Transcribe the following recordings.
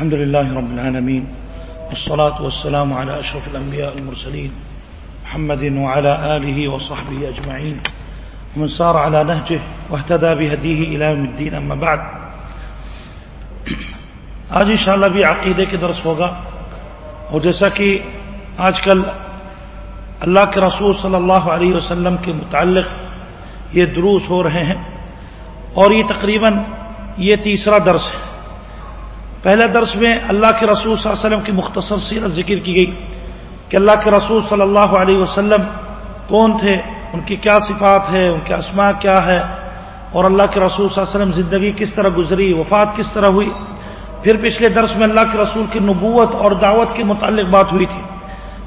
الحمد لله رب العالمين والصلاة والسلام على أشرف الأنبياء المرسلين محمد وعلى آله وصحبه أجمعين ومن سار على نهجه واهتدى بهديه إلى يوم الدين أما بعد آج انشاءاللہ بھی عقیدے کے درس ہوگا اور جیسا کہ آج کل اللہ کے رسول صلی اللہ علیہ وسلم کے متعلق یہ دروس ہو رہے ہیں اور یہ تقریباً یہ تیسرا درس ہے پہلے درس میں اللہ کے رسول صلی اللہ علیہ وسلم کی مختصر سیرت ذکر کی گئی کہ اللہ کے رسول صلی اللہ علیہ وسلم کون تھے، ان کی کیا صفات ہے ان کے اسماء کیا ہے اور اللہ کے رسول صلی اللہ علیہ وسلم زندگی کس طرح گزری، وفات کس طرح ہوئی۔ پھر پچھلے درس میں اللہ کے رسول کی نبوت اور دعوت کے متعلق بات ہوئی تھی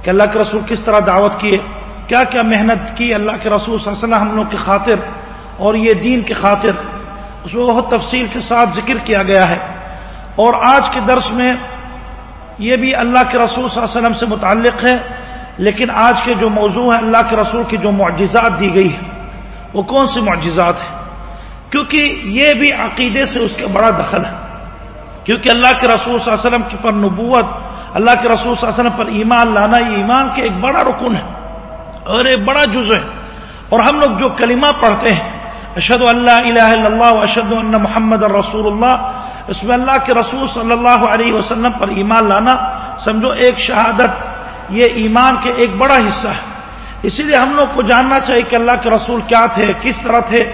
کہ اللہ کے رسول کس طرح دعوت کیے، کیا کیا محنت کی اللہ کے رسول صلی اللہ علیہ وسلم ہم لوگ کی خاطر اور یہ دین کی خاطر۔ اس میں بہت تفصیل کے ساتھ ذکر کیا گیا ہے۔ اور آج کے درس میں یہ بھی اللہ کے رسول صلی اللہ علیہ وسلم سے متعلق ہے، لیکن آج کے جو موضوع ہے اللہ کے رسول کی جو معجزات دی گئی ہے وہ کون سی معجزات ہیں؟ کیونکہ یہ بھی عقیدے سے اس کا بڑا دخل ہے۔ کیونکہ اللہ کے رسول صلی اللہ علیہ وسلم کی پر نبوت، اللہ کے رسول صلی اللہ علیہ وسلم پر ایمان لانا، یہ ایمان کے ایک بڑا رکن ہے اور ایک بڑا جز ہے۔ اور ہم لوگ جو کلمہ پڑھتے ہیں اشد اللہ الہ الا اللہ اشد اللہ محمد الرسول اللہ اس میں اللہ کے رسول صلی اللہ علیہ وسلم پر ایمان لانا، سمجھو، ایک شہادت، یہ ایمان کے ایک بڑا حصہ ہے۔ اسی لیے ہم لوگ کو جاننا چاہیے کہ اللہ کے رسول کیا تھے، کس طرح تھے،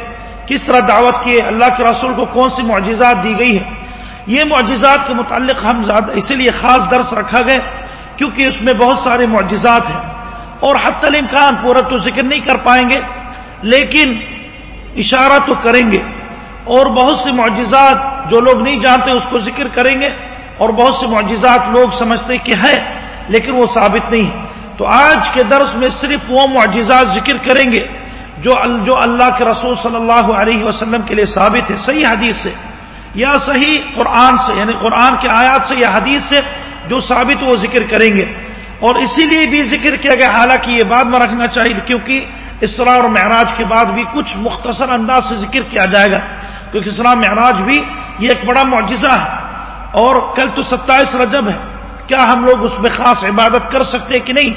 کس طرح دعوت کیے، اللہ کے رسول کو کون سی معجزات دی گئی ہے یہ معجزات کے متعلق ہم زیادہ، اسی لیے خاص درس رکھا گئے کیونکہ اس میں بہت سارے معجزات ہیں۔ اور حت الامکان پورا تو ذکر نہیں کر پائیں گے، لیکن اشارہ تو کریں گے۔ اور بہت سے معجزات جو لوگ نہیں جانتے اس کو ذکر کریں گے اور بہت سے معجزات لوگ سمجھتے کہ ہے لیکن وہ ثابت نہیں۔ ہے تو آج کے درس میں صرف وہ معجزات ذکر کریں گے جو جو اللہ کے رسول صلی اللہ علیہ وسلم کے لیے ثابت ہے۔ صحیح حدیث سے یا صحیح قرآن سے یعنی قرآن کے آیات سے یا حدیث سے جو ثابت وہ ذکر کریں گے۔ اور اسی لیے بھی ذکر کیا گیا، حالانکہ یہ بعد میں رکھنا چاہیے، کیونکہ اسرا اور معراج کے بعد بھی کچھ مختصر انداز سے ذکر کیا جائے گا۔ کیونکہ اسرا معراج بھی یہ ایک بڑا معجزہ ہے۔ اور کل تو ستائیس رجب ہے۔ کیا ہم لوگ اس میں خاص عبادت کر سکتے کہ نہیں؟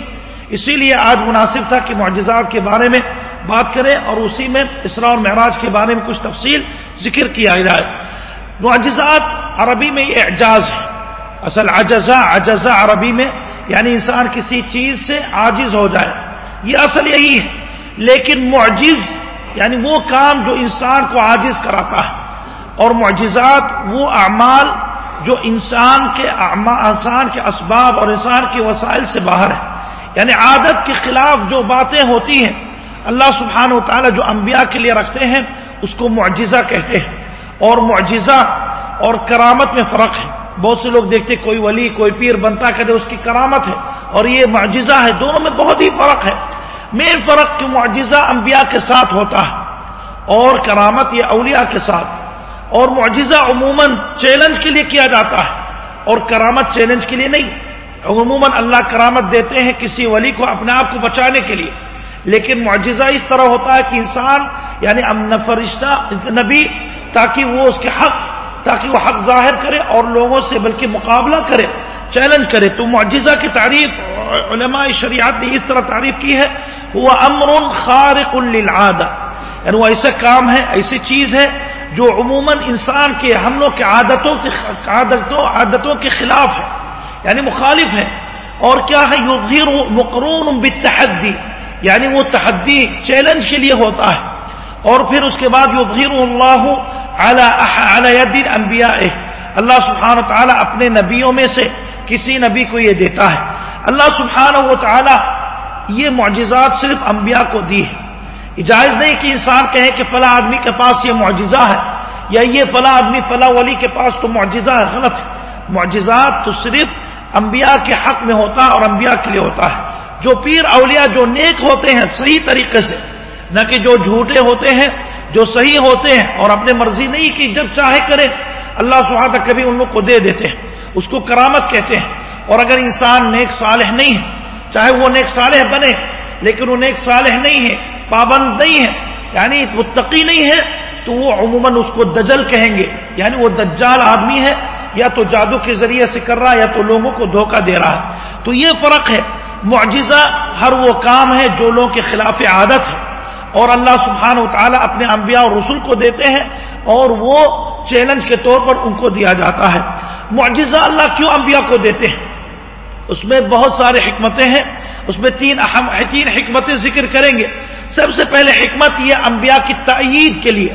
اسی لیے آج مناسب تھا کہ معجزات کے بارے میں بات کریں اور اسی میں اسرا اور معراج کے بارے میں کچھ تفصیل ذکر کیا جائے۔ معجزات عربی میں یہ اعجاز ہے۔ اصل اجزا اجزا عربی میں یعنی انسان کسی چیز سے عاجز ہو جائے۔ یہ اصل یہی ہے۔ لیکن معجز یعنی وہ کام جو انسان کو عاجز کراتا ہے اور معجزات وہ اعمال جو انسان کے انسان کے اسباب اور انسان کے وسائل سے باہر ہے یعنی عادت کے خلاف جو باتیں ہوتی ہیں، اللہ سبحانہ و تعالیٰ جو انبیاء کے لیے رکھتے ہیں، اس کو معجزہ کہتے ہیں۔ اور معجزہ اور کرامت میں فرق ہے۔ بہت سے لوگ دیکھتے کوئی ولی، کوئی پیر بنتا کہتے اس کی کرامت ہے۔ اور یہ معجزہ ہے، دونوں میں بہت ہی فرق ہے۔ مین فرق کہ معجزہ انبیاء کے ساتھ ہوتا ہے اور کرامت یہ اولیاء کے ساتھ اور معجزہ عموماً چیلنج کے لیے کیا جاتا ہے اور کرامت چیلنج کے لیے نہیں عموماً اللہ کرامت دیتے ہیں کسی ولی کو اپنے آپ کو بچانے کے لیے لیکن معجزہ اس طرح ہوتا ہے کہ انسان یعنی امن فرشتہ، نبی، تاکہ وہ اس کے حق، تاکہ وہ حق ظاہر کرے اور لوگوں سے بلکہ مقابلہ کرے، چیلنج کرے۔ تو معجزہ کی تعریف، علماء شریعت نے اس طرح تعریف کی ہے وہ امر خارق للعادہ یعنی وہ ایسا کام ہے ایسی چیز ہے جو عموماً انسان کے ہم لوگ کے عادتوں کے عادتوں عادتوں کے خلاف ہے یعنی مخالف ہے۔ اور کیا ہے؟ یظہر مقرون بالتحدی یعنی وہ تحدی چیلنج کے لیے ہوتا ہے۔ اور پھر اس کے بعد یظہر اللہ علی ید انبیاء اللہ سبحانہ و تعالیٰ اپنے نبیوں میں سے کسی نبی کو یہ دیتا ہے۔ اللہ سبحانہ و تعالیٰ یہ معجزات صرف انبیاء کو دی ہے اجازت نہیں کہ انسان کہے کہ فلاں آدمی کے پاس یہ معجزہ ہے یا یہ فلاں آدمی فلاں ولی کے پاس تو معجزہ ہے، غلط ہے۔ معجزات تو صرف انبیاء کے حق میں ہوتا ہے اور انبیاء کے لیے ہوتا ہے۔ جو پیر اولیاء جو نیک ہوتے ہیں صحیح طریقے سے، نہ کہ جو جھوٹے ہوتے ہیں جو صحیح ہوتے ہیں اور اپنے مرضی نہیں کی جب چاہے کرے۔ اللہ سہاتا کبھی ان لوگ کو دے دیتے ہیں، اس کو کرامت کہتے ہیں۔ اور اگر انسان نیک صالح نہیں ہے چاہے وہ نیک صالح بنے، لیکن وہ نیک صالح نہیں ہے پابند نہیں ہے یعنی متقی نہیں ہے تو وہ عموماً اس کو دجل کہیں گے یعنی وہ دجال آدمی ہے، یا تو جادو کے ذریعے سے کر رہا ہے، یا تو لوگوں کو دھوکہ دے رہا ہے۔ تو یہ فرق ہے، معجزہ ہر وہ کام ہے جو لوگوں کے خلاف عادت ہے۔ اور اللہ سبحانہ و تعالیٰ اپنے انبیاء اور رسول کو دیتے ہیں، اور وہ چیلنج کے طور پر ان کو دیا جاتا ہے۔ معجزہ اللہ کیوں انبیاء کو دیتے ہیں؟ اس میں بہت سارے حکمتیں ہیں، اس میں تین اہم، تین حکمتیں ذکر کریں گے۔ سب سے پہلے حکمت یہ انبیاء کی تائید کے لیے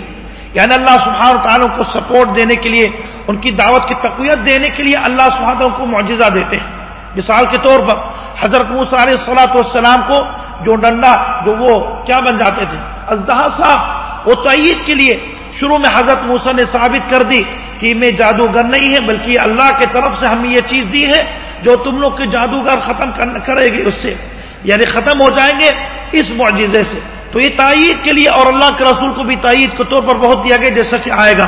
یعنی اللہ سبحانہ تعالیٰ کو سپورٹ دینے کے لیے، ان کی دعوت کی تقویت دینے کے لیے اللہ سبحانہ کو معجزہ دیتے ہیں۔ مثال کے طور پر حضرت علیہ صلاحت والسلام کو جو ڈنڈا، جو وہ کیا بن جاتے تھے؟ ازدہا صاحب، وہ تعید کے لیے۔ شروع میں حضرت موسا نے ثابت کر دی کہ میں جادوگر نہیں ہے، بلکہ اللہ کی طرف سے ہمیں یہ چیز دی ہے جو تم لوگ کے جادوگر ختم کرے گی اس سے یعنی ختم ہو جائیں گے اس معجزے سے۔ تو یہ تائید کے لیے اور اللہ کے رسول کو بھی تائید کے طور پر بہت دیا گیا، جیسا کہ آئے گا۔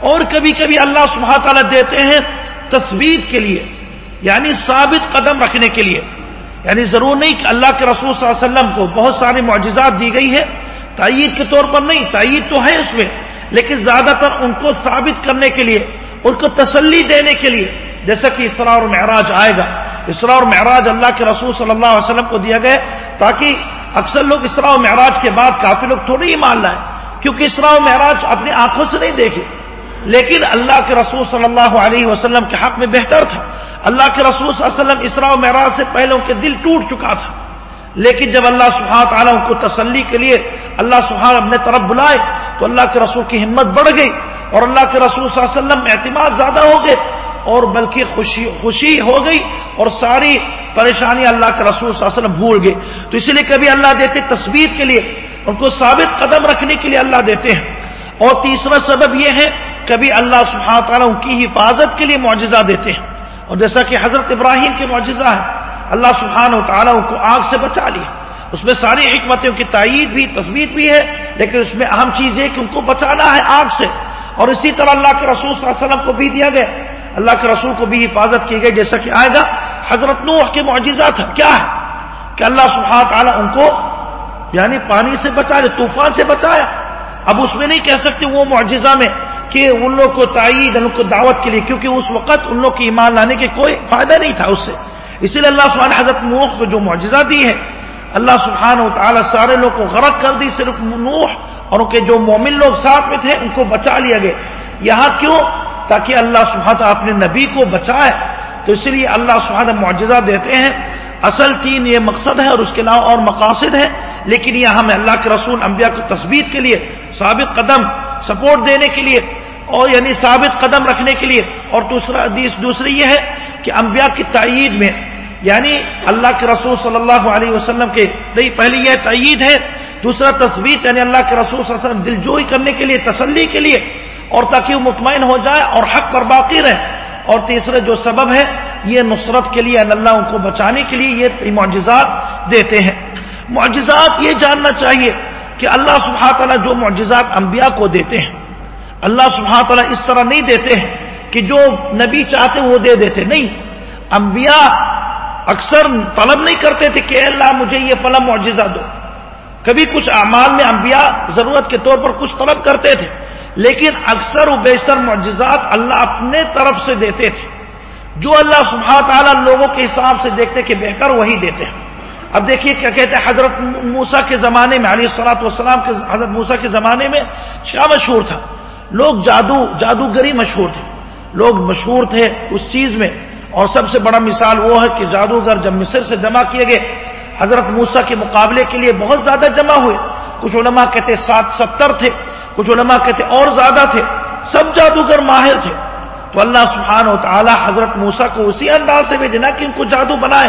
اور کبھی کبھی اللہ سبحانہ تعالیٰ دیتے ہیں تصویر کے لیے یعنی ثابت قدم رکھنے کے لیے۔ یعنی ضرور نہیں کہ اللہ کے رسول صلی اللہ علیہ وسلم کو بہت ساری معجزات دی گئی ہے تائید کے طور پر نہیں، تائید تو ہے اس میں، لیکن زیادہ تر ان کو ثابت کرنے کے لیے، ان کو تسلی دینے کے لیے۔ جیسا کہ اسرا اور معراج آئے گا۔ اسرا اور معراج اللہ کے رسول صلی اللہ علیہ وسلم کو دیا گیا تاکہ اکثر لوگ اسرا و معراج کے بعد کافی لوگ تھوڑی ہی مان لائیں، کیونکہ اسرا و معراج اپنی آنکھوں سے نہیں دیکھے۔ لیکن اللہ کے رسول صلی اللہ علیہ وسلم کے حق میں بہتر تھا۔ اللہ کے رسول صلی اللہ علیہ وسلم اسرا و معراج سے پہلے ان کے دل ٹوٹ چکا تھا۔ لیکن جب اللہ سبحانہ تعالیٰ ان کو تسلی کے لیے اللہ سبحانہ اپنے طرف بلائے تو اللہ کے رسول کی ہمت بڑھ گئی اور اللہ کے رسول صلی اللہ علیہ وسلم میں اعتماد زیادہ ہو گئے۔ اور بلکہ خوشی خوشی ہو گئی اور ساری پریشانی اللہ کے رسول صلی اللہ علیہ وسلم بھول گئے۔ تو اسی لیے کبھی اللہ دیتے تصویر کے لیے، ان کو ثابت قدم رکھنے کے لیے اللہ دیتے ہیں۔ اور تیسرا سبب یہ ہے، کبھی اللہ سبحانہ تعالیٰ ان کی حفاظت کے لیے معجزہ دیتے ہیں۔ اور جیسا کہ حضرت ابراہیم کے معجزہ ہے، اللہ سبحانہ و تعالیٰ ان کو آگ سے بچا لیا۔ اس میں ساری حکمتوں کی تائید بھی تصویر بھی ہے، لیکن اس میں اہم چیز ہے کہ ان کو بچانا ہے آگ سے۔ اور اسی طرح اللہ کے رسول صلی اللہ علیہ وسلم کو بھی دیا گیا۔ اللہ کے رسول کو بھی حفاظت کی گئی جیسا کہ آئے گا۔ حضرت نوح کے معجزہ تھا کیا ہے؟ کہ اللہ سبحانہ تعالیٰ ان کو یعنی پانی سے بچا لے طوفان سے بچایا۔ اب اس میں نہیں کہہ سکتے وہ معجزہ میں کہ ان لوگ کو تائید، ان کو دعوت کے لیے، کیونکہ اس وقت ان لوگ کی ایمان لانے کے کوئی فائدہ نہیں تھا اس سے۔ اسی لیے اللہ سبحانہ حضرت نوح کو جو معجزہ دی ہے اللہ سبحانہ و تعالیٰ سارے لوگ کو غرق کر دی، صرف نوح اور ان کے جو مومن لوگ ساتھ میں تھے، ان کو بچا لیا گیا۔ یہاں کیوں؟ تاکہ اللہ سبحانہ اپنے نبی کو بچائے۔ تو اس لیے اللہ سبحانہ معجزہ دیتے ہیں۔ اصل تین یہ مقصد ہے اور اس کے علاوہ اور مقاصد ہے لیکن یہ ہمیں اللہ کے رسول، انبیاء کی تصویر کے لیے، ثابت قدم سپورٹ دینے کے لیے اور یعنی ثابت قدم رکھنے کے لیے۔ اور دوسرا دوسری یہ ہے کہ انبیاء کی تائید میں یعنی اللہ کے رسول صلی اللہ علیہ وسلم کے، نہیں، پہلی یہ تعید ہے۔ دوسرا تصویر یعنی اللہ کے رسول صلی اللہ علیہ وسلم دل جوئی کرنے کے لیے، تسلی کے لیے۔ اور تاکہ وہ مطمئن ہو جائے اور حق پر باقی رہے۔ اور تیسرے جو سبب ہے، یہ نصرت کے لیے اللہ ان کو بچانے کے لیے یہ معجزات دیتے ہیں۔ معجزات یہ جاننا چاہیے کہ اللہ سبحانہ تعالیٰ جو معجزات انبیاء کو دیتے ہیں، اللہ سبحانہ تعالیٰ اس طرح نہیں دیتے ہیں کہ جو نبی چاہتے وہ دے دیتے۔ نہیں، انبیاء اکثر طلب نہیں کرتے تھے کہ اللہ مجھے یہ فلم معجزہ دو۔ کبھی کچھ اعمال میں انبیاء ضرورت کے طور پر کچھ طلب کرتے تھے لیکن اکثر و بیشتر معجزات اللہ اپنے طرف سے دیتے تھے۔ جو اللہ سبحانہ تعالیٰ لوگوں کے حساب سے دیکھتے کہ بہتر وہی دیتے ہیں۔ اب دیکھیے کیا کہتے ہیں، حضرت موسا کے زمانے میں علی صلاحت والسلام کے، حضرت موسا کے زمانے میں کیا مشہور تھا۔ لوگ جادو، جادوگری مشہور تھے۔ لوگ مشہور تھے اس چیز میں۔ اور سب سے بڑا مثال وہ ہے کہ جادوگر جب مصر سے جمع کیے گئے، حضرت موسا کے مقابلے کے لیے بہت زیادہ جمع ہوئے۔ کچھ علماء کہتے سات ستر تھے۔ کچھ علماء کہتے اور زیادہ تھے۔ سب جادوگر ماہر تھے۔ تو اللہ سبحانہ و تعالی حضرت موسا کو اسی انداز سے بھیجنا کہ ان کو جادو بنائے۔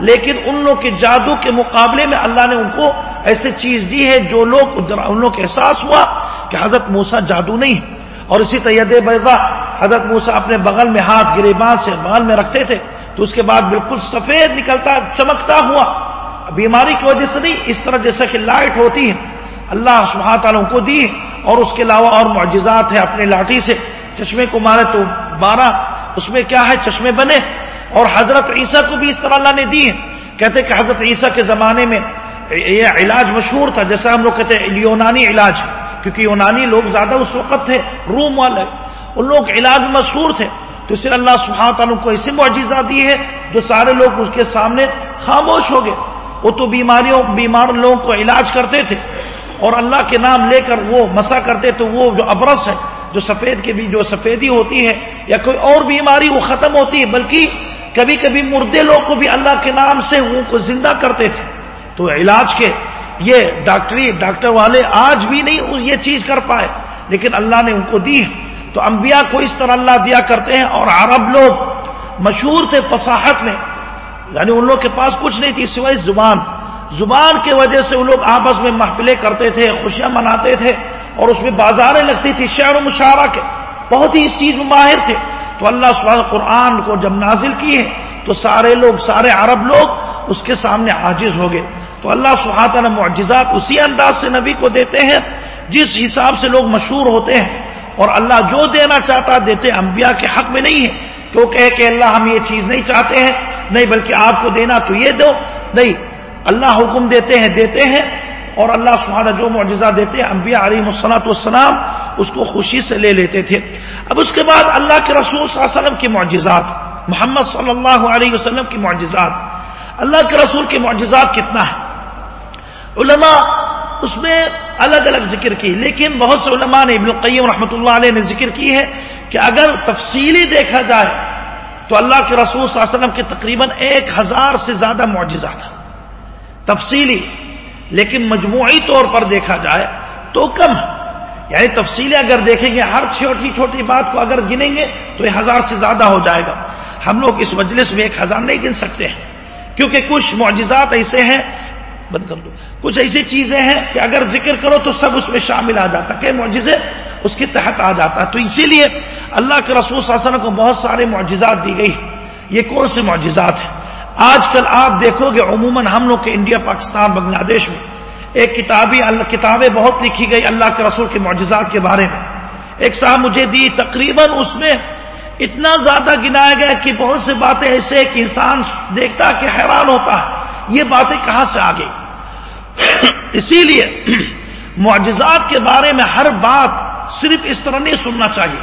لیکن ان لوگ کے جادو کے مقابلے میں اللہ نے ان کو ایسی چیز دی ہے جو لوگ ان لوگ احساس ہوا کہ حضرت موسا جادو نہیں۔ ہے اور اسی طرح بیضا، حضرت موسا اپنے بغل میں ہاتھ گریبان سے بغل میں رکھتے تھے۔ تو اس کے بعد بالکل سفید نکلتا، چمکتا ہوا۔ بیماری کی وجہ سے نہیں، اس طرح جیسا کہ لائٹ ہوتی ہے اللہ سبحانہ تعالیٰ کو دی اور اس کے علاوہ اور معجزات ہے اپنے لاٹھی سے چشمے کو مارے تو بارہ اس میں کیا ہے؟ چشمے بنے اور حضرت عیسیٰ کو بھی اس طرح اللہ نے دی۔ کہتے کہ حضرت عیسیٰ کے زمانے میں یہ علاج مشہور تھا، جیسا ہم لوگ کہتے ہیں یونانی علاج، کیونکہ یونانی لوگ زیادہ اس وقت تھے، روم والے، ان لوگ علاج مشہور تھے۔ تو اس لیے اللہ سبحانہ تعالیٰ کو ایسی معجزہ دی ہے جو سارے لوگ اس کے سامنے خاموش ہو گئے۔ وہ تو بیماریوں، بیمار لوگوں کو علاج کرتے تھے۔ اور اللہ کے نام لے کر وہ مسا کرتے تو وہ جو ابرس ہے، جو سفید کے بھی جو سفیدی ہوتی ہے، یا کوئی اور بیماری وہ ختم ہوتی ہے، بلکہ کبھی کبھی مردے لوگ کو بھی اللہ کے نام سے وہ کو زندہ کرتے تھے۔ تو علاج کے یہ ڈاکٹری، ڈاکٹر والے آج بھی نہیں یہ چیز کر پائے، لیکن اللہ نے ان کو دی۔ تو انبیاء کو اس طرح اللہ دیا کرتے ہیں، اور عرب لوگ مشہور تھے فصاحت میں یعنی ان لوگ کے پاس کچھ نہیں تھی سوائے زبان۔ زبان کی وجہ سے وہ لوگ آپس میں محفلیں کرتے تھے، خوشیاں مناتے تھے اور اس میں بازاریں لگتی تھی شعر و مشاعرہ کے بہت ہی اس چیز میں ماہر تھے۔ تو اللہ سبحانہ قرآن کو جب نازل کیے تو سارے لوگ، سارے عرب لوگ اس کے سامنے عاجز ہو گئے۔ تو اللہ سبحانہ معجزات اسی انداز سے نبی کو دیتے ہیں جس حساب سے لوگ مشہور ہوتے ہیں۔ اور اللہ جو دینا چاہتا دیتے انبیاء کے حق میں نہیں ہے۔ کہ وہ کہے کہ اللہ ہم یہ چیز نہیں چاہتے ہیں، نہیں بلکہ آپ کو دینا تو یہ دو۔ نہیں اللہ حکم دیتے ہیں دیتے ہیں اور اللہ سبحانہ جو معجزہ دیتے ہیں، انبیاء علیہ مسلاط والسلام اس کو خوشی سے لے لیتے تھے۔ اب اس کے بعد اللہ کے رسول صلی اللہ علیہ وسلم کی معجزات، محمد صلی اللہ علیہ وسلم کی معجزات۔ اللہ کے رسول کے معجزات کتنا ہے علماء اس میں الگ الگ ذکر کی، لیکن بہت سے علماء نے ابن القیم رحمۃ اللہ علیہ نے ذکر کی ہے کہ اگر تفصیلی دیکھا جائے تو اللہ کے رسول صلی اللہ علیہ وسلم کے تقریباً ایک ہزار سے زیادہ معجزات تفصیلی، لیکن مجموعی طور پر دیکھا جائے تو کم ہے۔ یعنی تفصیلیں اگر دیکھیں گے، ہر چھوٹی چھوٹی بات کو اگر گنیں گے تو یہ ہزار سے زیادہ ہو جائے گا۔ ہم لوگ اس مجلس میں ایک ہزار نہیں گن سکتے ہیں، کیونکہ کچھ معجزات ایسے ہیں، بند کر دو۔ کچھ ایسی چیزیں ہیں کہ اگر ذکر کرو تو سب اس میں شامل آ جاتا۔ کہ معجزے اس کے تحت آ جاتا۔ تو اسی لیے اللہ کے رسول صلی اللہ علیہ وسلم کو بہت سارے معجزات دی گئی۔ یہ کون سے معجزات ہیں؟ آج کل آپ دیکھو گے عموماً ہم لوگ کے انڈیا، پاکستان، بنگلہ دیش میں ایک کتابی کتابیں بہت لکھی گئی اللہ کے رسول کے معجزات کے بارے میں۔ ایک صاحب مجھے دی، تقریباً اس میں اتنا زیادہ گنایا گیا کہ بہت سے باتیں ایسے کہ انسان دیکھتا کہ حیران ہوتا ہے۔ یہ باتیں کہاں سے آ گئی؟ اسی لیے معجزات کے بارے میں ہر بات صرف اس طرح نہیں سننا چاہیے۔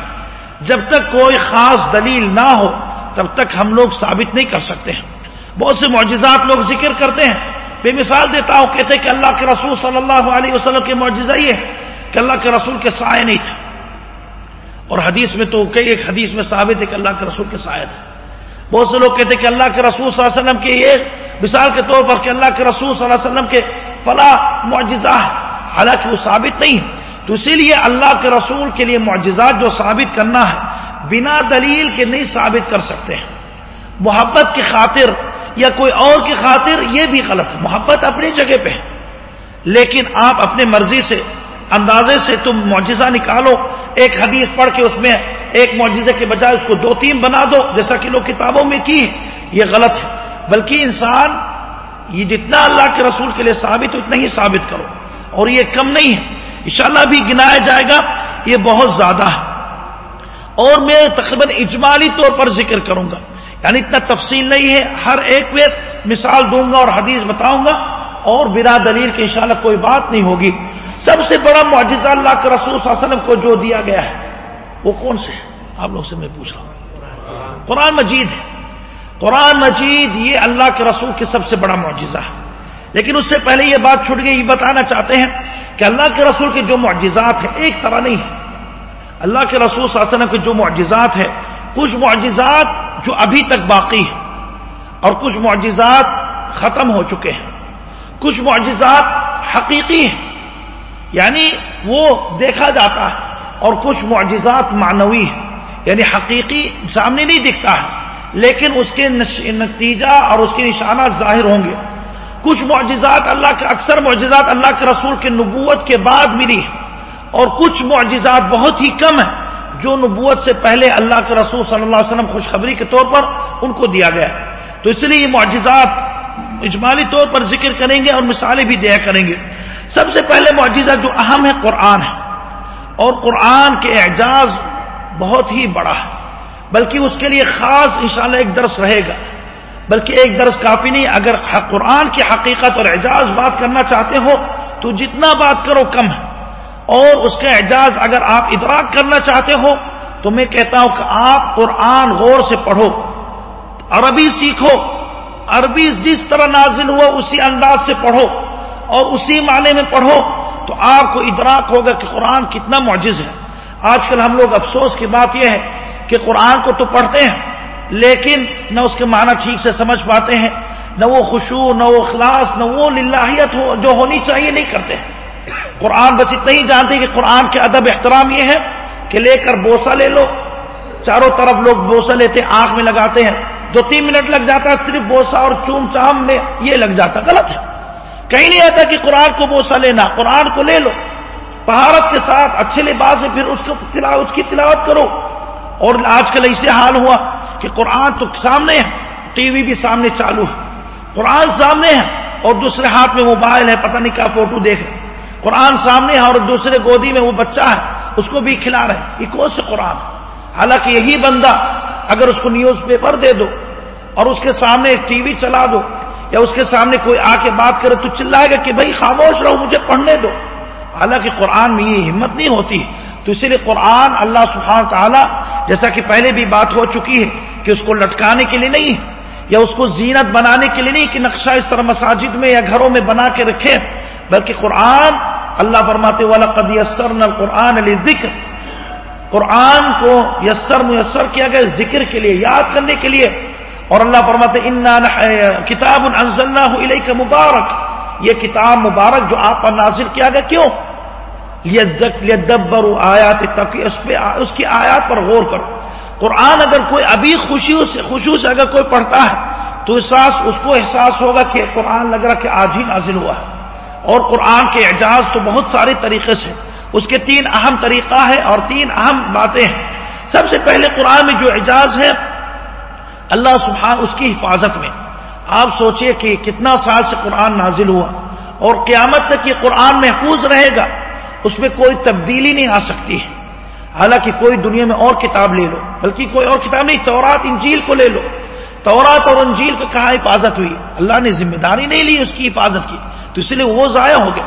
جب تک کوئی خاص دلیل نہ ہو، تب تک ہم لوگ ثابت نہیں کر سکتے ہیں۔ بہت سے معجزات لوگ ذکر کرتے ہیں۔ بے مثال دیتا ہوں، کہتے کہ اللہ کے رسول صلی اللہ علیہ وسلم کے معجزہ یہ کہ اللہ کے رسول کے سائے نہیں تھے۔ اور حدیث میں تو کئی ایک حدیث میں ثابت ہے کہ اللہ کے رسول کے سائے تھے۔ بہت سے لوگ کہتے کہ اللہ کے رسول صلی اللہ علیہ وسلم کے یہ مثال کے طور پر کہ اللہ کے رسول صلی اللہ علیہ وسلم کے فلاں معجزہ ہے، حالانکہ وہ ثابت نہیں ہے۔ تو اسی لیے اللہ کے رسول کے لیے معجزات جو ثابت کرنا ہے، بنا دلیل کے نہیں ثابت کر سکتے۔ ہیں محبت کی خاطر یا کوئی اور کی خاطر یہ بھی غلط ہے۔ محبت اپنی جگہ پہ ہے۔ لیکن آپ اپنے مرضی سے، اندازے سے تم معجزہ نکالو۔ ایک حدیث پڑھ کے اس میں ایک معجزے کے بجائے اس کو دو تین بنا دو، جیسا کہ لوگ کتابوں میں کی۔ یہ غلط ہے۔ بلکہ انسان، یہ جتنا اللہ کے رسول کے لیے ثابت ہو اتنا ہی ثابت کرو۔ اور یہ کم نہیں ہے۔ انشاءاللہ بھی گنایا جائے گا۔ یہ بہت زیادہ ہے۔ اور میں تقریباً اجمالی طور پر ذکر کروں گا۔ یعنی اتنا تفصیل نہیں ہے، ہر ایک میں مثال دوں گا اور حدیث بتاؤں گا اور بنا دلیل کے انشاءاللہ کوئی بات نہیں ہوگی۔ سب سے بڑا معجزہ اللہ کے رسول صلی اللہ علیہ وسلم کو جو دیا گیا ہے، وہ کون سے؟ ہے آپ لوگ سے میں پوچھ رہا ہوں۔ قرآن مجید ہے۔ قرآن مجید یہ اللہ کے رسول کے سب سے بڑا معجزہ ہے۔ لیکن اس سے پہلے یہ بات چھوٹ گئی، یہ بتانا چاہتے ہیں کہ اللہ کے رسول کے جو معجزات ہیں، ایک طرح نہیں ہے۔ اللہ کے رسول صلی اللہ علیہ وسلم کے جو معجزات ہیں، کچھ معجزات جو ابھی تک باقی ہیں اور کچھ معجزات ختم ہو چکے ہیں۔ کچھ معجزات حقیقی ہیں۔ یعنی وہ دیکھا جاتا ہے اور کچھ معجزات معنوی ہیں۔ یعنی حقیقی سامنے نہیں دکھتا ہے، لیکن اس کے نتیجہ اور اس کے نشانات ظاہر ہوں گے۔ کچھ معجزات اللہ کے، اکثر معجزات اللہ کے رسول کے نبوت کے بعد ملی ہیں اور کچھ معجزات بہت ہی کم ہیں۔ جو نبوت سے پہلے اللہ کے رسول صلی اللہ علیہ وسلم خوشخبری کے طور پر ان کو دیا گیا تو اس لیے یہ معجزات اجمالی طور پر ذکر کریں گے اور مثالیں بھی دیا کریں گے۔ سب سے پہلے معجزہ جو اہم ہے قرآن ہے۔ اور قرآن کے اعجاز بہت ہی بڑا ہے۔ بلکہ اس کے لیے خاص انشاءاللہ ایک درس رہے گا۔ بلکہ ایک درس کافی نہیں، اگر قرآن کی حقیقت اور اعجاز بات کرنا چاہتے ہو تو جتنا بات کرو کم ہے۔ اور اس کا اعجاز اگر آپ ادراک کرنا چاہتے ہو تو میں کہتا ہوں کہ آپ قرآن غور سے پڑھو، عربی سیکھو، عربی جس طرح نازل ہوا اسی انداز سے پڑھو اور اسی معنی میں پڑھو تو آپ کو ادراک ہوگا کہ قرآن کتنا معجز ہے۔ آج کل ہم لوگ افسوس کی بات یہ ہے کہ قرآن کو تو پڑھتے ہیں لیکن نہ اس کے معنی ٹھیک سے سمجھ پاتے ہیں، نہ وہ خوشبو نہ وہ اخلاص، نہ وہ للہیت ہو جو ہونی چاہیے نہیں کرتے۔ ہیں قرآن بس اتنا ہی جانتے کہ قرآن کے ادب احترام یہ ہے کہ لے کر بوسا لے لو۔ چاروں طرف لوگ بوسا لیتے ہیں آنکھ میں لگاتے ہیں۔ دو تین منٹ لگ جاتا ہے صرف بوسا اور چوم چام میں یہ لگ جاتا۔ غلط ہے۔ کہیں نہیں آتا کہ قرآن کو بوسا لینا، قرآن کو لے لو۔ پہاڑت کے ساتھ اچھے لباس سے پھر اس کو اس کی تلاوت کرو۔ اور آج کل ایسے حال ہوا کہ قرآن تو سامنے ہے، ٹی وی بھی سامنے چالو ہے۔ قرآن سامنے ہے اور دوسرے ہاتھ میں موبائل ہے، پتہ نہیں کیا فوٹو دیکھ رہے قرآن سامنے ہے اور دوسرے گودی میں وہ بچہ ہے، اس کو بھی کھلا رہے یہ کون سے قرآن حالانکہ یہی بندہ اگر اس کو نیوز پیپر دے دو اور اس کے سامنے ٹی وی چلا دو یا اس کے سامنے کوئی آ کے بات کرے تو چلائے گا کہ بھائی خاموش رہو، مجھے پڑھنے دو۔ حالانکہ قرآن میں یہ ہمت نہیں ہوتی۔ تو اسی لیے قرآن اللہ سبحانہ تعالیٰ جیسا کہ پہلے بھی بات ہو چکی ہے کہ اس کو لٹکانے کے لیے نہیں یا اس کو زینت بنانے کے لیے نہیں کہ نقشہ اس طرح مساجد میں یا گھروں میں بنا کے رکھے، بلکہ قرآن اللہ فرماتے والا قد یسر قرآن علی ذکر قرآن کو یسر میسر کیا گیا ذکر کے لیے، یاد کرنے کے لیے۔ اور اللہ فرماتے کتاب علیہ کا مبارک۔ یہ کتاب مبارک جو آپ پر نازل کیا گیا، کیوں؟ دبر آیات اس کی آیات پر غور کرو۔ قرآن اگر کوئی ابھی خوشی سے خوشی سے اگر کوئی پڑھتا ہے، تو احساس اس کو احساس ہوگا کہ قرآن لگ رہا کہ آج ہی نازل ہوا ہے۔ اور قرآن کے اعجاز تو بہت سارے طریقے سے اس کے تین اہم طریقہ ہے اور تین اہم باتیں ہیں۔ سب سے پہلے قرآن میں جو اعجاز ہے، اللہ سبحان اس کی حفاظت میں۔ آپ سوچئے کہ کتنا سال سے قرآن نازل ہوا اور قیامت تک یہ قرآن محفوظ رہے گا، اس میں کوئی تبدیلی نہیں آ سکتی۔ ہے حالانکہ کوئی دنیا میں اور کتاب لے لو، بلکہ کوئی اور کتاب نہیں، تورات، انجیل کو لے لو۔ تورات اور انجیل کو کہاں حفاظت ہوئی؟ اللہ نے ذمہ داری نہیں لی اس کی حفاظت کی، تو اس لیے وہ ضائع ہو گیا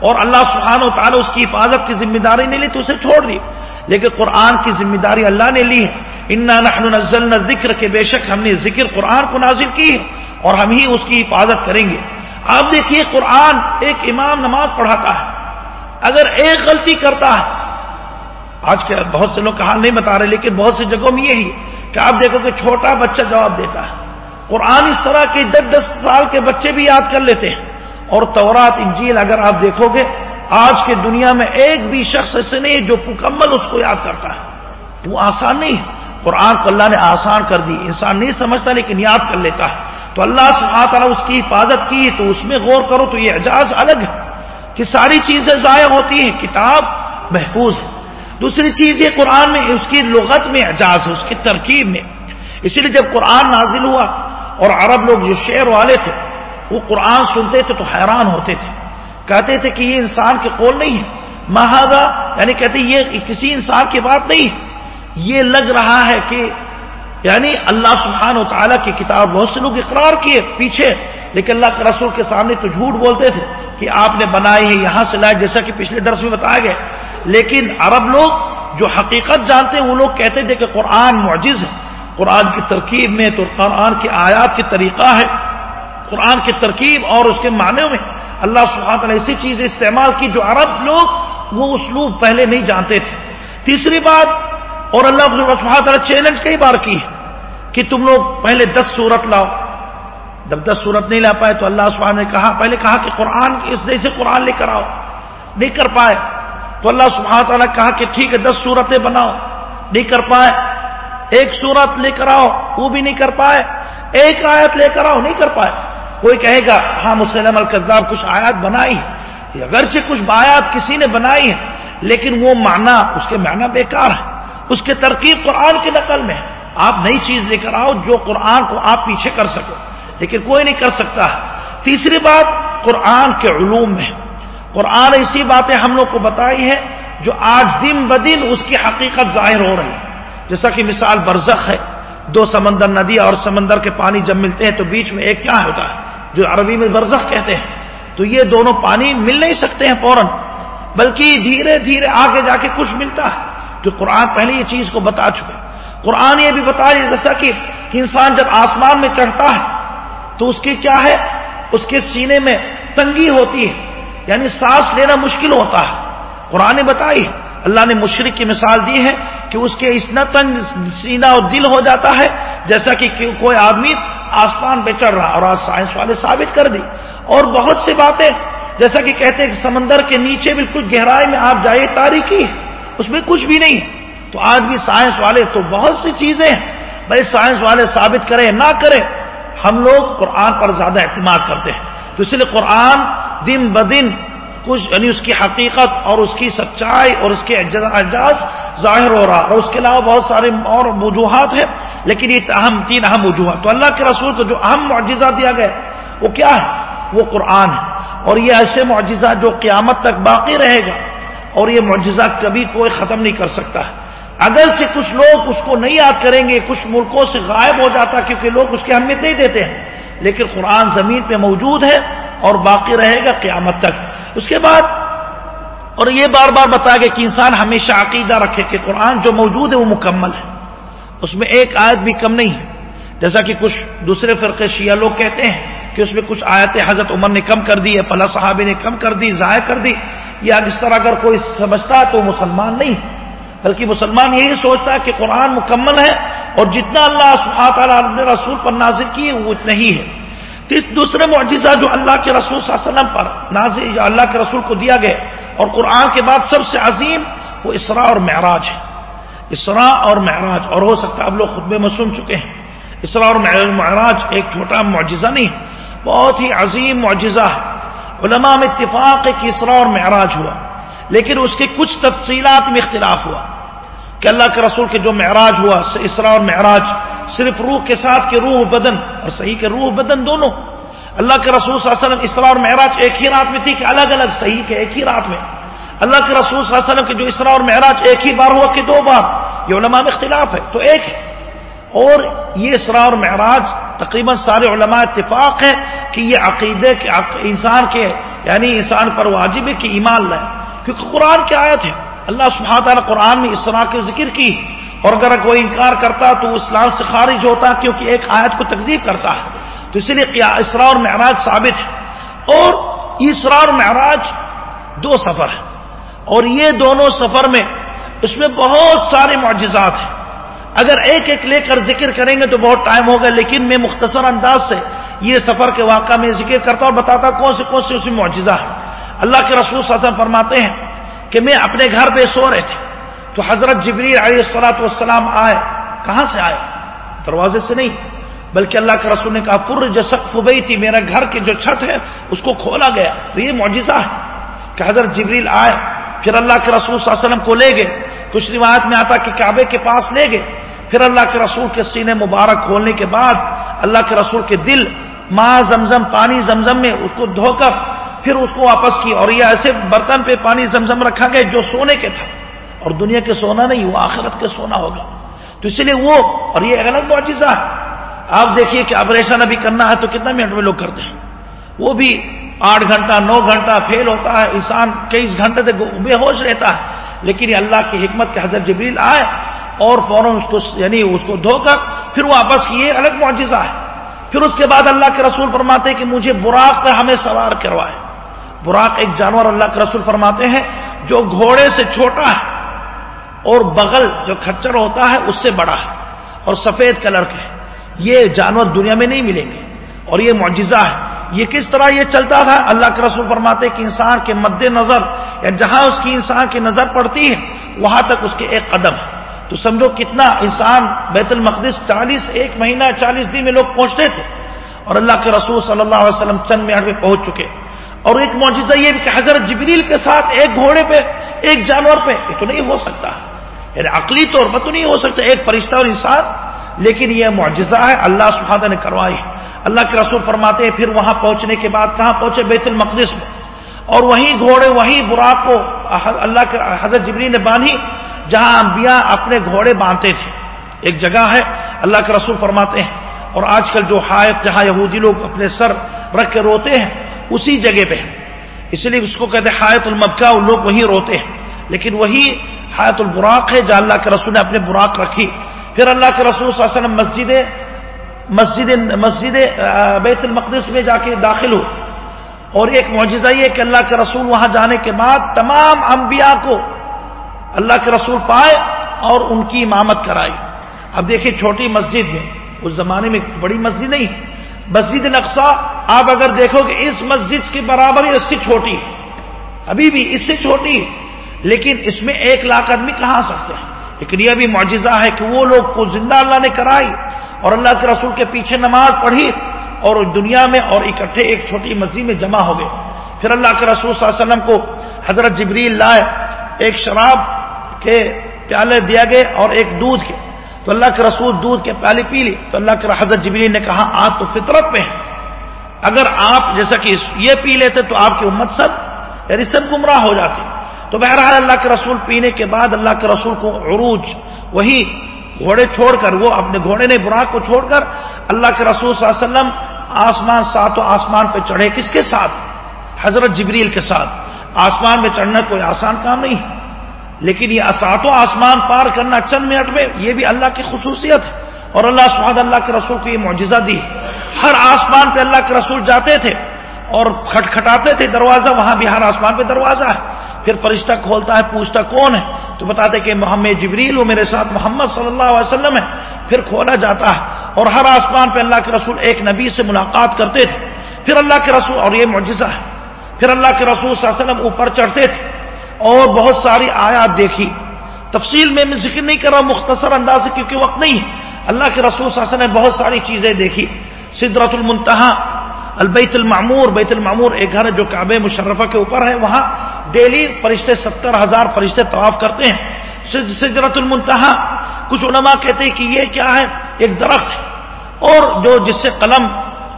اور اللہ سبحانہ و تعالیٰ اس کی حفاظت کی ذمہ داری نہیں لی تو اسے چھوڑ دی۔ لیکن قرآن کی ذمہ داری اللہ نے لی۔ انا نحن ذکر کے بے شک ہم نے ذکر قرآن کو نازل کی ہے اور ہم ہی اس کی حفاظت کریں گے۔ آپ دیکھیے قرآن ایک امام نماز پڑھاتا ہے۔ اگر ایک غلطی کرتا ہے آج کے بہت سے لوگ کہا نہیں بتا رہے، لیکن بہت سی جگہوں میں یہی کہ آپ دیکھو کہ چھوٹا بچہ جواب دیتا ہے۔ قرآن اس طرح کے دس دس سال کے بچے بھی یاد کر لیتے ہیں۔ اور تورات، انجیل اگر آپ دیکھو گے، آج کے دنیا میں ایک بھی شخص ایسے نہیں جو مکمل اس کو یاد کرتا ہے۔ وہ آسان نہیں ہے۔ قرآن کو اللہ نے آسان کر دی۔ انسان نہیں سمجھتا لیکن یاد کر لیتا ہے۔ تو اللہ سبحانہ تعالیٰ اس کی حفاظت کی، تو اس میں غور کرو تو یہ اعجاز الگ ہے کہ ساری چیزیں ضائع ہوتی ہیں۔ کتاب محفوظ ہے۔ دوسری چیز یہ قرآن میں، اس کی لغت میں اعجاز ہے، اس کی ترکیب میں۔ اسی لیے جب قرآن نازل ہوا اور عرب لوگ جو شعر والے تھے، وہ قرآن سنتے تھے تو حیران ہوتے تھے۔ کہتے تھے کہ یہ انسان کے قول نہیں ہے مہادا یعنی کہتے یہ کسی انسان کی بات نہیں ہے۔ یہ لگ رہا ہے کہ یعنی اللہ سبحانہ و تعالیٰ کی کتاب بہت سے لوگ اقرار کیے پیچھے، لیکن اللہ کے رسول کے سامنے تو جھوٹ بولتے تھے کہ آپ نے بنائی ہے، یہاں سے لائے، جیسا کہ پچھلے درس میں بتایا گیا۔ لیکن عرب لوگ جو حقیقت جانتے ہیں، وہ لوگ کہتے تھے کہ قرآن معجز ہے۔ قرآن کی ترکیب میں تو قرآن کی آیات کی طریقہ ہے۔ قرآن کی ترکیب اور اس کے معنی میں۔ اللہ سبحانہ تعالیٰ ایسی چیز استعمال کی جو عرب لوگ وہ اسلوب پہلے نہیں جانتے تھے۔ تیسری بات، اور اللہ سبحانہ تعالیٰ چیلنج کئی بار کی ہے کہ تم لوگ پہلے دس سورت لاؤ۔ جب دس سورت نہیں لا پائے تو اللہ سبحانہ نے کہا، پہلے کہا کہ قرآن اس جیسے قرآن لے کر آؤ۔ نہیں کر پائے۔ تو اللہ سبحانہ تعالیٰ کہا کہ ٹھیک ہے، دس سورتیں بناؤ۔ نہیں کر پائے۔ ایک سورت لے کر آؤ، وہ بھی نہیں کر پائے۔ ایک آیت لے کر آؤ، نہیں کر پائے۔ کوئی کہے گا ہاں مسلم القذاب کچھ آیات بنائی ہے اگرچہ کچھ آیات کسی نے بنائی ہے لیکن وہ معنی، اس کے معنی بیکار ہے اس کے ترکیب قرآن کی نقل میں آپ نئی چیز لے کر آؤ جو قرآن کو آپ پیچھے کر سکو، لیکن کوئی نہیں کر سکتا۔ تیسری بات، قرآن کے علوم میں قرآن ایسی باتیں ہم لوگ کو بتائی ہے جو آج دن بدن اس کی حقیقت ظاہر ہو رہی ہے جیسا کہ مثال برزخ ہے۔ دو سمندر ندی اور سمندر کے پانی جب ملتے ہیں تو بیچ میں ایک کیا ہوتا ہے؟ جو عربی میں برزخ کہتے ہیں۔ تو یہ دونوں پانی مل نہیں سکتے ہیں فوراً۔ بلکہ دھیرے دھیرے آگے جا کے کچھ ملتا ہے۔ تو قرآن پہلے یہ چیز کو بتا چکے قرآن یہ بھی بتا جیسا کہ انسان جب آسمان میں چڑھتا ہے تو اس کی کیا ہے؟ اس کے سینے میں تنگی ہوتی ہے۔ یعنی سانس لینا مشکل ہوتا ہے۔ قرآن نے بتائی اللہ نے مشرق کی مثال دی ہے کہ اس کے اتنا تنگ سینہ اور دل ہو جاتا ہے، جیسا کہ کوئی آدمی آسمان پہ چڑھ رہا اور آج سائنس والے ثابت کر دی۔ اور بہت سی باتیں، جیسا کہ کہتے ہیں کہ سمندر کے نیچے بالکل گہرائی میں آپ جائیے تاریخی اس میں کچھ بھی نہیں۔ تو آج بھی سائنس والے، تو بہت سی چیزیں بھائی سائنس والے ثابت کریں نہ کریں، ہم لوگ قرآن پر زیادہ اعتماد کرتے ہیں۔ تو اس لیے قرآن دن بدن کچھ یعنی اس کی حقیقت اور اس کی سچائی اور اس کے اعجاز ظاہر ہو رہا اور اس کے علاوہ بہت سارے اور وجوہات ہیں، لیکن یہ اہم تین اہم وجوہات۔ تو اللہ کے رسول کو جو اہم معجزہ دیا گیا وہ کیا ہے وہ قرآن ہے اور یہ ایسے معجزہ جو قیامت تک باقی رہے گا، اور یہ معجزہ کبھی کوئی ختم نہیں کر سکتا۔ ہے اگر سے کچھ لوگ اس کو نہیں یاد کریں گے، کچھ ملکوں سے غائب ہو جاتا کیونکہ لوگ اس کی اہمیت نہیں دیتے ہیں۔ لیکن قرآن زمین پہ موجود ہے اور باقی رہے گا قیامت تک۔ اس کے بعد، اور یہ بار بار بتایا گیا کہ انسان ہمیشہ عقیدہ رکھے کہ قرآن جو موجود ہے وہ مکمل ہے۔ اس میں ایک آیت بھی کم نہیں ہے۔ جیسا کہ کچھ دوسرے فرقے شیعہ لوگ کہتے ہیں کہ اس میں کچھ آیتیں حضرت عمر نے کم کر دی ہے، فلاں صحابی نے کم کر دی، ضائع کر دی۔ یا جس طرح اگر کوئی سمجھتا ہے تو مسلمان نہیں، بلکہ مسلمان یہی سوچتا ہے کہ قرآن مکمل ہے اور جتنا اللہ تعالیٰ نے رسول پر نازل کی وہ اتنا ہی ہے۔ دوسرے معجزہ جو اللہ کے رسول صلی اللہ علیہ وسلم پر نازل جو اللہ کے رسول کو دیا گیا اور قرآن کے بعد سب سے عظیم، وہ اسرا اور معراج ہے۔ اسرا اور معراج، اور ہو سکتا ہے اب لوگ خطبے میں سن چکے ہیں۔ اسرا اور معراج ایک چھوٹا معجزہ نہیں، بہت ہی عظیم معجزہ ہے۔ علماء میں اتفاق ہے کہ اسرا اور معراج ہوا، لیکن اس کے کچھ تفصیلات میں اختلاف ہوا۔ کہ اللہ کے رسول کے جو معراج ہوا اسرا اور معراج، صرف روح کے ساتھ کہ روح بدن اور صحیح کے روح بدن دونوں۔ اللہ کے رسول صلی اللہ علیہ وسلم اسرا اور معراج ایک ہی رات میں تھی کہ الگ الگ صحیح کے ایک ہی رات میں۔ اللہ کے رسول صلی اللہ علیہ وسلم کے جو اسرا اور معراج ایک ہی بار ہوا کہ دو بار۔ یہ علماء میں اختلاف ہے، تو ایک ہے۔ اور یہ اسرا اور معراج تقریباً سارے علماء اتفاق ہے کہ یہ عقیدے کے، انسان کے یعنی انسان پر واجب ہے کہ ایمان لائے۔ کیونکہ قرآن کی آیت ہے اللہ سبحانہ تعالیٰ قرآن میں اسرا کے ذکر کی اور اگر کوئی انکار کرتا تو وہ اسلام سے خارج ہوتا کیونکہ ایک آیت کو تکزیب کرتا ہے۔ تو اسی لیے اسرا اور معراج ثابت ہے۔ اور اسرا اور معراج دو سفر ہیں۔ اور یہ دونوں سفر میں اس میں بہت سارے معجزات ہیں۔ اگر ایک ایک لے کر ذکر کریں گے تو بہت ٹائم ہوگا، لیکن میں مختصر انداز سے یہ سفر کے واقعہ میں ذکر کرتا اور بتاتا کون سے کون سے اس میں معجزہ ہے اللہ کے رسول صلی اللہ علیہ وسلم فرماتے ہیں کہ میں اپنے گھر پہ سو رہے تھے۔ تو حضرت جبری علیہ السلاۃ والسلام آئے۔ کہاں سے آئے؟ دروازے سے نہیں، بلکہ اللہ کے رسول نے کہا فر جسق فبئی تھی میرا گھر کی جو چھت ہے، اس کو کھولا گیا۔ تو یہ معجزہ ہے کہ حضرت جبریل آئے۔ پھر اللہ کے رسول صلی اللہ علیہ وسلم کو لے گئے۔ کچھ روایت میں آتا کہ کعبے کے پاس لے گئے۔ پھر اللہ کے رسول کے سینے مبارک کھولنے کے بعد اللہ کے رسول کے دل ماں زمزم، پانی زمزم میں اس کو دھو کر پھر اس کو واپس کی اور یہ ایسے برتن پہ پانی زمزم رکھا گیا جو سونے کے تھا اور دنیا کے سونا نہیں، وہ آخرت کے سونا ہوگا۔ تو اس لیے وہ، اور یہ الگ معجزہ ہے۔ آپ دیکھیے کہ آپریشن ابھی کرنا ہے تو کتنا منٹ میں لوگ کرتے ہیں۔ وہ بھی آٹھ گھنٹہ، نو گھنٹہ فیل ہوتا ہے، انسان کئی گھنٹے تک بے ہوش رہتا ہے۔ لیکن یہ اللہ کی حکمت کے حضرت جبریل آئے اور فوراً اس کو یعنی اس کو دھو کر پھر واپس کیے الگ معجزہ ہے۔ پھر اس کے بعد اللہ کے رسول فرماتے کہ مجھے براق پہ ہمیں سوار کروائے۔ براق ایک جانور اللہ کے رسول فرماتے ہیں جو گھوڑے سے چھوٹا ہے اور بغل جو کھچر ہوتا ہے اس سے بڑا ہے اور سفید کلر کے یہ جانور دنیا میں نہیں ملیں گے اور یہ معجزہ ہے۔ یہ کس طرح یہ چلتا تھا؟ اللہ کے رسول فرماتے کہ انسان کے مد نظر، یا جہاں اس کی انسان کی نظر پڑتی ہے، وہاں تک اس کے ایک قدم ہے۔ تو سمجھو کتنا انسان بیت المقدس چالیس، ایک مہینہ چالیس دن میں لوگ پہنچتے تھے اور اللہ کے رسول صلی اللہ علیہ وسلم چند منٹ میں پہنچ چکے۔ اور ایک معجزہ یہ کہ حضرت جبریل کے ساتھ ایک گھوڑے پہ، ایک جانور پہ، یہ تو نہیں ہو سکتا۔ یعنی عقلی طور پر تو نہیں ہو سکتا، ایک فرشتہ اور انسان۔ لیکن یہ معجزہ ہے، اللہ سبحانہ نے کروائی۔ اللہ کے رسول فرماتے ہیں، پھر وہاں پہنچنے کے بعد کہاں پہنچے؟ بیت المقدس میں۔ اور وہیں گھوڑے، وہیں براق کو اللہ کے، حضرت جبری نے باندھی، جہاں انبیاء اپنے گھوڑے باندھتے تھے۔ ایک جگہ ہے، اللہ کے رسول فرماتے ہیں۔ اور آج کل جو حایت جہاں یہودی لوگ اپنے سر رکھ کے روتے ہیں اسی جگہ پہ اس لیے اس کو کہتے ہیں حایت المبکا وہ لوگ وہیں روتے ہیں۔ لیکن وہی حیات البراق ہے جہاں اللہ کے رسول نے اپنے براق رکھی۔ پھر اللہ کے رسول صلی اللہ علیہ وسلم مسجد مسجد مسجد بیت المقدس میں جا کے داخل ہو اور ایک معجزہ یہ کہ اللہ کے رسول وہاں جانے کے بعد تمام انبیاء کو اللہ کے رسول پائے اور ان کی امامت کرائی اب دیکھیں چھوٹی مسجد میں، اس زمانے میں بڑی مسجد نہیں۔ مسجد نقصہ آپ اگر دیکھو کہ اس مسجد کے برابر اس سے چھوٹی ابھی بھی اس سے چھوٹی لیکن اس میں ایک لاکھ آدمی کہاں سکتے ہیں؟ لیکن یہ بھی معجزہ ہے کہ وہ لوگ کو زندہ اللہ نے کرائی اور اللہ کے رسول کے پیچھے نماز پڑھی اور دنیا میں اور اکٹھے ایک چھوٹی مسجد میں جمع ہو گئے۔ پھر اللہ کے رسول صلی اللہ علیہ وسلم کو حضرت جبریل لائے، ایک شراب کے پیالے دیا گئے اور ایک دودھ کے۔ تو اللہ کے رسول دودھ کے پیالے پی لی تو اللہ کے حضرت جبریل نے کہا، آپ تو فطرت پہ ہیں۔ اگر آپ جیسا کہ یہ پی لیتے تو آپ کی امت سب یعنی سب گمراہ ہو جاتی تو بہرحال اللہ کے رسول پینے کے بعد اللہ کے رسول کو عروج، وہی گھوڑے چھوڑ کر، وہ اپنے گھوڑے نے، براق کو چھوڑ کر اللہ کے رسول صلی اللہ علیہ وسلم آسمان ساتوں آسمان پہ چڑھے۔ کس کے ساتھ؟ حضرت جبریل کے ساتھ۔ آسمان میں چڑھنا کوئی آسان کام نہیں۔ ہے لیکن یہ ساتوں آسمان پار کرنا چند منٹ میں یہ بھی اللہ کی خصوصیت ہے۔ اور اللہ سعد اللہ کے رسول کو یہ معجزہ دی۔ ہر آسمان پہ اللہ کے رسول جاتے تھے اور کھٹکھٹاتے تھے دروازہ، وہاں بھی ہر آسمان پہ دروازہ ہے۔ پھر فرشتہ کھولتا ہے، پوچھتا کون ہے؟ تو بتاتے کہ محمد جبریل میرے ساتھ محمد صلی اللہ علیہ وسلم ہے۔ پھر کھولا جاتا ہے اور ہر آسمان پہ اللہ کے رسول ایک نبی سے ملاقات کرتے تھے۔ پھر اللہ کے رسول، اور یہ معجزہ ہے۔ پھر اللہ کے رسول صلی اللہ علیہ وسلم اوپر چڑھتے تھے۔ اور بہت ساری آیات دیکھی۔ تفصیل میں میں ذکر نہیں کر رہا، مختصر انداز سے کیونکہ وقت نہیں۔ ہے اللہ کے رسول صلی اللہ علیہ وسلم نے بہت ساری چیزیں دیکھی۔ سدرت المنتہا، البیت المعمور۔ بیت المعمور ایک گھر جو کعبہ مشرفہ کے اوپر ہے۔ وہاں ڈیلی فرشتے ستر ہزار فرشتے طواف کرتے ہیں۔ سجرت المنتہا، کچھ علماء کہتے ہیں کہ یہ کیا ہے؟ ایک درخت ہے۔ اور جو جس سے قلم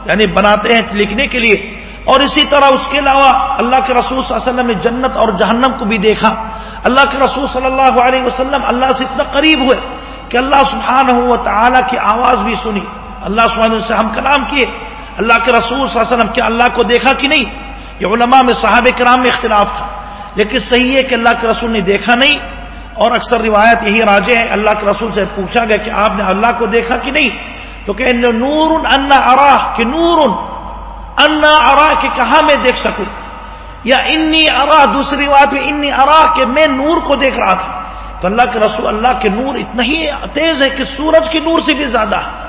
یعنی بناتے ہیں لکھنے کے لیے اور اسی طرح اس کے علاوہ اللہ کے رسول صلی اللہ علیہ وسلم نے جنت اور جہنم کو بھی دیکھا۔ اللہ کے رسول صلی اللہ علیہ وسلم اللہ سے اتنا قریب ہوئے کہ اللہ سبحانہ و تعالیٰ کی آواز بھی سنی۔ اللہ سبحانہ سے ہم کلام کیے۔ اللہ کے رسول صلی اللہ علیہ وسلم کیا اللہ کو دیکھا کہ نہیں؟ یہ علماء میں صحاب کرام میں اختلاف تھا۔ لیکن صحیح ہے کہ اللہ کے رسول نے دیکھا نہیں۔ اور اکثر روایت یہی راجے ہیں اللہ کے رسول سے پوچھا گیا کہ آپ نے اللہ کو دیکھا کہ نہیں؟ تو کہ نور انا ارا کہ نور انا ارا کہ کہاں میں دیکھ سکوں؟ یا انی ارا، دوسری بات میں انی ارا کہ میں نور کو دیکھ رہا تھا۔ تو اللہ کے رسول، اللہ کے نور اتنا ہی تیز ہے کہ سورج کی نور سے بھی زیادہ۔ ہے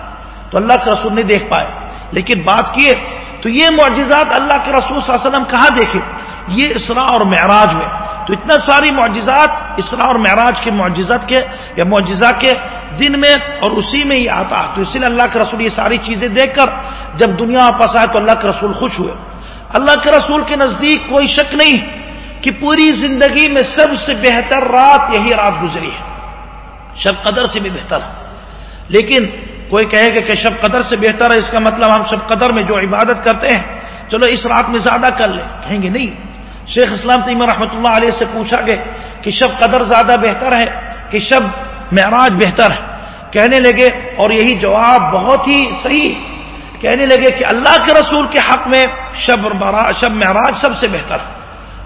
تو اللہ کے رسول نہیں دیکھ پائے۔ لیکن بات کیے تو یہ معجزات اللہ کے رسول صلی اللہ علیہ وسلم کہاں دیکھے؟ یہ اسراء اور معراج میں۔ تو اتنا ساری معجزات، اسراء اور معراج کے معجزات کے یا معجزہ کے دن میں اور اسی میں ہی آتا۔ تو اسی لیے اللہ کے رسول یہ ساری چیزیں دیکھ کر جب دنیا واپس آئے تو اللہ کے رسول خوش ہوئے۔ اللہ کے رسول کے نزدیک کوئی شک نہیں کہ پوری زندگی میں سب سے بہتر رات یہی رات گزری ہے۔ شب قدر سے بھی بہتر ہے۔ لیکن کوئی کہے گا کہ شب قدر سے بہتر ہے، اس کا مطلب ہم شب قدر میں جو عبادت کرتے ہیں چلو اس رات میں زیادہ کر لیں۔ کہیں گے نہیں۔ شیخ اسلام تیم رحمۃ اللہ علیہ سے پوچھا گیا کہ شب قدر زیادہ بہتر ہے، کہ شب معراج بہتر ہے۔ کہنے لگے، اور یہی جواب بہت ہی صحیح۔ کہنے لگے کہ اللہ کے رسول کے حق میں شب شب معراج سب سے بہتر ہے۔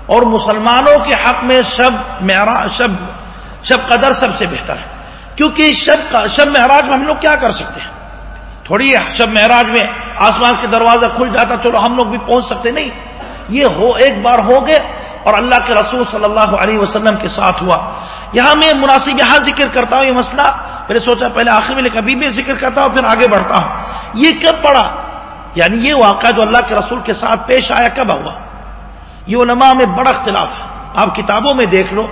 اور مسلمانوں کے حق میں شب معراج، شب شب قدر سب سے بہتر ہے۔ کیونکہ شب شب معراج میں ہم لوگ کیا کر سکتے ہیں؟ تھوڑی شب معراج میں آسمان کے دروازہ کھل جاتا چلو ہم لوگ بھی پہنچ سکتے نہیں۔ یہ ہو، ایک بار ہو گئے اور اللہ کے رسول صلی اللہ علیہ وسلم کے ساتھ ہوا۔ یہاں میں مناسب یہاں ذکر کرتا ہوں یہ مسئلہ۔ میں نے سوچا پہلے آخر میں کبھی بھی ذکر کرتا ہوں، پھر آگے بڑھتا ہوں۔ یہ کب پڑا؟ یعنی یہ واقعہ جو اللہ کے رسول کے ساتھ پیش آیا کب ہوا؟ یہ علماء میں بڑا اختلاف ہے۔ آپ کتابوں میں دیکھ لو۔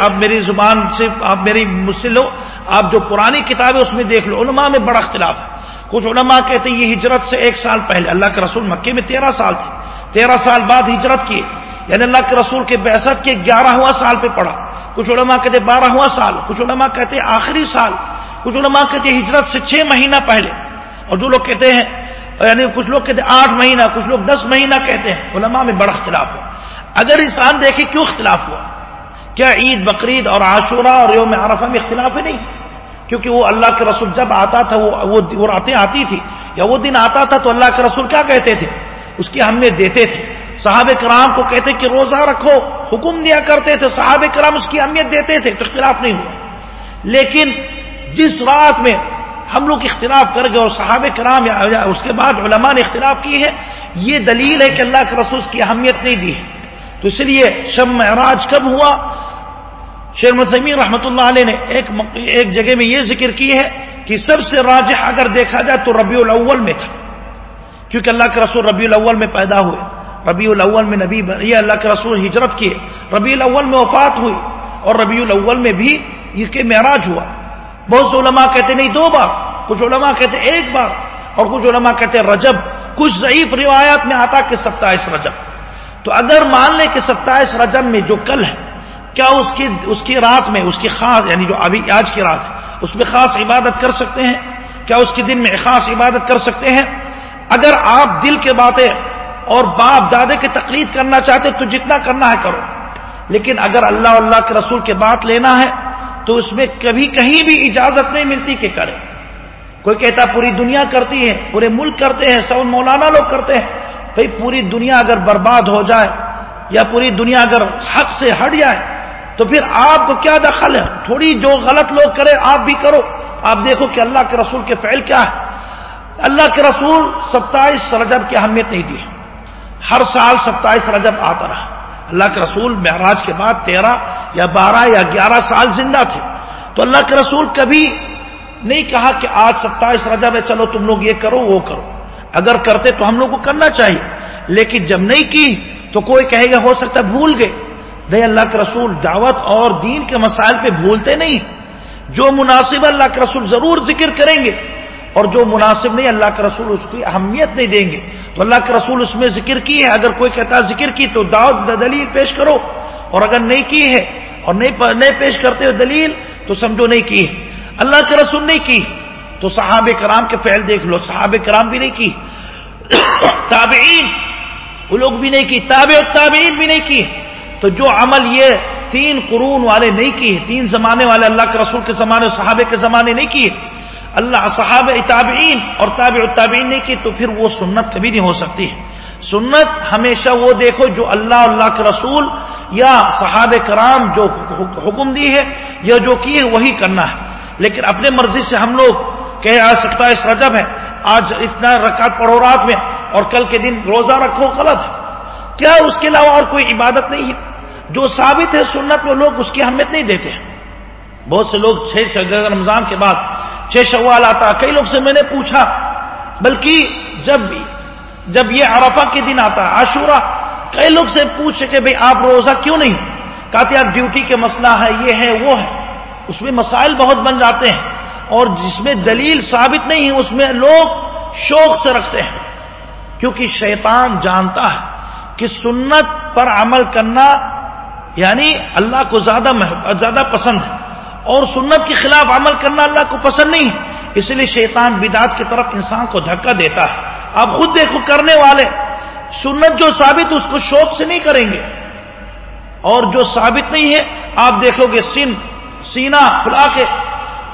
آپ میری زبان سے آپ میری مسل ہو آپ جو پرانی کتاب ہے اس میں دیکھ لو، علماء میں بڑا اختلاف ہے۔ کچھ علماء کہتے ہیں یہ ہجرت سے ایک سال پہلے، اللہ کے رسول مکے میں تیرہ سال تھے۔ تیرہ سال بعد ہجرت کیے۔ یعنی اللہ کے رسول کے بحثت کے گیارہواں سال پہ پڑا کچھ علماء کہتے بارہواں سال، کچھ علماء کہتے آخری سال۔ کچھ علماء کہتے ہجرت سے چھ مہینہ پہلے۔ اور جو لوگ کہتے ہیں یعنی کچھ لوگ کہتے ہیں آٹھ مہینہ، کچھ لوگ دس مہینہ کہتے ہیں، علماء میں بڑا اختلاف ہوا اگر انسان دیکھے کیوں اختلاف ہوا؟ کیا عید، بقرعید اور عاشورہ اور یوم عرفہ میں اختلاف ہے نہیں؟ کیونکہ وہ اللہ کے رسول جب آتا تھا، وہ راتیں آتی تھی یا وہ دن آتا تھا تو اللہ کے رسول کیا کہتے تھے؟ اس کی اہمیت دیتے تھے۔ صحاب کرام کو کہتے کہ روزہ رکھو، حکم دیا کرتے تھے، صحابہ کرام اس کی اہمیت دیتے تھے تو اختلاف نہیں ہوا۔ لیکن جس رات میں ہم لوگ اختلاف کر گئے اور صحابہ کرام یا اس کے بعد علماء نے اختلاف کی ہے، یہ دلیل ہے کہ اللہ کے رسول کی اہمیت نہیں دی ہے۔ تو اس لیے شب معراج کب ہوا؟ شیر مسمین رحمۃ اللہ علیہ نے ایک ایک جگہ میں یہ ذکر کی ہے کہ سب سے راجح اگر دیکھا جائے تو ربیع الاول میں تھا۔ کیونکہ اللہ کے رسول ربیع الاول میں پیدا ہوئے۔ ربیع الاول میں نبی یہ اللہ کے رسول ہجرت کیے۔ ربیع الاول میں وفات ہوئی اور ربیع الاول میں بھی یہ کہ معراج ہوا۔ بہت سے علماء کہتے نہیں، دو بار۔ کچھ علماء کہتے ایک بار اور کچھ علماء کہتے رجب۔ کچھ ضعیف روایات میں آتا کہ ستائیس رجب۔ تو اگر مان لیں کہ ستائیس رجب میں جو کل ہے کیا اس کی اس کی رات میں اس کی خاص یعنی جو ابھی آج کی رات ہے اس میں خاص عبادت کر سکتے ہیں کیا اس کے دن میں خاص عبادت کر سکتے ہیں اگر آپ دل کے باتیں اور باپ دادے کی تقلید کرنا چاہتے تو جتنا کرنا ہے کرو لیکن اگر اللہ اللہ کے رسول کے بات لینا ہے تو اس میں کبھی کہیں بھی اجازت نہیں ملتی کہ کرے۔ کوئی کہتا پوری دنیا کرتی ہے، پورے ملک کرتے ہیں، سو مولانا لوگ کرتے ہیں۔ بھائی پوری دنیا اگر برباد ہو جائے یا پوری دنیا اگر حق سے ہٹ جائے تو پھر آپ کو کیا دخل ہے؟ تھوڑی جو غلط لوگ کرے آپ بھی کرو۔ آپ دیکھو کہ اللہ کے رسول کے فعل کیا ہے۔ اللہ کے رسول ستائیس رجب کی اہمیت نہیں دی۔ ہر سال ستائیس رجب آتا رہا۔ اللہ کے رسول معراج کے بعد تیرہ یا بارہ یا گیارہ سال زندہ تھے۔ تو اللہ کے رسول کبھی نہیں کہا کہ آج ستائیس رجب ہے، چلو تم لوگ یہ کرو، وہ کرو۔ اگر کرتے تو ہم لوگ کو کرنا چاہیے۔ لیکن جب نہیں کی تو کوئی کہے گا ہو سکتا بھول گئے۔ نہیں اللہ کے رسول دعوت اور دین کے مسائل پہ بھولتے نہیں۔ جو مناسب اللہ کے رسول ضرور ذکر کریں گے اور جو مناسب نہیں اللہ کے رسول اس کی اہمیت نہیں دیں گے۔ تو اللہ کے رسول اس میں ذکر کی ہے اگر کوئی کہتا ہے ذکر کی تو دعوت دلیل پیش کرو۔ اور اگر نہیں کی ہے اور نہیں پیش کرتے ہو دلیل تو سمجھو نہیں کی۔ ہے اللہ کے رسول نہیں کی تو صحابہ کرام کے فعل دیکھ لو۔ صحابہ کرام بھی نہیں کی۔ تابعین وہ لوگ بھی نہیں کی۔ تابع تابعین بھی نہیں کی۔ تو جو عمل یہ تین قرون والے نہیں کی، تین زمانے والے اللہ کے رسول کے زمانے، صحابہ کے زمانے نہیں کیے اللہ صحاب تابعین اور تابع التابعین نہیں کی، تو پھر وہ سنت کبھی نہیں ہو سکتی۔ ہے سنت ہمیشہ وہ دیکھو جو اللہ اللہ کے رسول یا صحابہ کرام جو حکم دی ہے یا جو کی ہے، وہی کرنا ہے۔ لیکن اپنے مرضی سے ہم لوگ کہ آج ستائیس رجب ہے، آج اتنا رکعت پڑھو رات میں اور کل کے دن روزہ رکھو غلط ہے۔ کیا اس کے علاوہ اور کوئی عبادت نہیں ہے؟ جو ثابت ہے سنت میں لوگ اس کی اہمیت نہیں دیتے ہیں۔ بہت سے لوگ چھ رمضان کے بعد چھ شوال آتا، کئی لوگ سے میں نے پوچھا، بلکہ جب جب یہ عرفہ کے دن آتا، عاشورہ، کئی لوگ سے پوچھ کہ بھئی آپ روزہ کیوں نہیں؟ کہتے آپ ڈیوٹی کے مسئلہ ہے، یہ ہے، وہ ہے۔ اس میں مسائل بہت بن جاتے ہیں اور جس میں دلیل ثابت نہیں ہے اس میں لوگ شوق سے رکھتے ہیں۔ کیونکہ شیطان جانتا ہے۔ کہ سنت پر عمل کرنا یعنی اللہ کو زیادہ زیادہ پسند ہے اور سنت کے خلاف عمل کرنا اللہ کو پسند نہیں اس لیے شیطان بدعت کی طرف انسان کو دھکا دیتا ہے۔ آپ خود دیکھو کرنے والے، سنت جو ثابت اس کو شوق سے نہیں کریں گے۔ اور جو ثابت نہیں ہے، آپ دیکھو گے سن سینا کھلا کے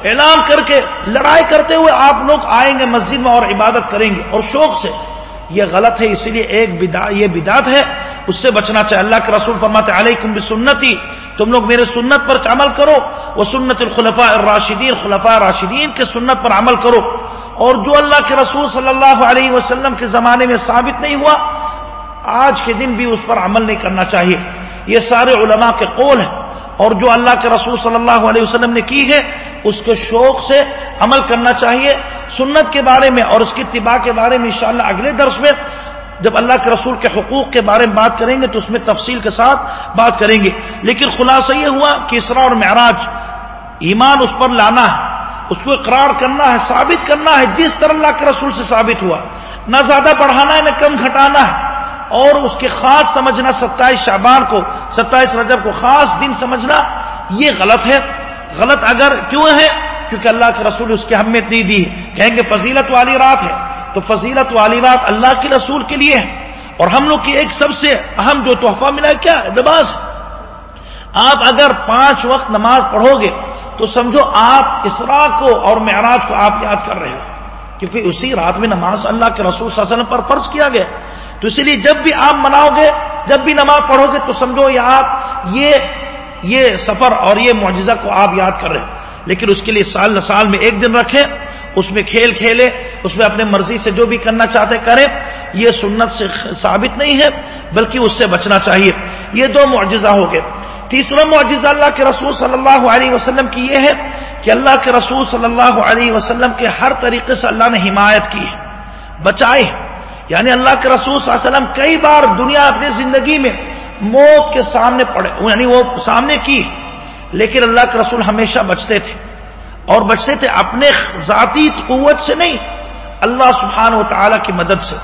اعلان کر کے لڑائی کرتے ہوئے آپ لوگ آئیں گے مسجد میں اور عبادت کریں گے اور شوق سے۔ یہ غلط ہے، اسی لیے ایک یہ بدات ہے۔ اس سے بچنا چاہے اللہ کے رسول فرماتے علیکم بسنتی، تم لوگ میرے سنت پر عمل کرو۔ وہ سنت الخلفاء الراشدین، خلفاء راشدین کے سنت پر عمل کرو۔ اور جو اللہ کے رسول صلی اللہ علیہ وسلم کے زمانے میں ثابت نہیں ہوا، آج کے دن بھی اس پر عمل نہیں کرنا چاہیے۔ یہ سارے علماء کے قول ہیں۔ اور جو اللہ کے رسول صلی اللہ علیہ وسلم نے کی ہے، اس کے شوق سے عمل کرنا چاہیے۔ سنت کے بارے میں اور اس کی اتباع کے بارے میں انشاءاللہ اگلے درس میں جب اللہ کے رسول کے حقوق کے بارے میں بات کریں گے تو اس میں تفصیل کے ساتھ بات کریں گے۔ لیکن خلاصہ یہ ہوا کہ اسرا اور معراج، ایمان اس پر لانا ہے، اس کو اقرار کرنا ہے، ثابت کرنا ہے، جس طرح اللہ کے رسول سے ثابت ہوا۔ نہ زیادہ بڑھانا ہے، نہ کم گھٹانا ہے۔ اور اس کے خاص سمجھنا ستائیس شعبان کو ستائیس رجب کو خاص دن سمجھنا، یہ غلط ہے۔ غلط اگر کیوں ہے؟ کیونکہ اللہ کے رسول اس کی اہمیت نہیں دی کہیں گے فضیلت والی رات ہے۔ تو فضیلت والی رات اللہ کے رسول کے لیے ہے۔ اور ہم لوگ کی ایک سب سے اہم جو تحفہ ملا ہے کیا؟ نماز آپ اگر پانچ وقت نماز پڑھو گے، تو سمجھو آپ اسرا کو اور معراج کو آپ یاد کر رہے ہو۔ کیونکہ اسی رات میں نماز اللہ کے رسول صلی اللہ علیہ وسلم پر فرض کیا گیا۔ تو اسی لیے جب بھی آپ مناؤ گے، جب بھی نماز پڑھو گے، تو سمجھو یہ آپ، یہ یہ سفر اور یہ معجزہ کو آپ یاد کر رہے ہیں۔ لیکن اس کے لیے سال نہ سال میں ایک دن رکھے اس میں کھیل کھیلے اس میں اپنے مرضی سے جو بھی کرنا چاہتے کرے یہ سنت سے ثابت نہیں ہے، بلکہ اس سے بچنا چاہیے۔ یہ دو معجزہ ہو گئے۔ تیسرا معجزہ اللہ کے رسول صلی اللہ علیہ وسلم کی یہ ہے کہ اللہ کے رسول صلی اللہ علیہ وسلم کے ہر طریقے سے اللہ نے حمایت کی ہے۔ بچائے یعنی اللہ کے رسول صلی اللہ علیہ وسلم کئی بار دنیا اپنی زندگی میں موت کے سامنے پڑے یعنی وہ سامنے کی، لیکن اللہ کے رسول ہمیشہ بچتے تھے۔ اور بچتے تھے اپنے ذاتی قوت سے نہیں، اللہ سبحان و تعالی کی مدد سے۔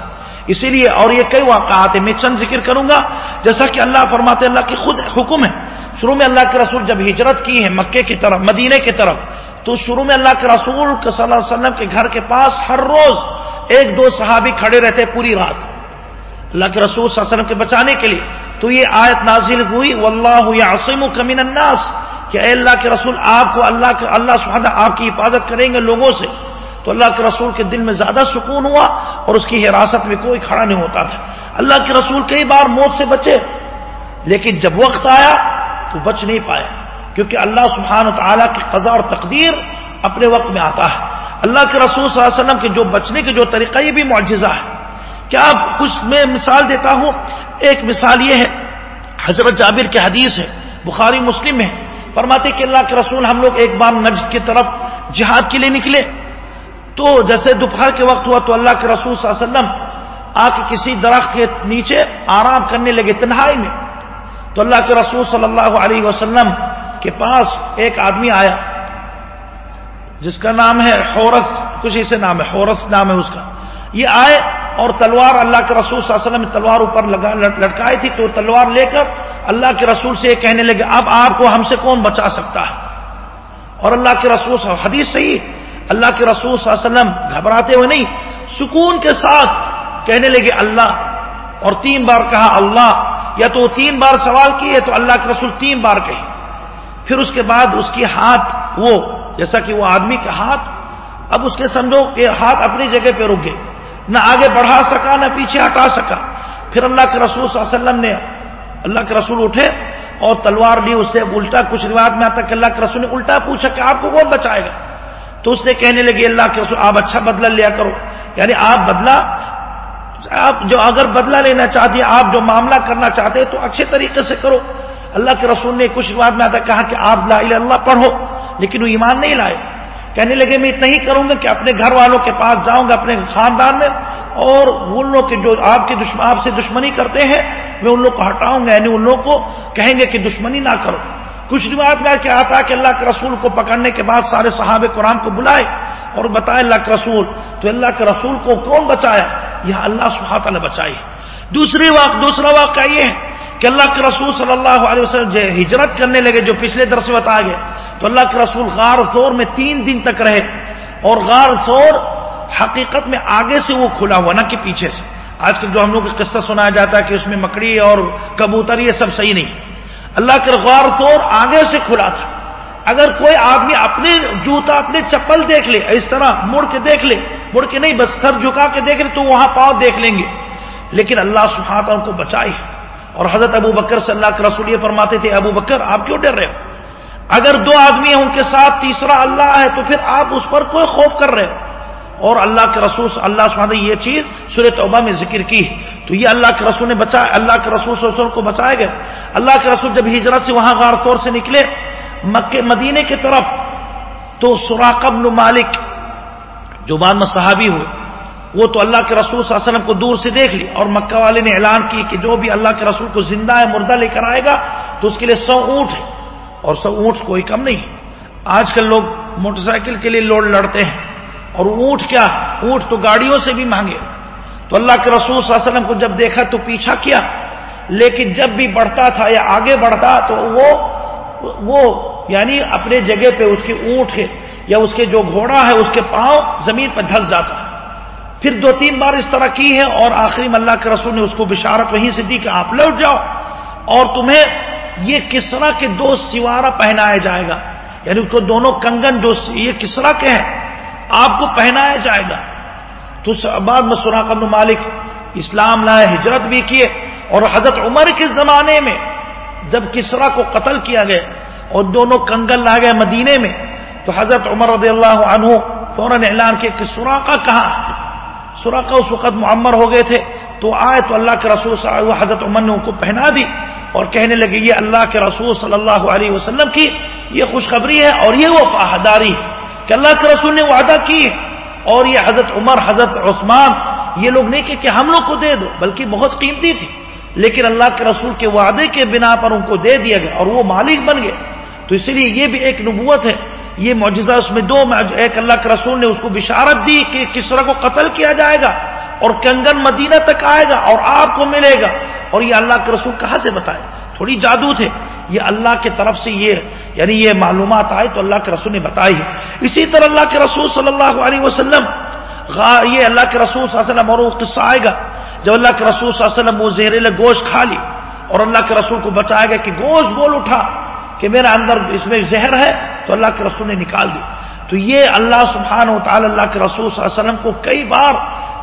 اسی لیے اور یہ کئی واقعات ہیں، میں چند ذکر کروں گا۔ جیسا کہ اللہ فرماتے اللہ کی خود حکم ہے۔ شروع میں اللہ کے رسول جب ہجرت کی ہے مکے کی طرف مدینے کی طرف، تو شروع میں اللہ کے رسول صلی اللہ علیہ وسلم کے گھر کے پاس ہر روز ایک دو صحابی کھڑے رہتے پوری رات۔ اللہ کے رسول صلی اللہ علیہ وسلم کے بچانے کے لیے۔ تو یہ آیت نازل ہوئی واللہ یعصم کمن الناس۔ کہ اے اللہ کے رسول، آپ کو اللہ کے اللہ سبحانہ آپ کی حفاظت کریں گے لوگوں سے۔ تو اللہ کے رسول کے دل میں زیادہ سکون ہوا اور اس کی حراست میں کوئی کھڑا نہیں ہوتا تھا۔ اللہ کے رسول کئی بار موت سے بچے، لیکن جب وقت آیا تو بچ نہیں پائے۔ کیونکہ اللہ سبحانہ تعالیٰ کی قضا اور تقدیر اپنے وقت میں آتا ہے۔ اللہ کے رسول صلی اللہ علیہ وسلم کے جو بچنے کے جو طریقہ یہ بھی معجزہ ہے۔ کیا کچھ میں مثال دیتا ہوں؟ ایک مثال یہ ہے، حضرت جابر کے حدیث ہے، بخاری مسلم ہے۔ فرماتے کہ اللہ کے رسول ہم لوگ ایک بار نجد کی طرف جہاد کے لیے نکلے۔ تو جیسے دوپہر کے وقت ہوا تو اللہ کے رسول صلی اللہ علیہ وسلم آ کے کسی درخت کے نیچے آرام کرنے لگے تنہائی میں۔ تو اللہ کے رسول صلی اللہ علیہ وسلم کے پاس ایک آدمی آیا۔ جس کا نام ہے حورس کچھ اسے نام ہے حورس نام ہے اس کا۔ یہ آئے اور تلوار اللہ کے رسول صلی اللہ علیہ وسلم تلوار اوپر لٹکائی تھی تو تلوار لے کر اللہ کے رسول سے یہ کہنے لگے، اب آپ کو ہم سے کون بچا سکتا ہے؟ اور اللہ کے رسول حدیث صحیح، اللہ کے رسول صلی اللہ علیہ وسلم گھبراتے ہوئے نہیں، سکون کے ساتھ کہنے لگے، اللہ۔ اور تین بار کہا، اللہ۔ یا تو وہ تین بار سوال کیے، تو اللہ کے رسول تین بار کہے۔ پھر اس کے بعد اس کی ہاتھ وہ جیسا کہ وہ آدمی کا ہاتھ، اب اس کے سمجھو کہ ہاتھ اپنی جگہ پہ رک گئے نہ آگے بڑھا سکا، نہ پیچھے ہٹا سکا۔ پھر اللہ کے رسول صلی اللہ علیہ وسلم نے اللہ کے رسول اٹھے اور تلوار لی اس سے الٹا کچھ رواج میں آتا کہ اللہ کے رسول نے الٹا پوچھا کہ آپ کو کون بچائے گا؟ تو اس نے کہنے لگے، اللہ کے رسول، آپ اچھا بدلہ لیا کرو۔ یعنی آپ بدلا آپ جو اگر بدلہ لینا چاہتے آپ جو معاملہ کرنا چاہتے ہیں، تو اچھے طریقے سے کرو۔ اللہ کے رسول نے کچھ رواج میں آتا کہا کہ آپ لا اللہ پڑھو، لیکن وہ ایمان نہیں لائے۔ کہنے لگے، میں اتنا ہی کروں گا کہ اپنے گھر والوں کے پاس جاؤں گا، اپنے خاندان میں، اور ان لوگ کے جو آپ کے آپ سے دشمنی کرتے ہیں، میں ان لوگ کو ہٹاؤں گا۔ یعنی ان لوگ کو کہیں گے کہ دشمنی نہ کرو۔ کچھ روایت میں کیا آتا کہ اللہ کے رسول کو پکڑنے کے بعد سارے صحابہ قرآن کو بلائے اور بتائے اللہ کے رسول، تو اللہ کے رسول کو کون بچایا؟ یہ اللہ سبحانہ نے بچائی۔ دوسری واقع دوسرا واقعہ یہ ہے کہ اللہ کے رسول صلی اللہ علیہ وسلم جو ہجرت کرنے لگے جو پچھلے درس میں بتا گئے تو اللہ کے رسول غار زور میں تین دن تک رہے اور غار زور حقیقت میں آگے سے وہ کھلا ہوا، نہ کہ پیچھے سے۔ آج کل جو ہم لوگ کا قصہ سنایا جاتا ہے کہ اس میں مکڑی اور کبوتر، یہ سب صحیح نہیں۔ اللہ کے غار زور آگے سے کھلا تھا۔ اگر کوئی آدمی اپنے جوتا، اپنے چپل دیکھ لے، اس طرح مڑ کے دیکھ لے، مڑ کے نہیں، بس سر جھکا کے دیکھ لے، تو وہاں پاؤں دیکھ لیں گے۔ لیکن اللہ سبحانہ ان کو بچائی اور حضرت ابو بکر صلی اللہ کے رسول یہ فرماتے تھے ابو بکر، آپ کیوں ڈر رہے ہو؟ اگر دو آدمی ہیں ان کے ساتھ، تیسرا اللہ ہے، تو پھر آپ اس پر کوئی خوف کر رہے ہو؟ اور اللہ کے رسول اللہ سبحانہ یہ چیز سورہ توبہ میں ذکر کی تو یہ اللہ کے رسول نے بچا اللہ کے رسول صلی اللہ علیہ وسلم کو بچائے گئے اللہ کے رسول جب ہجرت سے وہاں غار طور سے نکلے مکے مدینے کی طرف، تو سراقب مالک، جو بعد میں صحابی ہوئے وہ تو اللہ کے رسول صلی اللہ علیہ وسلم کو دور سے دیکھ لی اور مکہ والے نے اعلان کی کہ جو بھی اللہ کے رسول کو زندہ ہے، مردہ لے کر آئے گا، تو اس کے لیے سو اونٹ ہے اور سو اونٹ کوئی کم نہیں۔ ہے آج کل لوگ موٹر سائیکل کے لیے لوڈ لڑتے ہیں۔ اور اونٹ کیا؟ اونٹ تو گاڑیوں سے بھی مانگے۔ تو اللہ کے رسول صلی اللہ علیہ وسلم کو جب دیکھا تو پیچھا کیا۔ لیکن جب بھی بڑھتا تھا یا آگے بڑھتا تو وہ وہ یعنی اپنے جگہ پہ اس کے اونٹ یا اس کے جو گھوڑا ہے، اس کے پاؤں زمین پر دھس جاتا۔ ہے پھر دو تین بار اس طرح کی ہے اور آخری میں اللہ کے رسول نے اس کو بشارت وہیں سے دی کہ آپ لوٹ جاؤ اور تمہیں یہ کسرا کے دو سوارا پہنایا جائے گا یعنی اس کو دونوں کنگن جو یہ کسرا کے ہیں، آپ کو پہنایا جائے گا۔ تو بعد میں سنا مالک اسلام لائے، ہجرت بھی کیے اور حضرت عمر کے زمانے میں جب کسرا کو قتل کیا گیا اور دونوں کنگل لا گئے مدینے میں، تو حضرت عمر رضی اللہ عنہ فوراً اعلان کیا کہ سوراخا کہاں سوراخا اس وقت معمر ہو گئے تھے تو آئے تو اللہ کے رسول صلی اللہ حضرت عمر نے ان کو پہنا دی اور کہنے لگے یہ اللہ کے رسول صلی اللہ علیہ وسلم کی یہ خوشخبری ہے اور یہ وہ پاہداری کہ اللہ کے رسول نے وعدہ کی اور یہ حضرت عمر حضرت عثمان یہ لوگ نہیں کہ, کہ ہم لوگ کو دے دو بلکہ بہت قیمتی تھی۔ لیکن اللہ کے رسول کے وعدے کے بنا پر ان کو دے دیا گیا اور وہ مالک بن گئے۔ تو اس لیے یہ بھی ایک نبوت ہے یہ معجزہ اس میں دو ایک اللہ کے رسول نے اس کو بشارت دی کہ کس طرح کو قتل کیا جائے گا اور کنگن مدینہ تک آئے گا اور آپ کو ملے گا اور یہ اللہ کے رسول کہاں سے بتائے؟ تھوڑی جادو تھے۔ یہ اللہ کی طرف سے یہ یعنی یہ معلومات آئے تو اللہ کے رسول نے بتائی۔ ہے اسی طرح اللہ کے رسول صلی اللہ علیہ وسلم یہ اللہ کے رسول صلی اللہ علیہ وسلم اور وہ قصہ آئے گا۔ جب اللہ کے رسول صلی اللہ علیہ وسلم وہ گوشت کھا لی اور اللہ کے رسول کو بتایا گیا کہ گوشت بول اٹھا کہ میرا اندر اس میں زہر ہے تو اللہ کے رسول نے نکال دی۔ تو یہ اللہ سبحانہ و تعالی اللہ کے رسول صلی اللہ علیہ وسلم کو کئی بار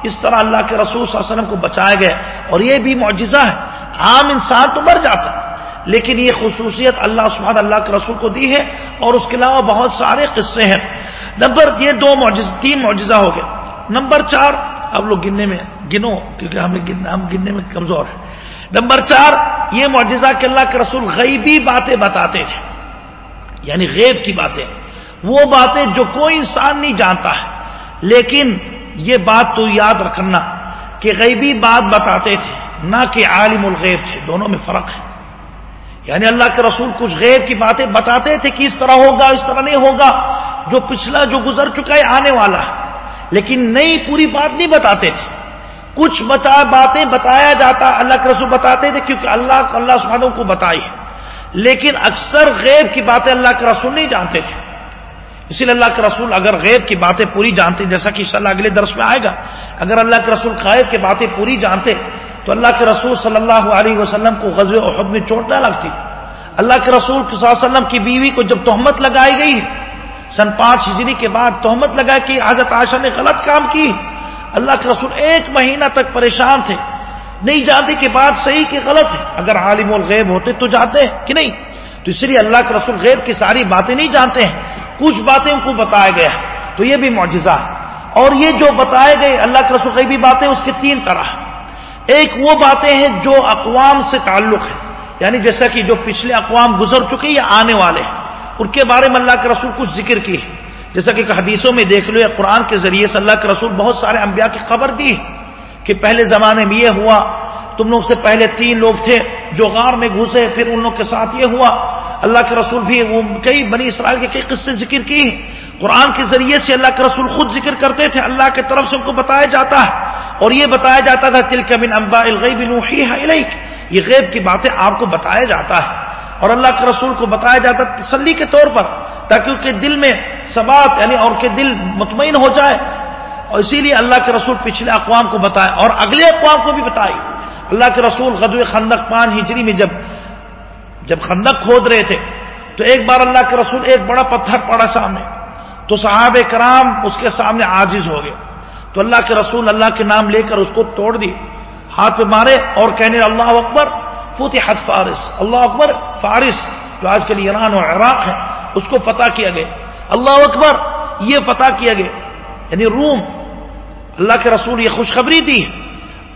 اس طرح اللہ کے رسول صلی اللہ علیہ وسلم کو بچایا گیا۔ اور یہ بھی معجزہ ہے۔ عام انسان تو مر جاتا ہے۔ لیکن یہ خصوصیت اللہ سبحانہ اللہ کے رسول کو دی ہے۔ اور اس کے علاوہ بہت سارے قصے ہیں۔ نمبر، یہ دو معجز، تین معجزہ ہو گئے۔ نمبر چار، اب لوگ گننے میں گنو، کیونکہ ہمیں ہم گننے میں کمزور ہے نمبر چار، یہ معجزہ کہ اللہ کے رسول غیبی باتیں بتاتے تھے۔ یعنی غیب کی باتیں، وہ باتیں جو کوئی انسان نہیں جانتا ہے۔ لیکن یہ بات تو یاد رکھنا کہ غیبی بات بتاتے تھے، نہ کہ عالم الغیب تھے، دونوں میں فرق ہے۔ یعنی اللہ کے رسول کچھ غیب کی باتیں بتاتے تھے کہ اس طرح ہوگا، اس طرح نہیں ہوگا، جو پچھلا جو گزر چکا ہے، آنے والا ہے۔ لیکن نئی پوری بات نہیں بتاتے تھے۔ کچھ بتا باتیں بتایا جاتا، اللہ کے رسول بتاتے تھے کیونکہ اللہ اللہ سبحانہ کو بتائی ہے۔ لیکن اکثر غیب کی باتیں اللہ کے رسول نہیں جانتے تھے۔ اسی لیے اللہ کے رسول اگر غیب کی باتیں پوری جانتے، جیسا کہ انشاءاللہ اگلے درس میں آئے گا، اگر اللہ کے رسول غیب کی باتیں پوری جانتے، تو اللہ کے رسول صلی اللہ علیہ وسلم کو غزو احد میں چوٹ نہ لگتی۔ اللہ کے رسول صلی اللہ علیہ وسلم کی بیوی کو جب تہمت لگائی گئی، سن پانچ ہجری کے بعد تہمت لگائی کہ حضرت عاشا نے غلط کام کی۔ اللہ کے رسول ایک مہینہ تک پریشان تھے۔ نہیں جانتے کہ بات صحیح کہ غلط ہے۔ اگر عالم الغیب ہوتے تو جانتے ہیں کہ نہیں؟ تو اس لیے اللہ کے رسول غیب کی ساری باتیں نہیں جانتے ہیں۔ کچھ باتیں ان کو بتایا گیا تو یہ بھی معجزہ ہے۔ اور یہ جو بتائے گئے اللہ کے رسول غیبی باتیں اس کے تین طرح ایک وہ باتیں ہیں جو اقوام سے تعلق ہے۔ یعنی جیسا کہ جو پچھلے اقوام گزر چکے یا آنے والے ہیں۔ ان کے بارے میں اللہ کے رسول کچھ ذکر کی ہے جیسا کہ حدیثوں میں دیکھ لو یا قرآن کے ذریعے سے اللہ کے رسول بہت سارے انبیاء کی خبر دی ہے۔ کہ پہلے زمانے میں یہ ہوا، تم لوگ سے پہلے تین لوگ تھے جو غار میں گھسے، پھر ان لوگ کے ساتھ یہ ہوا۔ اللہ کے رسول بھی وہ کئی بنی اسرائیل کے کئی قصے ذکر کی قرآن کے ذریعے سے اللہ کے رسول خود ذکر کرتے تھے، اللہ کی طرف سے ان کو بتایا جاتا ہے۔ اور یہ بتایا جاتا تھا تل کبن امبا الغیب یہ غیب کی باتیں آپ کو بتایا جاتا ہے۔ اور اللہ کے رسول کو بتایا جاتا تسلی کے طور پر، تاکہ ان کے دل میں سبات یعنی اور کے دل مطمئن ہو جائے۔ اور اسی لیے اللہ کے رسول پچھلے اقوام کو بتائے اور اگلے اقوام کو بھی بتائی۔ اللہ کے رسول غدو خندق پان ہجری میں جب جب خندق کھود رہے تھے، تو ایک بار اللہ کے رسول ایک بڑا پتھر پڑا سامنے۔ تو صحاب کرام اس کے سامنے عاجز ہو گئے۔ تو اللہ کے رسول اللہ کے نام لے کر اس کو توڑ دی، ہاتھ پہ مارے اور کہنے اللہ اکبر، فتحت فارس۔ اللہ اکبر، فارس جو آج کل ایران اور عراق ہے اس کو فتح کیا گیا۔ اللہ اکبر، یہ فتح کیا گیا۔ یعنی روم اللہ کے رسول یہ خوشخبری دی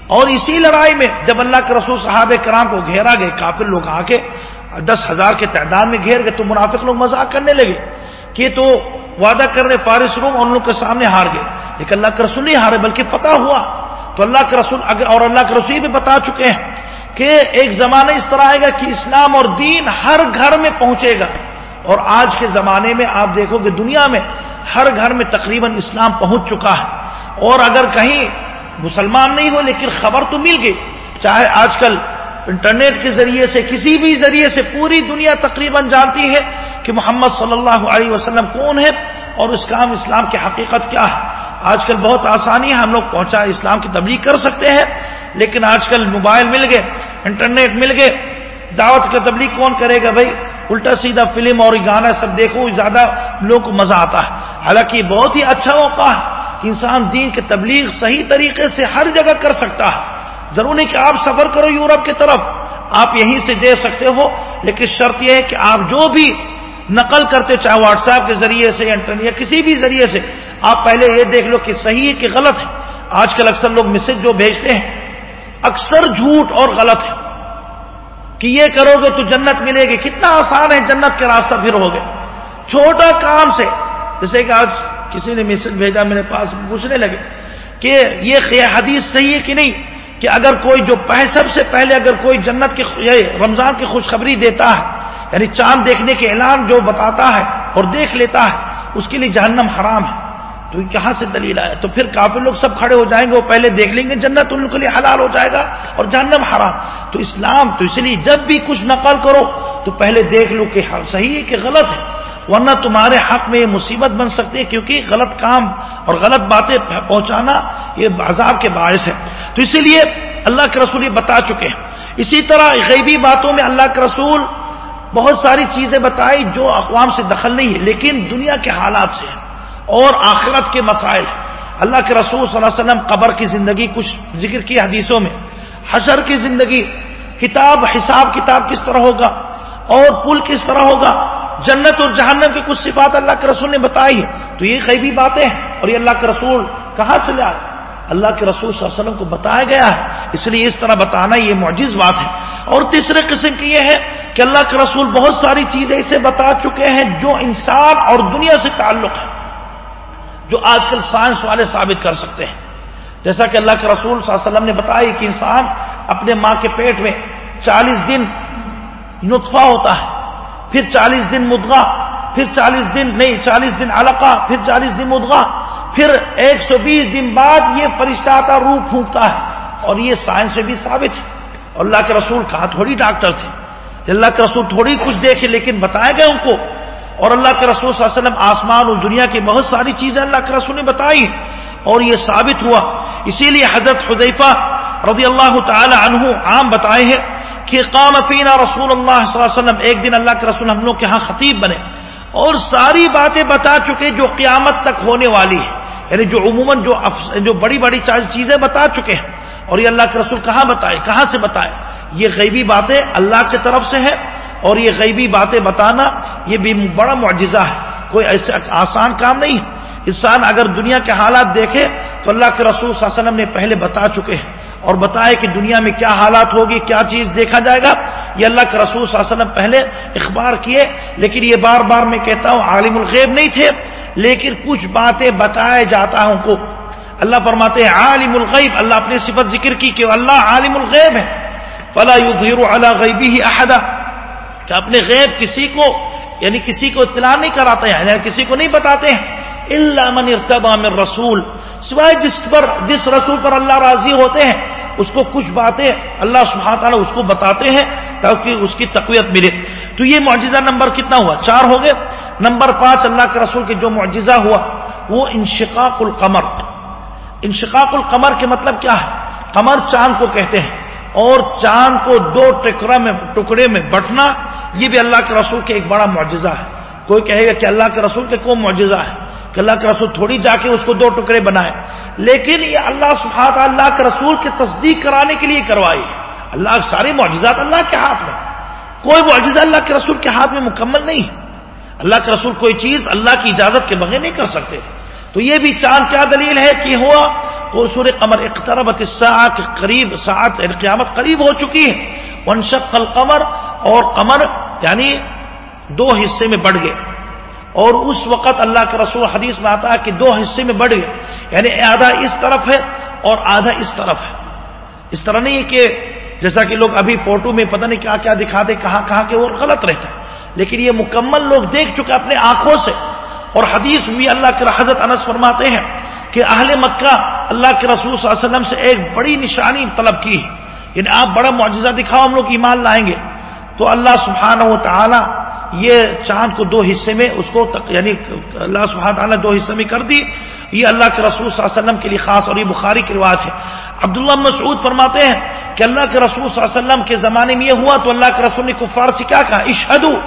اور اسی لڑائی میں جب اللہ کے رسول صحاب کرام کو گھیرا گئے، کافر لوگ آ کے دس ہزار کے تعداد میں گھیر گئے تو منافق لوگ مذاق کرنے لگے کہ تو وعدہ کر رہے فارس روم اور ان لوگ کے سامنے ہار گئے۔ لیکن اللہ کے رسول نہیں ہارے، بلکہ پتہ ہوا۔ تو اللہ کے رسول اور اللہ کے رسول بھی بتا چکے ہیں کہ ایک زمانہ اس طرح آئے گا کہ اسلام اور دین ہر گھر میں پہنچے گا۔ اور آج کے زمانے میں آپ دیکھو کہ دنیا میں ہر گھر میں تقریباً اسلام پہنچ چکا ہے۔ اور اگر کہیں مسلمان نہیں ہو لیکن خبر تو مل گئی، چاہے آج کل انٹرنیٹ کے ذریعے سے، کسی بھی ذریعے سے پوری دنیا تقریباً جانتی ہے کہ محمد صلی اللہ علیہ وسلم کون ہے اور اس کام اسلام کی حقیقت کیا ہے۔ آج کل بہت آسانی ہے، ہم لوگ پہنچا اسلام کی تبلیغ کر سکتے ہیں، لیکن آج کل موبائل مل گئے، انٹرنیٹ مل گئے۔ دعوت کا تبلیغ کون کرے گا بھائی؟ الٹا سیدھا فلم اور گانا سب دیکھو، زیادہ لوگوں کو مزہ آتا ہے۔ حالانکہ یہ بہت ہی اچھا موقع ہے۔ کہ انسان دین کے تبلیغ صحیح طریقے سے ہر جگہ کر سکتا ہے۔ ضرور نہیں کہ آپ سفر کرو یورپ کی طرف۔ آپ یہیں سے دے سکتے ہو، لیکن شرط یہ ہے کہ آپ جو بھی نقل کرتے، چاہے واٹس ایپ کے ذریعے سے یا کسی بھی ذریعے سے، آپ پہلے یہ دیکھ لو کہ صحیح ہے کہ غلط ہے۔ آج کل اکثر لوگ میسج جو بھیجتے ہیں، اکثر جھوٹ اور غلط ہے۔ کہ یہ کرو گے تو جنت ملے گی۔ کتنا آسان ہے جنت کے راستہ پھر ہوگے چھوٹا کام سے، جیسے کہ آج کسی نے میسج بھیجا میرے پاس پوچھنے لگے کہ یہ حدیث صحیح ہے کہ نہیں کہ اگر کوئی جو سب سے پہلے اگر کوئی جنت کی رمضان کی خوشخبری دیتا ہے یعنی چاند دیکھنے کے اعلان جو بتاتا ہے اور دیکھ لیتا ہے، اس کے لیے جہنم حرام ہے۔ تو کہاں سے دلیل آیا؟ تو پھر کافی لوگ سب کھڑے ہو جائیں گے، وہ پہلے دیکھ لیں گے جنت، ان کے لیے حلال ہو جائے گا اور جہنم حرام۔ تو اسلام، تو اس لیے جب بھی کچھ نقل کرو، تو پہلے دیکھ لو کہ ہاں، صحیح ہے کہ غلط ہے۔ ورنہ تمہارے حق میں یہ مصیبت بن سکتی ہے کیونکہ غلط کام اور غلط باتیں پہنچانا یہ عذاب کے باعث ہے۔ تو اسی لیے اللہ کے رسول یہ بتا چکے ہیں۔ اسی طرح غیبی باتوں میں اللہ کے رسول بہت ساری چیزیں بتائی جو اقوام سے دخل نہیں ہے، لیکن دنیا کے حالات سے اور آخرت کے مسائل۔ اللہ کے رسول صلی اللہ علیہ وسلم قبر کی زندگی، کچھ ذکر کی حدیثوں میں۔ حشر کی زندگی، کتاب، حساب کتاب کس طرح ہوگا اور پل کس طرح ہوگا؟ جنت اور جہنم کی کچھ صفات اللہ کے رسول نے بتائی ہے تو یہ غیبی باتیں ہیں اور یہ اللہ کے رسول کہاں سے لیا اللہ کے رسول صلی اللہ علیہ وسلم کو بتایا گیا ہے۔ اس لیے اس طرح بتانا یہ معجز بات ہے۔ اور تیسرے قسم کی یہ ہے کہ اللہ کے رسول بہت ساری چیزیں اسے بتا چکے ہیں جو انسان اور دنیا سے تعلق ہے، جو آج کل سائنس والے ثابت کر سکتے ہیں۔ جیسا کہ اللہ کے رسول صلی اللہ علیہ وسلم نے بتایا کہ انسان اپنے ماں کے پیٹ میں چالیس دن نطفہ ہوتا ہے۔ پھر چالیس دن مدغا پھر چالیس دن، نہیں، چالیس دن علقہ، پھر چالیس دن مدغا پھر ایک سو بیس دن بعد یہ فرشتہ آتا روح پھونکتا ہے۔ اور یہ سائنس میں بھی ثابت ہے۔ اور اللہ کے رسول کہاں تھوڑی ڈاکٹر تھے؟ اللہ کے رسول تھوڑی کچھ دیکھے لیکن بتایا گیا ان کو۔ اور اللہ کے رسول صلی اللہ علیہ وسلم آسمان اور دنیا کی بہت ساری چیزیں اللہ کے رسول نے بتائی اور یہ ثابت ہوا۔ اسی لیے حضرت حضیفہ رضی اللہ تعالی عنہ عام بتائے ہیں۔ کہ قام فینا رسول اللہ صلی اللہ علیہ وسلم، ایک دن اللہ کے رسول ہم لوگ کے ہاں خطیب بنے اور ساری باتیں بتا چکے جو قیامت تک ہونے والی ہے یعنی جو عموماً جو جو بڑی بڑی چیزیں بتا چکے ہیں۔ اور یہ اللہ کے رسول کہاں بتائے، کہاں سے بتائے؟ یہ غیبی باتیں اللہ کی طرف سے ہے اور یہ غیبی باتیں بتانا یہ بھی بڑا معجزہ ہے۔ کوئی ایسے آسان کام نہیں ہے۔ انسان اگر دنیا کے حالات دیکھے تو اللہ کے رسول صلی اللہ علیہ وسلم نے پہلے بتا چکے ہیں اور بتائے کہ دنیا میں کیا حالات ہوگی، کیا چیز دیکھا جائے گا، یہ اللہ کے رسول صلی اللہ علیہ وسلم پہلے اخبار کیے، لیکن یہ بار بار میں کہتا ہوں، عالم الغیب نہیں تھے، لیکن کچھ باتیں بتائے جاتا ہوں کو۔ اللہ فرماتے ہیں، عالم الغیب، اللہ اپنی صفت ذکر کی کہ اللہ عالم الغیب ہے۔ فلا اللہ غیبی ہی احدہ کہ اپنے غیب کسی کو یعنی کسی کو اطلاع نہیں کراتے ہیں یعنی کسی کو نہیں بتاتے ہیں۔ اللہ من ارتبا من رسول. سوائے جس پر جس رسول پر اللہ راضی ہوتے ہیں، اس کو کچھ باتیں اللہ سبحانہ تعالیٰ اس کو بتاتے ہیں تاکہ اس کی تقویت ملے۔ تو یہ معجزہ نمبر کتنا ہوا؟ چار ہو گئے۔ نمبر پانچ، اللہ کے رسول کے جو معجزہ ہوا، وہ انشقاق القمر۔ انشقاق القمر کے مطلب کیا ہے؟ قمر چاند کو کہتے ہیں۔ اور چاند کو دو ٹکڑا میں ٹکڑے میں بٹنا، یہ بھی اللہ کے رسول کے ایک بڑا معجزہ ہے۔ کوئی کہے گا کہ اللہ کے رسول کے کون معجزہ ہے؟ کہ اللہ کے رسول تھوڑی جا کے اس کو دو ٹکڑے بنائے۔ لیکن یہ اللہ سبحانہ اللہ کے رسول کی تصدیق کرانے کے لیے کروائی۔ اللہ سارے معجزات اللہ کے ہاتھ میں۔ کوئی معجزہ اللہ کے رسول کے ہاتھ میں مکمل نہیں۔ ہے اللہ کے رسول کوئی چیز اللہ کی اجازت کے بغیر نہیں کر سکتے۔ تو یہ بھی چاند کیا دلیل ہے کہ ہوا؟ سور قمر، اقتربت کے قریب ساعت یعنی قیامت قریب ہو چکی ہے۔ ونشق القمر، اور قمر یعنی دو حصے میں بڑھ گئے۔ اور اس وقت اللہ کے رسول حدیث میں آتا ہے کہ دو حصے میں بڑھ گئے یعنی آدھا اس طرف ہے اور آدھا اس طرف ہے۔ اس طرح نہیں ہے کہ جیسا کہ لوگ ابھی فوٹو میں پتہ نہیں کیا کیا دکھاتے کہاں کہاں کے وہ غلط رہتا ہے۔ لیکن یہ مکمل لوگ دیکھ چکے اپنے آنکھوں سے۔ اور حدیث بھی اللہ کے حضرت انس فرماتے ہیں کہ اہل مکہ اللہ کے رسول صلی اللہ علیہ وسلم سے ایک بڑی نشانی طلب کی۔ یعنی آپ بڑا معجزہ دکھاؤ، ہم لوگ ایمان لائیں گے۔ تو اللہ سبحانہ و تعالی یہ چاند کو دو حصے میں اس کو یعنی اللہ سبحانہ تعالیٰ دو حصے میں کر دی۔ یہ اللہ کے رسول صلی اللہ علیہ وسلم کے لیے خاص اور یہ بخاری کی روایت ہے۔ عبداللہ مسعود فرماتے ہیں کہ اللہ کے رسول صلی اللہ علیہ وسلم کے زمانے میں یہ ہوا تو اللہ کے رسول نے کفار سے کیا کہا؟ اشہدو،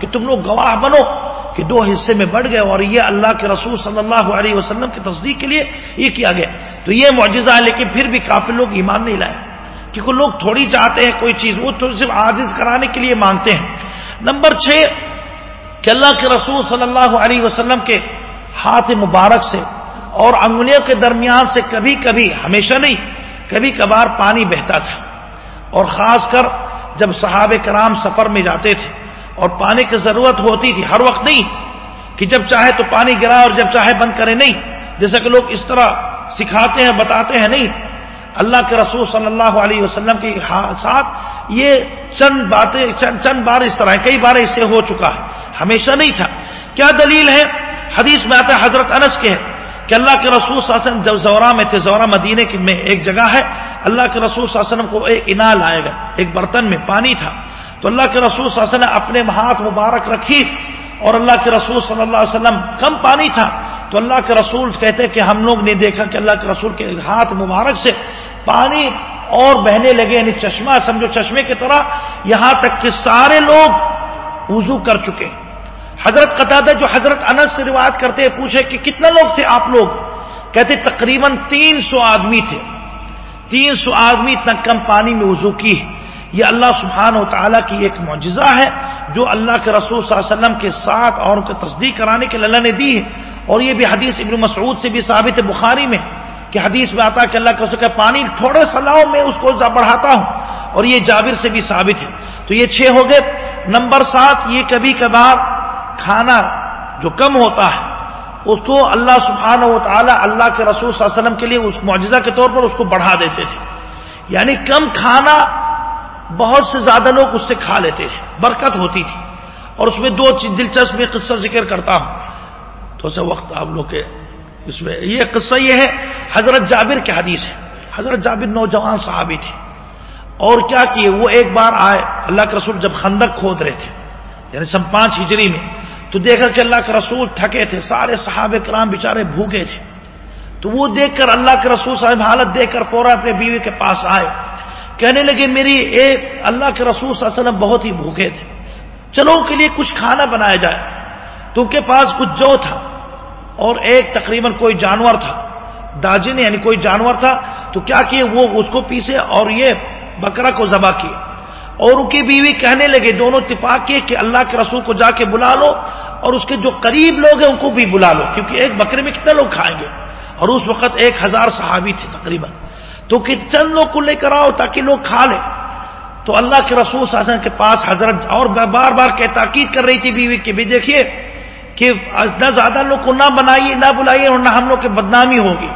کہ تم لوگ گواہ بنو، کہ دو حصے میں بڑھ گئے اور یہ اللہ کے رسول صلی اللہ علیہ وسلم کی تصدیق کے لیے یہ کیا گیا۔ تو یہ معجزہ ہے، لیکن پھر بھی کافی لوگ ایمان نہیں لائے۔ کیونکہ لوگ تھوڑی چاہتے ہیں، کوئی چیز وہ تو صرف عاجز کرانے کے لیے مانگتے ہیں۔ نمبر چھ، کہ اللہ کے رسول صلی اللہ علیہ وسلم کے ہاتھ مبارک سے اور انگلیوں کے درمیان سے کبھی کبھی، ہمیشہ نہیں، کبھی کبھار پانی بہتا تھا۔ اور خاص کر جب صحابہ کرام سفر میں جاتے تھے اور پانی کی ضرورت ہوتی تھی، ہر وقت نہیں، کہ جب چاہے تو پانی گرا اور جب چاہے بند کرے، نہیں۔ جیسا کہ لوگ اس طرح سکھاتے ہیں، بتاتے ہیں، نہیں۔ اللہ کے رسول صلی اللہ علیہ وسلم کے ساتھ یہ چند باتیں چند چند بار اس طرح کئی بار اس سے ہو چکا ہے۔ ہمیشہ نہیں تھا۔ کیا دلیل ہے؟ حدیث میں آتا ہے، حضرت انس کے کہ اللہ کے رسول صلی اللہ علیہ وسلم جب زورا میں تھے، زورا مدینے میں ایک جگہ ہے، اللہ کے رسول صلی اللہ علیہ وسلم کو ایک انا لائے گا ایک برتن میں پانی تھا۔ تو اللہ کے رسول صلی اللہ علیہ وسلم نے اپنے ہاتھ مبارک رکھی اور اللہ کے رسول صلی اللہ علیہ وسلم کم پانی تھا۔ تو اللہ کے رسول کہتے کہ ہم لوگ نے دیکھا کہ اللہ کے رسول کے ہاتھ مبارک سے پانی اور بہنے لگے یعنی چشمہ، سمجھو چشمے کی طرح، یہاں تک کہ سارے لوگ وضو کر چکے۔ حضرت قطع جو حضرت انس سے روایت کرتے پوچھے کہ کتنے لوگ تھے آپ لوگ؟ کہتے تقریباً تین سو آدمی تھے۔ تین سو آدمی اتنا کم پانی میں وضو کی۔ یہ اللہ سبحانہ و تعالیٰ کی ایک معجزہ ہے جو اللہ کے رسول صلی اللہ علیہ وسلم کے ساتھ اور ان کو تصدیق کرانے کے اللہ نے دی ہے۔ اور یہ بھی حدیث ابن مسعود سے بھی ثابت ہے بخاری میں کہ حدیث میں آتا ہے کہ اللہ کے رسول کا پانی تھوڑے سلاؤ میں اس کو بڑھاتا ہوں۔ اور یہ جابر سے بھی ثابت ہے۔ تو یہ چھ ہو گئے۔ نمبر سات، یہ کبھی کبھار کھانا جو کم ہوتا ہے، اس کو اللہ سبحانہ و تعالیٰ اللہ کے رسول صلی اللہ علیہ وسلم کے لیے اس معجزہ کے طور پر اس کو بڑھا دیتے تھے۔ یعنی کم کھانا بہت سے زیادہ لوگ اس سے کھا لیتے تھے، برکت ہوتی تھی۔ اور اس میں دو چیز دلچسپ میں قصہ ذکر کرتا ہوں۔ تو سے وقت آپ لوگ کے اس میں یہ قصہ یہ ہے، حضرت جابر کے حدیث ہے۔ حضرت جابر نوجوان صحابی تھے۔ اور کیا کیے؟ وہ ایک بار آئے، اللہ کے رسول جب خندق کھود رہے تھے یعنی سب پانچ ہجری میں، تو دیکھا کہ اللہ کے رسول تھکے تھے، سارے صحابہ کرام بیچارے بھوکے تھے۔ تو وہ دیکھ کر اللہ کے رسول صاحب حالت دیکھ کر فوراً اپنے بیوی کے پاس آئے۔ کہنے لگے، میری ایک اللہ کے رسول صلی اللہ علیہ وسلم بہت ہی بھوکے تھے۔ چلو کے لیے کچھ کھانا بنایا جائے۔ تو ان کے پاس کچھ جو تھا اور ایک تقریباً کوئی جانور تھا۔ داجن یعنی کوئی جانور تھا۔ تو کیا کیے؟ وہ اس کو پیسے اور یہ بکرا کو ذبح کیے۔ اور ان کی بیوی کہنے لگے، دونوں اتفاق کیے کہ اللہ کے رسول کو جا کے بلا لو اور اس کے جو قریب لوگ ہیں ان کو بھی بلا لو، کیونکہ ایک بکرے میں کتنے لوگ کھائیں گے۔ اور اس وقت ایک ہزار صحابی تھے تقریباً۔ تو کہ چند لوگ کو لے کر آؤ تاکہ لوگ کھا لیں۔ تو اللہ کے رسول شاسن کے پاس حضرت اور بار بار کہ تاکید کر رہی تھی بیوی کی، بھی دیکھیے کہ نہ زیادہ لوگ کو نہ بنائیے، نہ بلائیے اور نہ ہم لوگ کی بدنامی ہوگی۔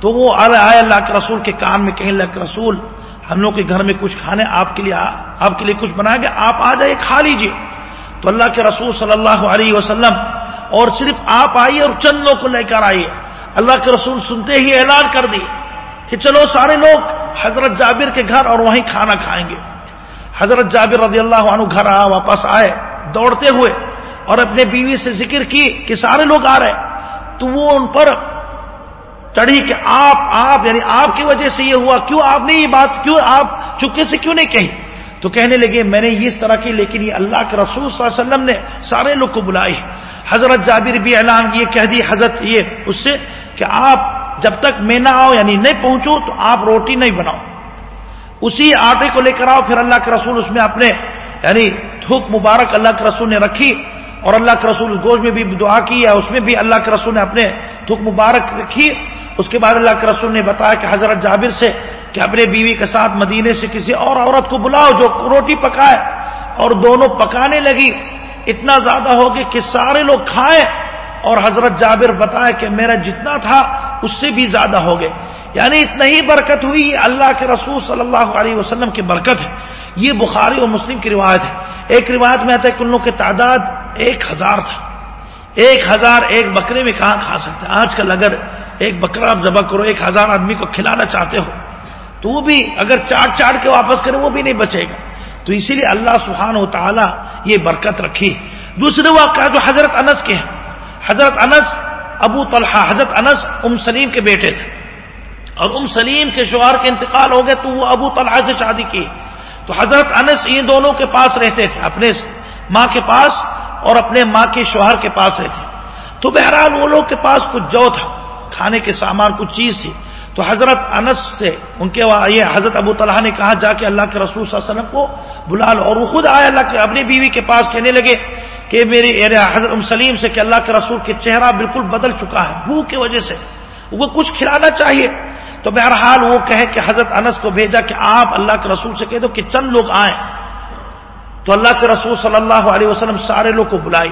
تو وہ آئے اللہ کے رسول کے کان میں کہیں، اللہ کے رسول، ہم لوگ کے گھر میں کچھ کھانے، آپ کے لیے، آپ کے لیے کچھ بنائے گے، آپ آ جائیے، کھا لیجیے۔ تو اللہ کے رسول صلی اللہ علیہ وسلم اور صرف آپ آئیے اور چند لوگ کو لے کر آئیے۔ اللہ کے رسول سنتے ہی اعلان کر دی کہ چلو سارے لوگ حضرت جابر کے گھر اور وہیں کھانا کھائیں گے۔ حضرت جابر رضی اللہ عنہ گھر آ واپس آئے، دوڑتے ہوئے اور اپنے بیوی سے ذکر کی کہ سارے لوگ آ رہے۔ تو وہ ان پر چڑھی کہ آپ آپ یعنی آپ کی وجہ سے یہ ہوا، کیوں آپ نے یہ بات، کیوں آپ چپکے سے کیوں نہیں کہی تو کہنے لگے، میں نے اس طرح کی، لیکن یہ اللہ کے رسول صلی اللہ علیہ وسلم نے سارے لوگ کو بلائی۔ حضرت جابر بھی اعلان یہ کہہ دی حضرت یہ اس سے کہ آپ جب تک میں نہ آؤ یعنی نہیں پہنچو تو آپ روٹی نہیں بناؤ۔ اسی آٹے کو لے کر آؤ، پھر اللہ کے رسول اس میں اپنے یعنی تھوک مبارک اللہ کے رسول نے رکھی اور اللہ کے رسول اس گوشت میں بھی دعا کی ہے اس میں بھی اللہ کے رسول نے اپنے تھوک مبارک رکھی۔ اس کے بعد اللہ کے رسول نے بتایا کہ حضرت جابر سے کہ اپنے بیوی کے ساتھ مدینے سے کسی اور عورت کو بلاؤ جو روٹی پکائے اور دونوں پکانے لگی۔ اتنا زیادہ ہو کہ سارے لوگ کھائے اور حضرت جابر بتایا کہ میرا جتنا تھا اس سے بھی زیادہ ہو گئے۔ یعنی اتنا ہی برکت ہوئی، اللہ کے رسول صلی اللہ علیہ وسلم کی برکت ہے۔ یہ بخاری اور مسلم کی روایت ہے۔ ایک روایت میں آتا ہے کہ ان کی تعداد ایک ہزار تھا۔ ایک ہزار ایک بکرے میں کہاں کھا سکتے آج کل اگر ایک بکرا آپ ذبح کرو، ایک ہزار آدمی کو کھلانا چاہتے ہو، تو وہ بھی اگر چاٹ چاٹ کے واپس کرے، وہ بھی نہیں بچے گا۔ تو اسی لیے اللہ سبحانہ و تعالیٰ یہ برکت رکھی۔ دوسرے واقعہ جو حضرت انس کے ہیں۔ حضرت انس ابو طلحہ حضرت انس، ام سلیم کے بیٹے تھے۔ اور ام سلیم کے شوہر کے انتقال ہو گئے تو وہ ابو طلحہ سے شادی کی۔ تو حضرت انس ان دونوں کے پاس رہتے تھے، اپنے ماں کے پاس اور اپنے ماں کے شوہر کے پاس رہتے تو بہرحال وہ لوگ کے پاس کچھ جو تھا، کھانے کے سامان، کچھ چیز تھی۔ تو حضرت انس سے ان کے یہ حضرت ابو طلحہ نے کہا، جا کے اللہ کے رسول صلی اللہ علیہ وسلم کو بلا لو۔ اور وہ خود آئے، اللہ کے اپنی بیوی کے پاس کہنے لگے کہ میری یعنی حضرت ام سلیم سے کہ اللہ کے رسول کے چہرہ بالکل بدل چکا ہے، بھوک کی وجہ سے۔ وہ کچھ کھلانا چاہیے۔ تو بہرحال وہ کہے کہ حضرت انس کو بھیجا کہ آپ اللہ کے رسول سے کہہ دو کہ چند لوگ آئیں۔ تو اللہ کے رسول صلی اللہ علیہ وسلم سارے لوگ کو بلائی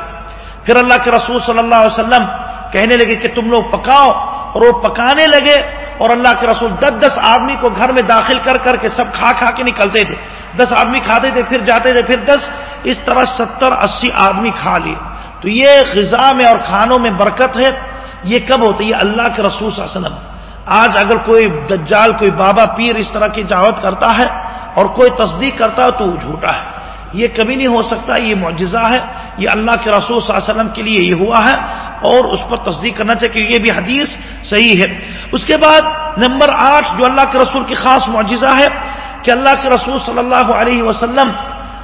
پھر اللہ کے رسول صلی اللہ علیہ وسلم کہنے لگے کہ تم لوگ پکاؤ اور وہ پکانے لگے اور اللہ کے رسول دس دس آدمی کو گھر میں داخل کر کر کے سب کھا کھا کے نکلتے تھے۔ دس آدمی کھاتے تھے، پھر جاتے تھے، پھر دس، اس طرح ستر، اسی آدمی کھا لیے۔ تو یہ غذا میں اور کھانوں میں برکت ہے۔ یہ کب ہوتی ہے؟ اللہ کے رسول صلی اللہ علیہ وسلم۔ آج اگر کوئی دجال، کوئی بابا پیر اس طرح کی جاوت کرتا ہے اور کوئی تصدیق کرتا ہے تو وہ جھوٹا ہے۔ یہ کبھی نہیں ہو سکتا، یہ معجزہ ہے، یہ اللہ کے رسول صلی اللہ علیہ وسلم کے لیے یہ ہوا ہے اور اس پر تصدیق کرنا چاہیے کہ یہ بھی حدیث صحیح ہے۔ اس کے بعد نمبر آٹھ، جو اللہ کے رسول کی خاص معجزہ ہے کہ اللہ کے رسول صلی اللہ علیہ وسلم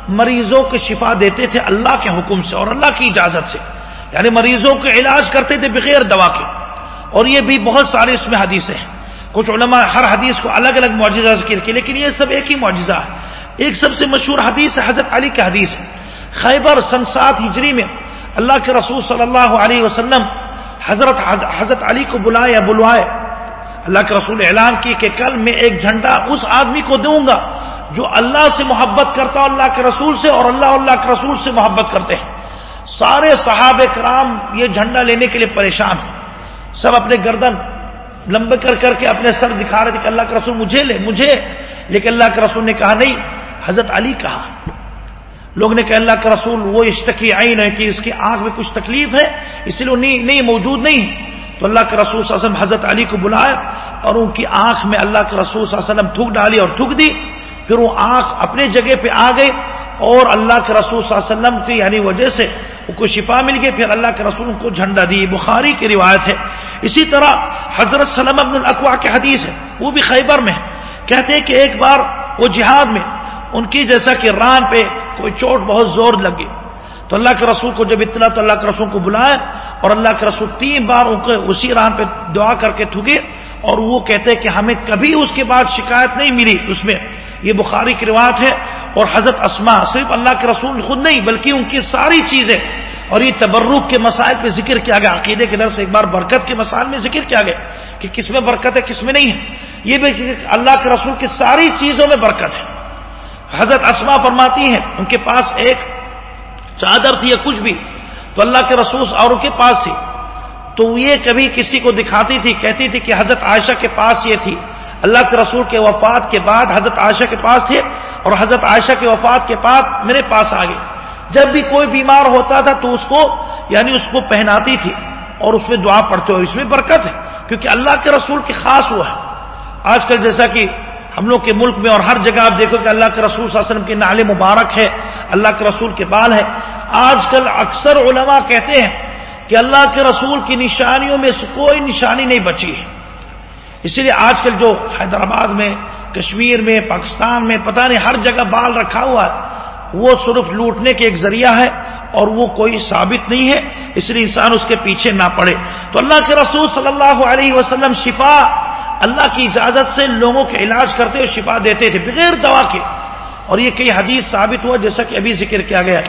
مریضوں کے شفا دیتے تھے اللہ کے حکم سے اور اللہ کی اجازت سے۔ یعنی مریضوں کے علاج کرتے تھے بغیر دوا کے۔ اور یہ بھی بہت سارے اس میں حدیثیں ہیں۔ کچھ علماء ہر حدیث کو الگ الگ معجزہ ذکر کی لیکن یہ سب ایک ہی معجزہ ہے۔ ایک سب سے مشہور حدیث ہے، حضرت علی کی حدیث ہے۔ خیبر سن سات ہجری میں اللہ کے رسول صلی اللہ علیہ وسلم حضرت حضرت علی کو بلائے یا بلوائے۔ اللہ کے رسول اعلان کی کہ کل میں ایک جھنڈا اس آدمی کو دوں گا جو اللہ سے محبت کرتا اللہ کے رسول سے اور اللہ اللہ کے رسول سے محبت کرتے ہیں۔ سارے صحابہ کرام یہ جھنڈا لینے کے لیے پریشان ہیں۔ سب اپنے گردن لمبے کر کر کے اپنے سر دکھا رہے تھے کہ اللہ کے رسول مجھے لے، مجھے۔ لیکن اللہ کے رسول نے کہا، نہیں حضرت علی کہا لوگ نے کہا اللہ کا رسول وہ اشتقی عین ہے کہ اس کی آنکھ میں کچھ تکلیف ہے، اس لیے نہیں نہیں موجود نہیں۔ تو اللہ کے رسول صلی اللہ علیہ وسلم حضرت علی کو بلایا اور ان کی آنکھ میں اللہ کے رسول صلی اللہ علیہ وسلم تھوک ڈالی اور تھوک دی۔ پھر وہ آنکھ اپنے جگہ پہ آ گئی اور اللہ کے رسول صلی اللہ علیہ وسلم کی یعنی وجہ سے ان کو شفا مل گئی۔ پھر اللہ کے رسول کو جھنڈا دی۔ بخاری کی روایت ہے۔ اسی طرح حضرت سلم ابن الاقوا کے حدیث ہے۔ وہ بھی خیبر میں کہتے ہیں کہ ایک بار وہ جہاد میں ان کی جیسا کہ ران پہ کوئی چوٹ بہت زور لگی۔ تو اللہ کے رسول کو جب اطلاع تو اللہ کے رسول کو بلائے اور اللہ کے رسول تین بار ان کو اسی ران پہ دعا کر کے تھکے اور وہ کہتے کہ ہمیں کبھی اس کے بعد شکایت نہیں ملی اس میں۔ یہ بخاری کی روایت ہے اور حضرت اسما صرف اللہ کے رسول خود نہیں بلکہ ان کی ساری چیزیں اور یہ تبرک کے مسائل پہ ذکر کیا گیا۔ عقیدے کے در سے ایک بار برکت کے مسائل میں ذکر کیا گیا کہ کس میں برکت ہے، کس میں نہیں ہے۔ یہ بھی اللہ کے رسول کی ساری چیزوں میں برکت ہے۔ حضرت اسما فرماتی ہیں، ان کے پاس ایک چادر تھی یا کچھ بھی، تو اللہ کے رسول اور ان کے پاس تھی۔ تو یہ کبھی کسی کو دکھاتی تھی، کہتی تھی کہ حضرت عائشہ کے پاس یہ تھی۔ اللہ کے رسول کے وفات کے بعد حضرت عائشہ کے پاس تھے اور حضرت عائشہ کے وفات کے بعد میرے پاس آ گئے۔ جب بھی کوئی بیمار ہوتا تھا تو اس کو یعنی اس کو پہناتی تھی اور اس میں دعا پڑھتے ہو اس میں برکت ہے، کیونکہ اللہ کے رسول کی خاص وہ ہے۔ آج کل جیسا کہ ہم لوگ کے ملک میں اور ہر جگہ آپ دیکھو کہ اللہ کے رسول صلی اللہ علیہ وسلم کے نال مبارک ہے اللہ کے رسول کے بال ہے آج کل اکثر علماء کہتے ہیں کہ اللہ کے رسول کی نشانیوں میں سے کوئی نشانی نہیں بچی ہے۔ اسی لیے آج کل جو حیدرآباد میں، کشمیر میں، پاکستان میں، پتہ نہیں ہر جگہ بال رکھا ہوا ہے، وہ صرف لوٹنے کے ایک ذریعہ ہے اور وہ کوئی ثابت نہیں ہے، اس لیے انسان اس کے پیچھے نہ پڑے۔ تو اللہ کے رسول صلی اللہ علیہ وسلم شفا اللہ کی اجازت سے لوگوں کے علاج کرتے اور شفا دیتے تھے، بغیر دوا کے۔ اور یہ کئی حدیث ثابت ہوا، جیسا کہ ابھی ذکر کیا گیا۔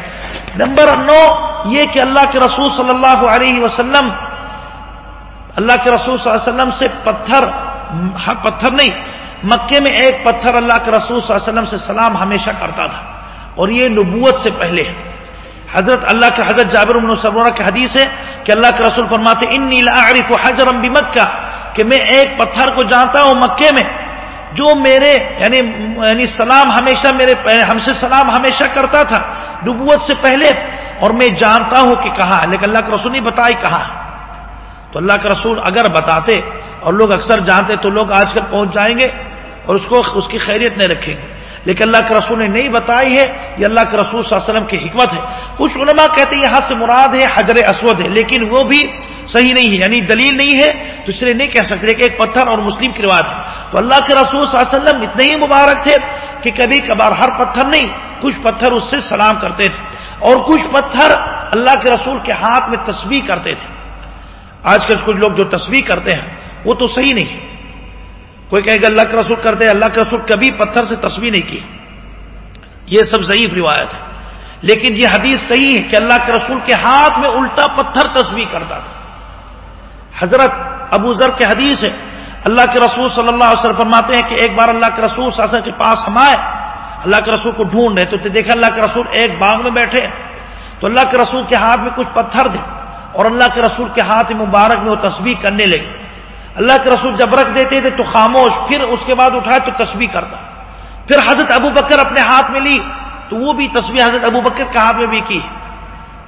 نمبر نو، یہ کہ اللہ کے رسول صلی اللہ علیہ وسلم، اللہ کے رسول صلی اللہ علیہ وسلم سے پتھر ہاں، پتھر نہیں، مکے میں ایک پتھر اللہ کے رسول صلی اللہ علیہ وسلم سے سلام ہمیشہ کرتا تھا۔ اور یہ نبوت سے پہلے ہے۔ حضرت اللہ کے، حضرت جابر بن سرورہ کی حدیث ہے کہ اللہ کے رسول فرماتے ان نیلا حجرم بمکہ کہ میں ایک پتھر کو جانتا ہوں مکے میں، جو میرے یعنی یعنی سلام ہمیشہ میرے، ہم سے سلام ہمیشہ کرتا تھا، نبوت سے پہلے، اور میں جانتا ہوں کہ کہاں، لیکن اللہ کے رسول نہیں بتائی کہاں۔ تو اللہ کے رسول اگر بتاتے، اور لوگ اکثر جانتے، تو لوگ آج کل پہنچ جائیں گے، اور اس کو، اس کی خیریت نہیں رکھیں گے۔ لیکن اللہ کے رسول نے نہیں بتائی ہے، یہ اللہ کے رسول صلی اللہ علیہ وسلم کی حکمت ہے۔ کچھ علماء کہتے ہیں یہاں سے مراد ہے حجر اسود ہے، لیکن وہ بھی صحیح نہیں ہے یعنی دلیل نہیں ہے، تو اس لیے نہیں کہہ سکتے کہ ایک پتھر اور مسلم کی روایت ہے۔ تو اللہ کے رسول صلی اللہ علیہ وسلم اتنے ہی مبارک تھے کہ کبھی کبھار ہر پتھر نہیں، کچھ پتھر اس سے سلام کرتے تھے۔ اور کچھ پتھر اللہ کے رسول کے ہاتھ میں تصویر کرتے تھے۔ آج کل کچھ لوگ جو تصویر کرتے ہیں، وہ تو صحیح نہیں۔ کوئی کہے گا اللہ کے رسول کرتے اللہ کے رسول کبھی پتھر سے تصویر نہیں کی یہ سب ضعیف روایت ہے۔ لیکن یہ حدیث صحیح ہے کہ اللہ کے رسول کے ہاتھ میں الٹا پتھر تصویر کرتا تھا۔ حضرت ابو ذر کے حدیث ہے۔ اللہ کے رسول صلی اللہ علیہ وسلم فرماتے ہیں کہ ایک بار اللہ کے رسول صلی اللہ علیہ وسلم کے پاس ہم آئے۔ اللہ کے رسول کو ڈھونڈ رہے تو دیکھا اللہ کے رسول ایک باغ میں بیٹھے۔ تو اللہ کے رسول کے ہاتھ میں کچھ پتھر تھے اور اللہ کے رسول کے ہاتھ مبارک میں وہ تصویر کرنے لگے۔ اللہ کے رسول جب رکھ دیتے تھے تو خاموش، پھر اس کے بعد اٹھائے تو تصویر کرتا۔ پھر حضرت ابو بکر اپنے ہاتھ میں لی، تو وہ بھی تصویر حضرت ابو بکر کے ہاتھ میں بھی کی۔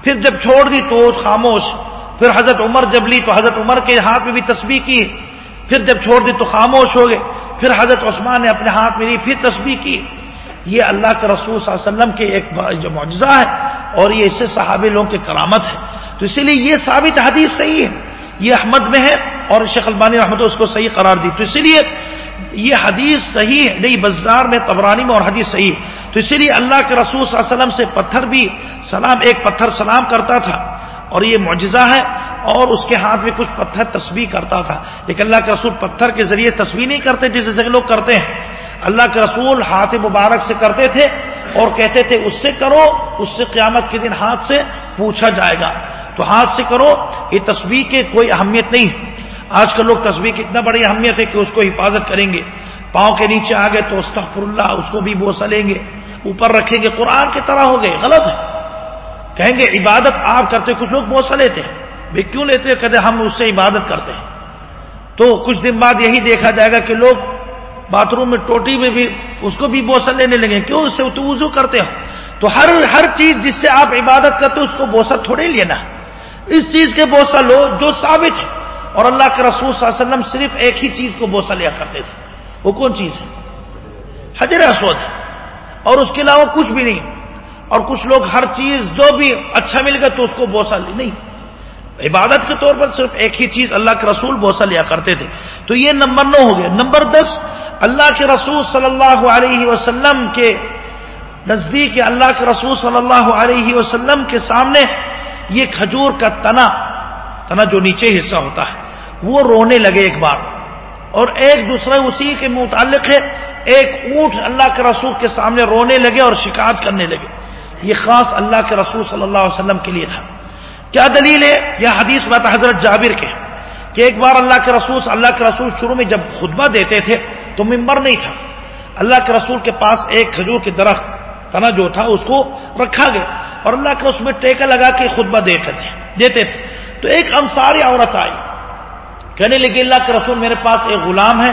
پھر جب چھوڑ دی تو خاموش پھر حضرت عمر جب لی تو حضرت عمر کے ہاتھ میں بھی تصویر کی، پھر جب چھوڑ دی تو خاموش ہو گئے، پھر حضرت عثمان نے اپنے ہاتھ میں لی، پھر تصویر کی۔ یہ اللہ کے رسول صلی اللہ علیہ وسلم کے ایک جو معجزہ ہے اور یہ اسے صحابی لوگوں کی کرامت ہے۔ تو اسی لیے یہ ثابت حدیث صحیح ہے۔ یہ احمد میں ہے اور شیخ البانی رحمت اس کو صحیح قرار دی۔ تو اسی لیے یہ حدیث صحیح ہے، نہیں بازار میں تبرانی میں اور حدیث صحیح۔ ہے تو اسی لیے اللہ کے رسول صلی اللہ علیہ وسلم سے پتھر بھی سلام، ایک پتھر سلام کرتا تھا۔ اور یہ معجزہ ہے اور اس کے ہاتھ میں کچھ پتھر تصویر کرتا تھا لیکن اللہ کے رسول پتھر کے ذریعے تصویر نہیں کرتے جس جگہ لوگ کرتے ہیں اللہ کے رسول ہاتھ مبارک سے کرتے تھے اور کہتے تھے اس سے کرو، اس سے قیامت کے دن ہاتھ سے پوچھا جائے گا۔ تو ہاتھ سے کرو، یہ تصویر کے کوئی اہمیت نہیں ہے۔ آج کل لوگ تصویر کی اتنا بڑی اہمیت ہے کہ اس کو حفاظت کریں گے۔ پاؤں کے نیچے آ گئے تو استغفر اللہ، اس کو بھی بوسا لیں گے۔ اوپر رکھیں گے، قرآن کی طرح ہو گئے، غلط ہے۔ کہیں گے، عبادت آپ کرتے کچھ لوگ بوسا لیتے ہیں۔ بھائی کیوں لیتے کہتے ہم اس سے عبادت کرتے ہیں۔ تو کچھ دن بعد یہی دیکھا جائے گا کہ لوگ باتھ روم میں ٹوٹی میں بھی اس کو بھی بوسا لینے لگے کیوں؟ اس سے تو وضو کرتے ہو۔ تو ہر ہر چیز جس سے آپ عبادت کرتے ہو، اس کو بوسا تھوڑے لینا۔ اس چیز کے بوسا لو جو ثابت ہے اور اللہ کے رسول صلی اللہ علیہ وسلم صرف ایک ہی چیز کو بوسا لیا کرتے تھے۔ وہ کون چیز ہے؟ حجر اسود۔ ہے اور اس کے علاوہ کچھ بھی نہیں۔ اور کچھ لوگ ہر چیز جو بھی اچھا مل گیا تو اس کو بوسا لی نہیں۔ عبادت کے طور پر صرف ایک ہی چیز اللہ کے رسول بوسا لیا کرتے تھے۔ تو یہ نمبر نو ہو گیا۔ نمبر دس، اللہ کے رسول صلی اللہ علیہ وسلم کے نزدیک اللہ کے رسول صلی اللہ علیہ وسلم کے سامنے یہ کھجور کا تنا تنا جو نیچے حصہ ہوتا ہے، وہ رونے لگے ایک بار۔ اور ایک دوسرے اسی کے متعلق ہے، ایک اونٹ اللہ کے رسول کے سامنے رونے لگے اور شکایت کرنے لگے۔ یہ خاص اللہ کے رسول صلی اللہ علیہ وسلم کے لیے تھا۔ کیا دلیل ہے؟ یہ حدیث بات حضرت جابر کے۔ کہ ایک بار اللہ کے رسول اللہ کے رسول شروع میں جب خطبہ دیتے تھے تو ممبر نہیں تھا۔ اللہ کے رسول کے پاس ایک کھجور کے درخت تنا جو تھا، اس کو رکھا گیا۔ اور اللہ کے رسول میں ٹیکا لگا کے خطبہ دیتے تھے دیتے تھے۔ تو ایک انصاری عورت آئی۔ کہنے لگی، اللہ کے رسول میرے پاس ایک غلام ہے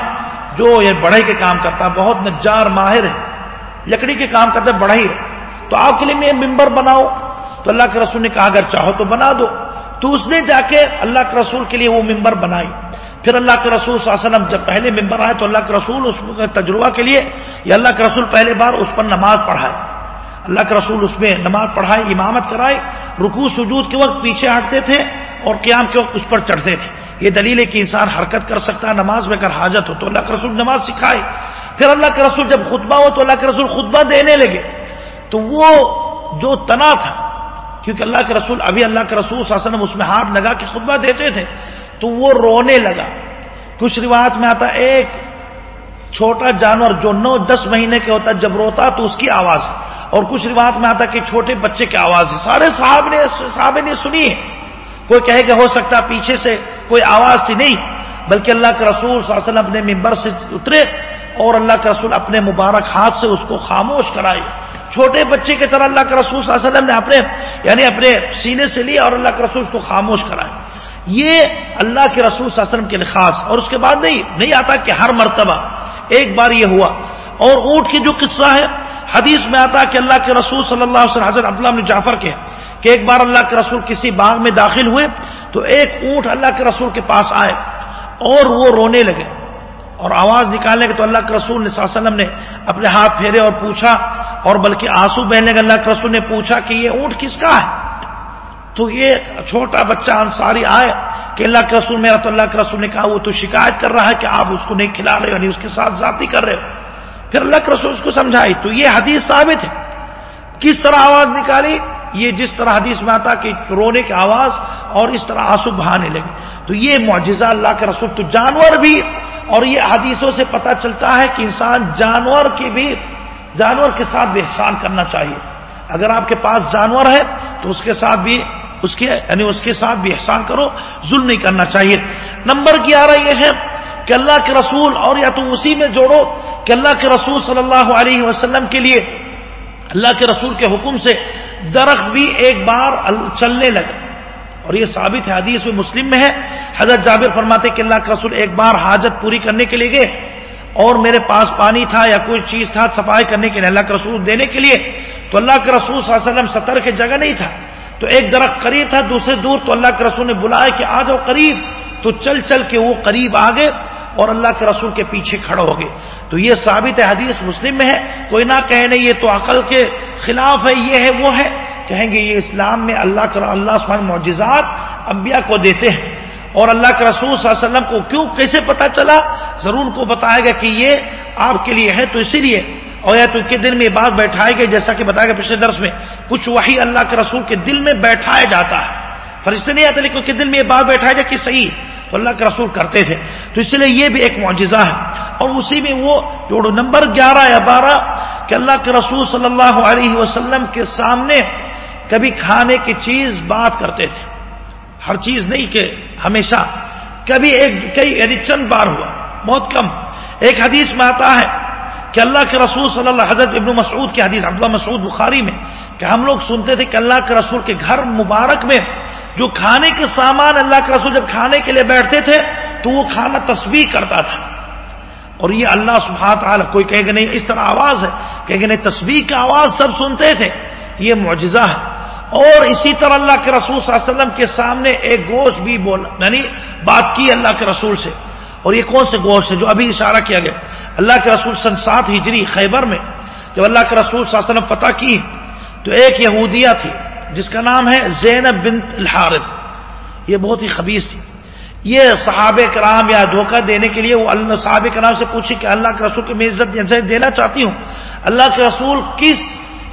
جو یہ بڑھئی کے کام کرتا ہے، بہت نجار ماہر ہے۔ لکڑی کے کام کرتا ہے، بڑھئی تو آپ کے لیے میں ممبر بناؤ تو اللہ کے رسول نے کہا اگر چاہو تو بنا دو تو اس نے جا کے اللہ کے رسول کے لیے وہ ممبر بنائی پھر اللہ کے رسول صلی اللہ علیہ وسلم جب پہلے ممبر آئے تو اللہ کے رسول اس تجربہ کے لیے یا اللہ کے رسول پہلے بار اس پر نماز پڑھائے اللہ کے رسول اس میں نماز پڑھائے، امامت کرائے رکو سجود کے وقت پیچھے ہٹتے تھے اور قیام کے وقت اس پر چڑھتے تھے۔ یہ دلیل ہے کہ انسان حرکت کر سکتا ہے، نماز میں اگر حاجت ہو تو اللہ کے رسول نماز سکھائے۔ پھر اللہ کے رسول جب خطبہ ہو تو اللہ کے رسول خطبہ دینے لگے۔ تو وہ جو تنا تھا، کیونکہ اللہ کے رسول، ابھی اللہ کے رسول صلی اللہ علیہ وسلم اس میں ہاتھ لگا کے خطبہ دیتے تھے، تو وہ رونے لگا۔ کچھ روایت میں آتا، ایک چھوٹا جانور جو نو دس مہینے کے ہوتا، جب روتا تو اس کی آواز۔ اور کچھ روایت میں آتا کہ چھوٹے بچے کی آواز ہے۔ سارے صاحب نے صاحب نے سنی ہے۔ کوئی کہے کہ ہو سکتا پیچھے سے کوئی آواز سی نہیں، بلکہ اللہ کے رسول صلی اللہ علیہ وسلم اپنے ممبر سے اترے اور اللہ کے رسول اپنے مبارک ہاتھ سے اس کو خاموش کرائے چھوٹے بچے کی طرح اللہ کے رسول صلی اللہ علیہ وسلم نے اپنے یعنی اپنے سینے سے لیا اور اللہ کے رسول اس کو خاموش کرائے یہ اللہ کے رسول صلی اللہ علیہ وسلم کے خاص۔ اور اس کے بعد نہیں نہیں آتا کہ ہر مرتبہ ایک بار یہ ہوا۔ اور اونٹ کی جو قصہ ہے، حدیث میں آتا کہ اللہ کے رسول صلی اللہ علیہ وسلم، حضرت عبداللہ جعفر کے، کہ ایک بار اللہ کے رسول کسی باغ میں داخل ہوئے تو ایک اونٹ اللہ کے رسول کے پاس آئے اور وہ رونے لگے۔ اور آواز نکالنے کے تو اللہ کے رسول نے صلی اللہ علیہ وسلم نے اپنے ہاتھ پھیرے اور پوچھا، اور بلکہ آنسو بہنے کا اللہ کے رسول نے پوچھا کہ یہ اونٹ کس کا ہے؟ تو یہ چھوٹا بچہ انصاری آئے کہ اللہ کے رسول، میرا تو اللہ کے رسول نے کہا، وہ تو شکایت کر رہا ہے کہ آپ اس کو نہیں کھلا رہے ہو یعنی اس کے ساتھ ذاتی کر رہے ہو۔ پھر اللہ کے رسول اس کو سمجھائی۔ تو یہ حدیث ثابت ہے۔ کس طرح آواز نکالی؟ یہ جس طرح حدیث میں آتا کہ رونے کی آواز اور اس طرح آنسو بہانے لگے۔ تو یہ معجزہ اللہ کے رسول، تو جانور بھی، اور یہ حدیثوں سے پتہ چلتا ہے کہ انسان جانور کی بھی، جانور کے ساتھ بھی احسان کرنا چاہیے۔ اگر آپ کے پاس جانور ہے تو اس کے ساتھ بھی، اس کے یعنی اس کے ساتھ بھی احسان کرو، ظلم نہیں کرنا چاہیے۔ نمبر گیارہ یہ ہے کہ اللہ کے رسول، اور یا تم اسی میں جوڑو کہ اللہ کے رسول صلی اللہ علیہ وسلم کے لیے اللہ کے رسول کے حکم سے درخت بھی ایک بار چلنے لگا اور یہ ثابت ہے، حدیث میں مسلم میں ہے۔ حضرت جابر فرماتے کہ اللہ کے رسول ایک بار حاجت پوری کرنے کے لیے گئے۔ اور میرے پاس پانی تھا یا کوئی چیز تھا صفائی کرنے کے لیے، اللہ کے رسول دینے کے لیے، تو اللہ کے رسول صلی اللہ علیہ وسلم سطر کے جگہ نہیں تھا۔ تو ایک درخت قریب تھا، دوسرے دور تو اللہ کے رسول نے بلایا کہ آ جاؤ قریب۔ تو چل چل کے وہ قریب آ گئے۔ اور اللہ کے رسول کے پیچھے کھڑے ہو گئے۔ تو یہ ثابت ہے حدیث مسلم میں ہے۔ کوئی نہ کہے نہیں یہ تو عقل کے خلاف ہے، یہ ہے، وہ ہے۔ کہیں گے یہ اسلام میں اللہ کا، اللہ سبحانہ معجزات انبیاء کو دیتے ہیں۔ اور اللہ کے رسول صلی اللہ علیہ وسلم کو کیوں، کیسے پتا چلا؟ ضرور کو بتایا گا کہ یہ آپ کے لیے ہے۔ تو اسی لیے اور یا تو کے دل میں یہ بات بیٹھائے گئے، جیسا کہ بتایا گیا پچھلے درس میں۔ کچھ وہی اللہ کے رسول کے دل میں بیٹھایا جاتا ہے۔ فرشتے نہیں آتے لیکن کے دل میں یہ بات بیٹھایا جائے کہ صحیح تو اللہ کے رسول کرتے تھے۔ تو اس لیے یہ بھی ایک معجزہ ہے۔ اور اسی میں وہ جوڑو نمبر گیارہ یا بارہ کہ اللہ کے رسول صلی اللہ علیہ وسلم کے سامنے کبھی کھانے کی چیز بات کرتے تھے۔ ہر چیز نہیں کہ ہمیشہ۔ کبھی ایک، کئی یعنی چند بار ہوا، بہت کم۔ ایک حدیث میں آتا ہے کہ اللہ کے رسول صلی اللہ حضرت ابن مسعود کی حدیث، عبداللہ مسعود بخاری میں، کہ ہم لوگ سنتے تھے کہ اللہ کے رسول کے گھر مبارک میں جو کھانے کے سامان اللہ کے رسول جب کھانے کے لیے بیٹھتے تھے، تو وہ کھانا تصویر کرتا تھا۔ اور یہ اللہ سبحانہ تعالی، کوئی کہے گا نہیں، اس طرح آواز ہے۔ کہے گا نہیں تصویر کا آواز سب سنتے تھے۔ یہ معجزہ ہے۔ اور اسی طرح اللہ کے رسول صلی اللہ علیہ وسلم کے سامنے ایک گوشت بھی بولا یعنی بات کی اللہ کے رسول سے۔ اور یہ کون سے گوشت ہے جو ابھی اشارہ کیا گیا؟ اللہ کے رسول سن سات ہجری خیبر میں جب اللہ کے رسول صلی اللہ علیہ وسلم فتح کی تو ایک یہودیہ تھی جس کا نام ہے زینب بنت الحارث۔ یہ بہت ہی خبیص تھی۔ یہ صحابہ کرام یا دھوکہ دینے کے لیے وہ اللہ صحابہ کرام سے پوچھی کہ اللہ کے رسول کی میں عزت دینا چاہتی ہوں؟ اللہ کے رسول کس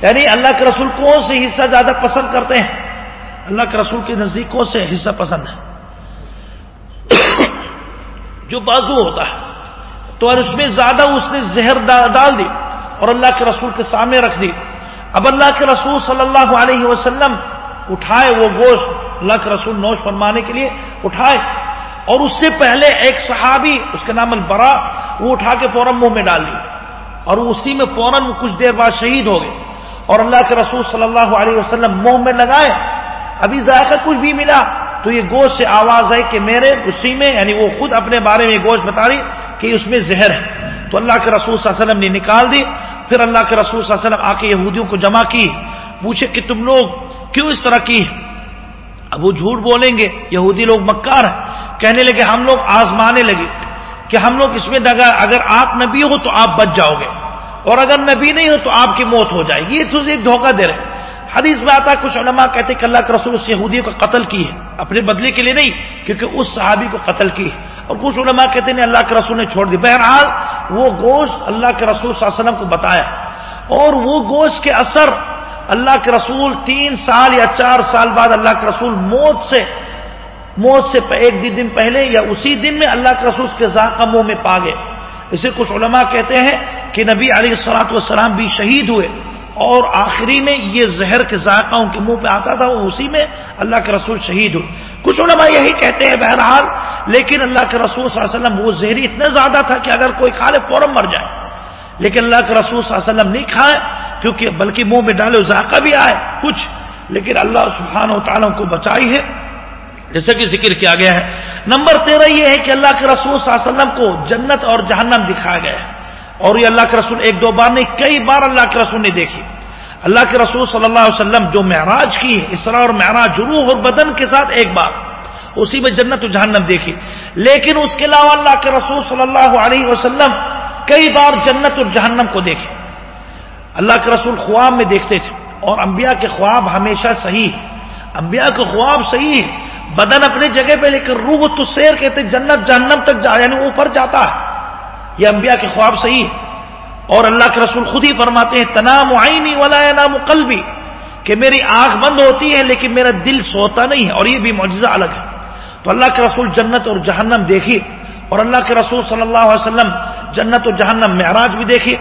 یعنی اللہ کے رسول کون سے حصہ زیادہ پسند کرتے ہیں؟ اللہ کے رسول کے نزدیک کون سے حصہ پسند ہے جو بازو ہوتا ہے۔ تو اور اس میں زیادہ اس نے زہر ڈال دی اور اللہ کے رسول کے سامنے رکھ دی۔ اب اللہ کے رسول صلی اللہ علیہ وسلم اٹھائے وہ گوشت اللہ کے رسول نوش فرمانے کے لیے اٹھائے۔ اور اس سے پہلے ایک صحابی، اس کا نام البرا وہ اٹھا کے فوراً منہ میں ڈال دی۔ اور اسی میں فوراً کچھ دیر بعد شہید ہو گئے۔ اور اللہ کے رسول صلی اللہ علیہ وسلم منہ میں لگائے۔ ابھی ذائقہ کچھ بھی ملا۔ تو یہ گوشت سے آواز ہے کہ میرے اسی میں یعنی وہ خود اپنے بارے میں گوشت بتا رہی کہ اس میں زہر ہے۔ تو اللہ کے رسول صلی اللہ علیہ وسلم نے نکال دی۔ پھر اللہ کے رسول صلی اللہ علیہ وسلم آ کے یہودیوں کو جمع کی۔ پوچھے کہ تم لوگ کیوں اس طرح کی؟ اب وہ جھوٹ بولیں گے، یہودی لوگ مکار ہیں۔ کہنے لگے، ہم لوگ آزمانے لگے کہ ہم لوگ اس میں دگا، اگر آپ نبی ہو تو آپ بچ جاؤ گے۔ اور اگر نبی نہیں ہو تو آپ کی موت ہو جائے گی۔ یہ تو صرف دھوکہ دے رہے حدیث میں آتا ہے، کچھ علماء کہتے کہ اللہ کے رسول اس یہودیوں کا قتل کی ہے۔ اپنے بدلے کے لیے نہیں، کیونکہ اس صحابی کو قتل کی ہے۔ اور کچھ علماء کہتے ہیں اللہ کے رسول نے چھوڑ دی۔ بہرحال، وہ گوشت اللہ کے رسول صلی اللہ علیہ وسلم کو بتایا۔ اور وہ گوشت کے اثر اللہ کے رسول تین سال یا چار سال بعد اللہ کے رسول موت سے موت سے ایک دن پہلے یا اسی دن میں اللہ کے رسول کے ذائقہ منہ میں پا گئے۔ اسے کچھ علماء کہتے ہیں کہ نبی علیہ السلاط والسلام بھی شہید ہوئے۔ اور آخری میں یہ زہر کے ذائقہ ان کے منہ پہ آتا تھا، وہ اسی میں اللہ کے رسول شہید ہوئے۔ کچھ علماء یہی کہتے ہیں بہرحال، لیکن اللہ کے رسول صلی اللہ علیہ وسلم، وہ زہری اتنا زیادہ تھا کہ اگر کوئی کھا لے، فوراً مر جائے۔ لیکن اللہ کے رسول صلی اللہ علیہ وسلم نہیں کھائے، کیونکہ بلکہ منہ میں ڈالے ذائقہ بھی آئے، کچھ۔ لیکن اللہ سبحانہ و تعالیٰ کو بچائی ہے۔ جیسا کہ ذکر کیا گیا ہے۔ نمبر تیرہ یہ ہے کہ اللہ کے رسول صلی اللہ علیہ وسلم کو جنت اور جہنم دکھایا گیا ہے۔ اور یہ اللہ کے رسول ایک دو بار نہیں، کئی بار اللہ کے رسول نے دیکھی۔ اللہ کے رسول صلی اللہ علیہ وسلم جو معراج کی اسرا اور معراج روح اور بدن کے ساتھ ایک بار، اسی میں جنت و جہنم دیکھی۔ لیکن اس کے علاوہ اللہ کے رسول صلی اللہ علیہ وسلم کئی بار جنت اور جہنم کو دیکھے۔ اللہ کے رسول خواب میں دیکھتے تھے۔ اور انبیاء کے خواب ہمیشہ صحیح انبیاء کے خواب صحیح ہے بدن اپنے جگہ پہ لیکن روح تو سیر کہتے جنت جہنم تک جا یعنی اوپر جاتا ہے۔ یہ انبیاء کے خواب صحیح اور اللہ کے رسول خود ہی فرماتے ہیں، تنام عینی ولا نام قلبی، کہ میری آنکھ بند ہوتی ہے لیکن میرا دل سوتا نہیں ہے، اور یہ بھی معجزہ الگ ہے۔ تو اللہ کے رسول جنت اور جہنم دیکھی اور اللہ کے رسول صلی اللہ علیہ وسلم جنت و جہنم معراج بھی دیکھے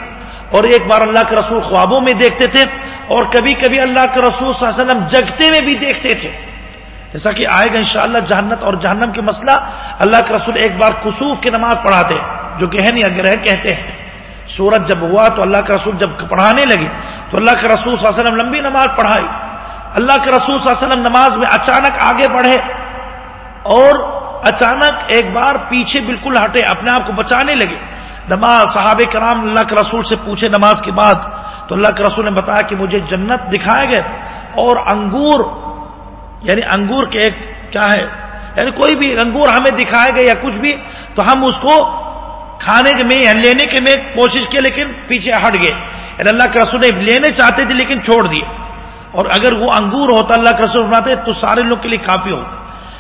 اور ایک بار اللہ کے رسول خوابوں میں دیکھتے تھے، اور کبھی کبھی اللہ کے رسول صلی اللہ علیہ وسلم جگتے میں بھی دیکھتے تھے۔ جیسا کہ آئے گا انشاءاللہ جہنت اور جہنم کے مسئلہ، اللہ کے رسول ایک بار کسوف کی نماز پڑھاتے جو کہ ہے نہیں اگر ہے کہتے ہیں۔ سورج جب ہوا تو اللہ کے رسول جب پڑھانے لگے تو اللہ کے رسول صلی اللہ علیہ وسلم لمبی نماز پڑھائی۔ اللہ کے رسول صلی اللہ علیہ وسلم نماز میں اچانک آگے بڑھے اور اچانک ایک بار پیچھے بالکل ہٹے، اپنے آپ کو بچانے لگے۔ نماز صحاب کرام اللہ کے رسول سے پوچھے نماز کے بعد، تو اللہ کے رسول نے بتایا کہ مجھے جنت دکھائے گئے اور انگور یعنی انگور کے ایک کیا ہے یعنی کوئی بھی انگور ہمیں دکھائے گئے یا کچھ بھی، تو ہم اس کو کھانے کے میں یا لینے کے میں کوشش کی لیکن پیچھے ہٹ گئے۔ یعنی اللہ کے رسول نے لینے چاہتے تھے لیکن چھوڑ دیے۔ اور اگر وہ انگور ہوتا اللہ کے رسول بناتے تو سارے لوگ کے لیے کافی ہو۔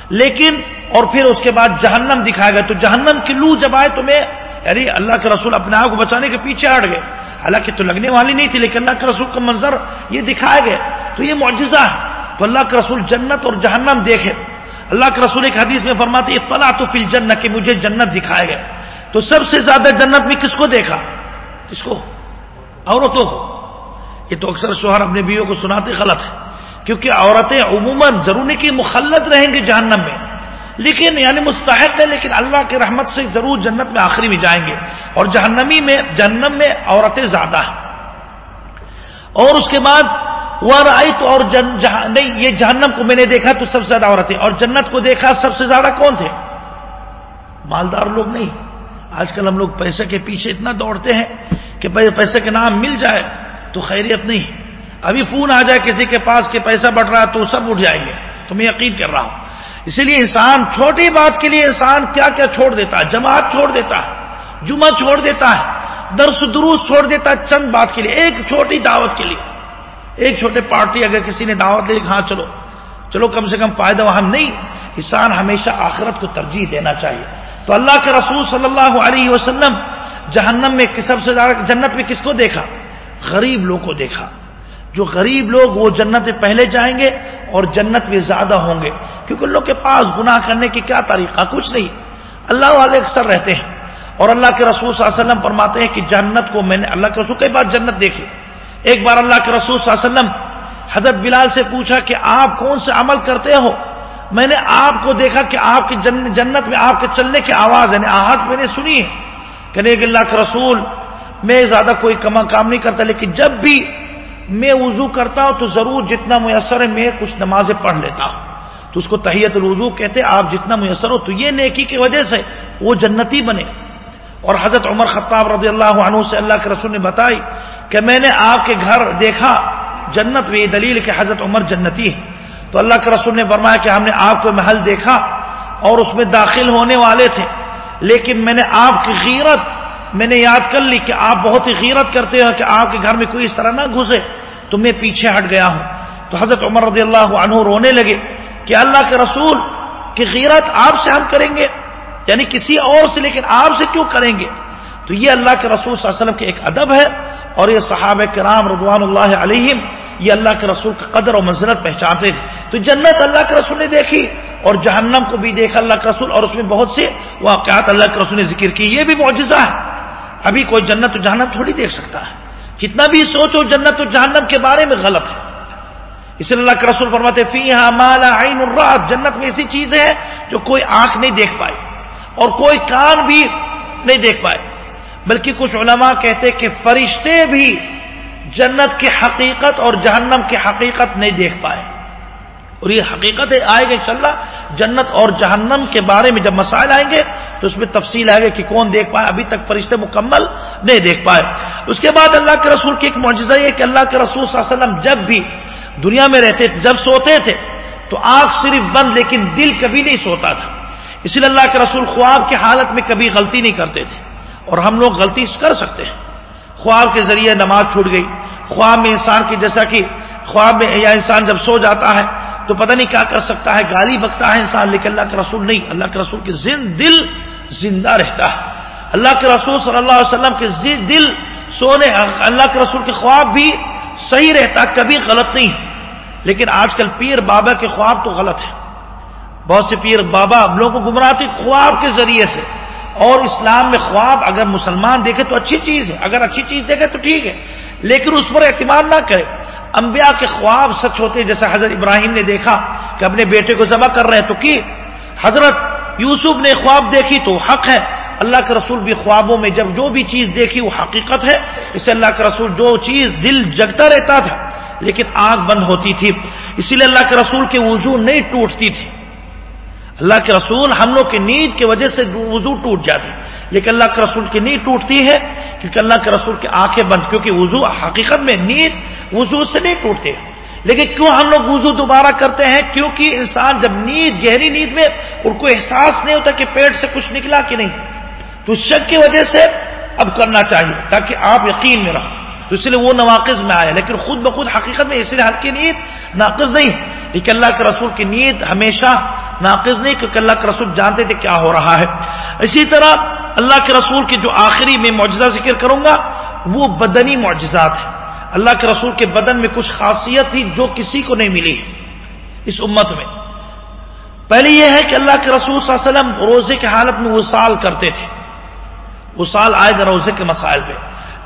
لیکن اور پھر اس کے بعد جہنم دکھایا گیا۔ تو جہنم کی لو جب آئے تو میں یعنی اللہ کے رسول اپنے آپ کو بچانے کے پیچھے ہٹ گئے۔ حالانکہ تو لگنے والی نہیں تھی، لیکن اللہ کے رسول کا منظر یہ دکھایا گیا۔ تو یہ معجزہ ہے۔ تو اللہ کے رسول جنت اور جہنم دیکھے۔ اللہ کے رسول ایک حدیث میں فرماتے اطلاع تو فل جنت کہ مجھے جنت دکھائے گئے تو سب سے زیادہ جنت میں کس کو دیکھا؟ کس کو؟ عورتوں کو۔ یہ تو اکثر شوہر اپنے بیوی کو سناتے غلط ہے کیونکہ عورتیں عموماً ضرور نہیں کہ مخلت رہیں گے جہنم میں۔ لیکن یعنی مستحق ہے لیکن اللہ کی رحمت سے ضرور جنت میں آخری میں جائیں گے۔ اور جہنمی میں، جہنم میں عورتیں زیادہ ہیں۔ اور اس کے بعد وہ آئی تو اور جن جہاں نہیں، یہ جہنم کو میں نے دیکھا تو سب سے زیادہ عورتیں۔ اور جنت کو دیکھا سب سے زیادہ کون تھے؟ مالدار لوگ نہیں۔ آج کل ہم لوگ پیسے کے پیچھے اتنا دوڑتے ہیں کہ پیسے کے نام مل جائے تو خیریت نہیں۔ ابھی فون آ جائے کسی کے پاس کہ پیسہ بڑھ رہا ہے تو سب اٹھ جائیں گے۔ تو میں یقین کر رہا ہوں۔ اسی لیے انسان چھوٹی بات کے لیے انسان کیا کیا چھوڑ دیتا ہے؟ جماعت چھوڑ دیتا ہے۔ جمعہ چھوڑ دیتا ہے۔ درس دروس چھوڑ دیتا ہے چند بات کے لیے۔ ایک چھوٹی دعوت کے لیے۔ ایک چھوٹے پارٹی اگر کسی نے دعوت دے ہاں چلو چلو کم سے کم فائدہ وہاں نہیں۔ انسان ہمیشہ آخرت کو ترجیح دینا چاہیے۔ تو اللہ کے رسول صلی اللہ علیہ وسلم جہنم میں سب سے زیادہ جنت میں کس کو دیکھا؟ غریب لوگ کو دیکھا۔ جو غریب لوگ وہ جنت میں پہلے جائیں گے اور جنت میں زیادہ ہوں گے۔ کیونکہ لوگ کے پاس گناہ کرنے کی کیا طریقہ؟ کچھ نہیں۔ اللہ والے اکثر رہتے ہیں اور اللہ کے رسول صلی اللہ علیہ وسلم فرماتے ہیں کہ جنت کو میں نے اللہ کے رسول کئی بار جنت دیکھی ایک بار اللہ کے رسول صلی اللہ علیہ وسلم حضرت بلال سے پوچھا کہ آپ کون سے عمل کرتے ہو؟ میں نے آپ کو دیکھا کہ آپ کی جنت میں آپ کے چلنے کی آواز یعنی آہٹ میں نے سنی ہے۔ کہ اللہ کے رسول، میں زیادہ کوئی کما کام نہیں کرتا، لیکن جب بھی میں وضو کرتا ہوں تو ضرور جتنا میسر ہے، میں کچھ نمازیں پڑھ لیتا ہوں۔ تو اس کو تحیت الوضو کہتے آپ جتنا میسر ہو، تو یہ نیکی کی وجہ سے وہ جنتی بنے۔ اور حضرت عمر خطاب رضی اللہ عنہ سے اللہ کے رسول نے بتائی کہ میں نے آپ کے گھر دیکھا، جنت میں یہ دلیل کہ حضرت عمر جنتی ہے۔ تو اللہ کے رسول نے فرمایا کہ ہم نے آپ کو محل دیکھا اور اس میں داخل ہونے والے تھے۔ لیکن میں نے آپ کی غیرت، میں نے یاد کر لی کہ آپ بہت ہی غیرت کرتے ہیں کہ آپ کے گھر میں کوئی اس طرح نہ گھسے۔ تو میں پیچھے ہٹ گیا ہوں۔ تو حضرت عمر رضی اللہ عنہ رونے لگے کہ اللہ کے رسول کی غیرت آپ سے ہم کریں گے؟ یعنی کسی اور سے، لیکن آپ سے کیوں کریں گے؟ تو یہ اللہ کے رسول صلی اللہ علیہ وسلم کے ایک ادب ہے اور یہ صحابہ کرام رضوان اللہ علیہم یہ اللہ کے رسول کا قدر اور منزلت پہچانتے تھے۔ تو جنت اللہ کے رسول نے دیکھی اور جہنم کو بھی دیکھا اللہ کے رسول اور اس میں بہت سے واقعات اللہ کے رسول نے ذکر کی یہ بھی معجزہ ہے۔ ابھی کوئی جنت و جہنم تھوڑی دیکھ سکتا ہے۔ کتنا بھی سوچو جنت و جہنم کے بارے میں غلط ہے۔ اس لیے اللہ کے رسول فرماتے فی مالا عین الرات جنت میں ایسی چیز ہے جو کوئی آنکھ نہیں دیکھ پائے اور کوئی کان بھی نہیں دیکھ پائے۔ بلکہ کچھ علماء کہتے کہ فرشتے بھی جنت کی حقیقت اور جہنم کی حقیقت نہیں دیکھ پائے۔ اور یہ حقیقت ہے آئے گا انشاءاللہ جنت اور جہنم کے بارے میں جب مسائل آئیں گے تو اس میں تفصیل آئے گا کہ کون دیکھ پائے۔ ابھی تک فرشتے مکمل نہیں دیکھ پائے۔ اس کے بعد اللہ کے رسول کی ایک معجزہ یہ کہ اللہ کے رسول صلی اللہ علیہ وسلم جب بھی دنیا میں رہتے تھے، جب سوتے تھے تو آنکھ صرف بند لیکن دل کبھی نہیں سوتا تھا۔ اسی لیے اللہ کے رسول خواب کی حالت میں کبھی غلطی نہیں کرتے تھے۔ اور ہم لوگ غلطی کر سکتے ہیں۔ خواب کے ذریعے نماز چھوٹ گئی۔ خواب میں انسان کی جیسا کہ خواب میں یا انسان جب سو جاتا ہے تو پتہ نہیں کیا کر سکتا ہے۔ گالی بکتا ہے انسان، لیکن اللہ کے رسول نہیں۔ اللہ کے رسول کے زند دل زندہ رہتا ہے۔ اللہ کے رسول صلی اللہ علیہ وسلم کے دل سونے، اللہ کے رسول کے خواب بھی صحیح رہتا، کبھی غلط نہیں۔ لیکن آج کل پیر بابا کے خواب تو غلط ہے بہت سے پیر بابا ہم لوگوں کو گمراہتے خواب کے ذریعے سے۔ اور اسلام میں خواب اگر مسلمان دیکھے تو اچھی چیز ہے، اگر اچھی چیز دیکھے تو ٹھیک ہے۔ لیکن اس پر اعتماد نہ کرے۔ انبیاء کے خواب سچ ہوتے جیسے حضرت ابراہیم نے دیکھا کہ اپنے بیٹے کو ذبح کر رہے ہیں، تو کی؟ حضرت یوسف نے خواب دیکھی تو حق ہے۔ اللہ کے رسول بھی خوابوں میں جب جو بھی چیز دیکھی وہ حقیقت ہے۔ اسے اللہ کے رسول جو چیز دل جگتا رہتا تھا، لیکن آنکھ بند ہوتی تھی۔ اسی لیے اللہ کے رسول کے وضو نہیں ٹوٹتی تھی۔ اللہ کے رسول ہم لوگ کی نیند کی وجہ سے وضو ٹوٹ جاتی لیکن اللہ کے رسول کی نیند ٹوٹتی ہے کیونکہ اللہ کے رسول کی آنکھیں بند، کیونکہ وضو حقیقت میں نیند وضو سے نہیں ٹوٹتے۔ لیکن کیوں ہم لوگ وضو دوبارہ کرتے ہیں؟ کیونکہ انسان جب نیند، گہری نیند میں ان کو احساس نہیں ہوتا کہ پیٹ سے کچھ نکلا کہ نہیں۔ تو شک کی وجہ سے اب کرنا چاہیے تاکہ آپ یقین میں رہو تو اس لیے وہ نواقص میں آیا لیکن خود بخود حقیقت میں اس لیے ہلکی نیند ناقص نہیں۔ لیکن اللہ کے رسول کی نیند ہمیشہ ناقص نہیں، کیونکہ اللہ کے رسول جانتے تھے کیا ہو رہا ہے۔ اسی طرح اللہ کے رسول کے جو آخری میں معجزہ ذکر کروں گا، وہ بدنی معجزات ہیں۔ اللہ کے رسول کے بدن میں کچھ خاصیت تھی جو کسی کو نہیں ملی۔ اس امت میں۔ پہلے یہ ہے کہ اللہ کے رسول صلی اللہ علیہ وسلم روزے کی حالت میں وصال کرتے تھے۔ وصال آئے گا روزے کے مسائل پہ۔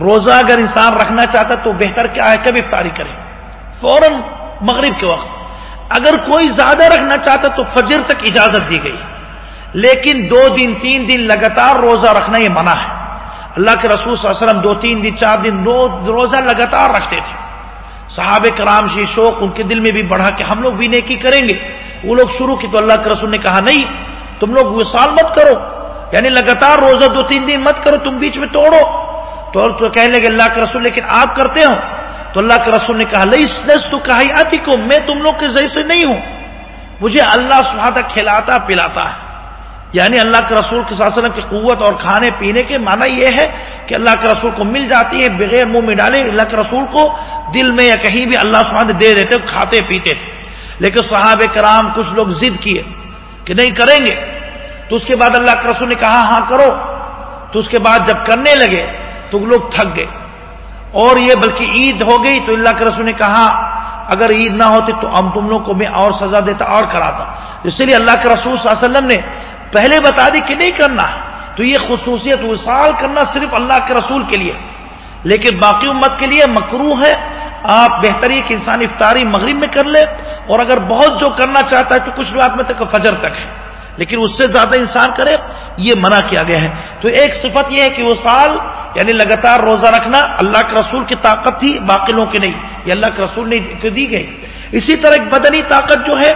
روزہ اگر انسان رکھنا چاہتا تو بہتر کیا ہے؟ کب افطاری کرے۔ فوراً مغرب کے وقت۔ اگر کوئی زیادہ رکھنا چاہتا تو فجر تک اجازت دی گئی۔ لیکن دو دن، تین دن لگاتار روزہ رکھنا یہ منع ہے۔ اللہ کے رسول صلی اللہ علیہ وسلم دو تین دن، چار دن روزہ لگاتار رکھتے تھے۔ صحاب کرام شی شوق ان کے دل میں بھی بڑھا کہ ہم لوگ بھی نیکی کریں گے۔ وہ لوگ شروع کی تو اللہ کے رسول نے کہا، نہیں، تم لوگ وصال مت کرو۔ یعنی لگاتار روزہ دو تین دن مت کرو، تم بیچ میں توڑو۔ تو تو کہنے لگے، اللہ کے رسول، لیکن آپ کرتے ہو۔ تو اللہ کے رسول نے کہا، لئی تو کہا آتی کو میں تم لوگ کے ذریعے سے نہیں ہوں۔ مجھے اللہ سہاتا کھلاتا، پلاتا ہے۔ یعنی اللہ کے رسول کے ساتھ کی قوت اور کھانے پینے کے معنی یہ ہے کہ اللہ کے رسول کو مل جاتی ہے، بغیر منہ میں ڈالے اللہ کے رسول کو دل میں یا کہیں بھی اللہ سبحانہ دے دیتے کھاتے پیتے تھے۔ لیکن صحاب کرام کچھ لوگ ضد کیے کہ نہیں کریں گے۔ تو اس کے بعد اللہ کے رسول نے کہا ہاں کرو۔ تو اس کے بعد جب کرنے لگے تو لوگ تھک گئے۔ اور یہ بلکہ عید ہو گئی تو اللہ کے رسول نے کہا، اگر عید نہ ہوتی تو ہم تم لوگ کو میں اور سزا دیتا اور کراتا۔ اس لیے اللہ کے رسول صلی اللہ علیہ وسلم نے پہلے بتا دی کہ نہیں کرنا۔ تو یہ خصوصیت وصال کرنا صرف اللہ کے رسول کے لیے۔ لیکن باقی امت کے لیے مکرو ہے۔ آپ بہتری کہ انسان افطاری مغرب میں کر لے۔ اور اگر بہت جو کرنا چاہتا ہے تو کچھ بات میں تک فجر تک ہے۔ لیکن اس سے زیادہ انسان کرے، یہ منع کیا گیا ہے۔ تو ایک صفت یہ ہے کہ وہ سال یعنی لگاتار روزہ رکھنا اللہ کے رسول کی طاقت تھی، باقی لوگوں کی نہیں، یہ اللہ کے رسول نے دی گئی۔ اسی طرح ایک بدنی طاقت جو ہے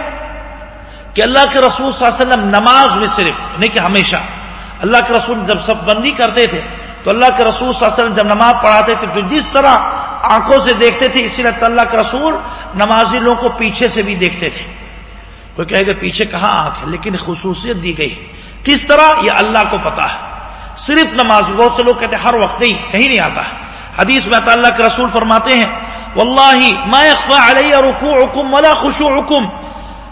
کہ اللہ کے رسول صلی اللہ علیہ وسلم نماز میں صرف نہیں کہ ہمیشہ۔ اللہ کے رسول جب سب بندی کرتے تھے، تو اللہ کے رسول صلی اللہ علیہ وسلم جب نماز پڑھاتے تھے، تو جس طرح آنکھوں سے دیکھتے تھے، اسی طرح اللہ کے رسول نمازی لوگوں کو پیچھے سے بھی دیکھتے تھے۔ کوئی کہے گا پیچھے کہاں آنکھ ہے؟ لیکن خصوصیت دی گئی۔ کس طرح؟ یہ اللہ کو پتا ہے۔ صرف نماز بہت سے لوگ کہتے ہیں ہر وقت نہیں، کہیں نہیں آتا۔ ہے حدیث میں اللہ کے رسول فرماتے ہیں، واللہ ما يخفى علي ركوعكم ولا خشوعكم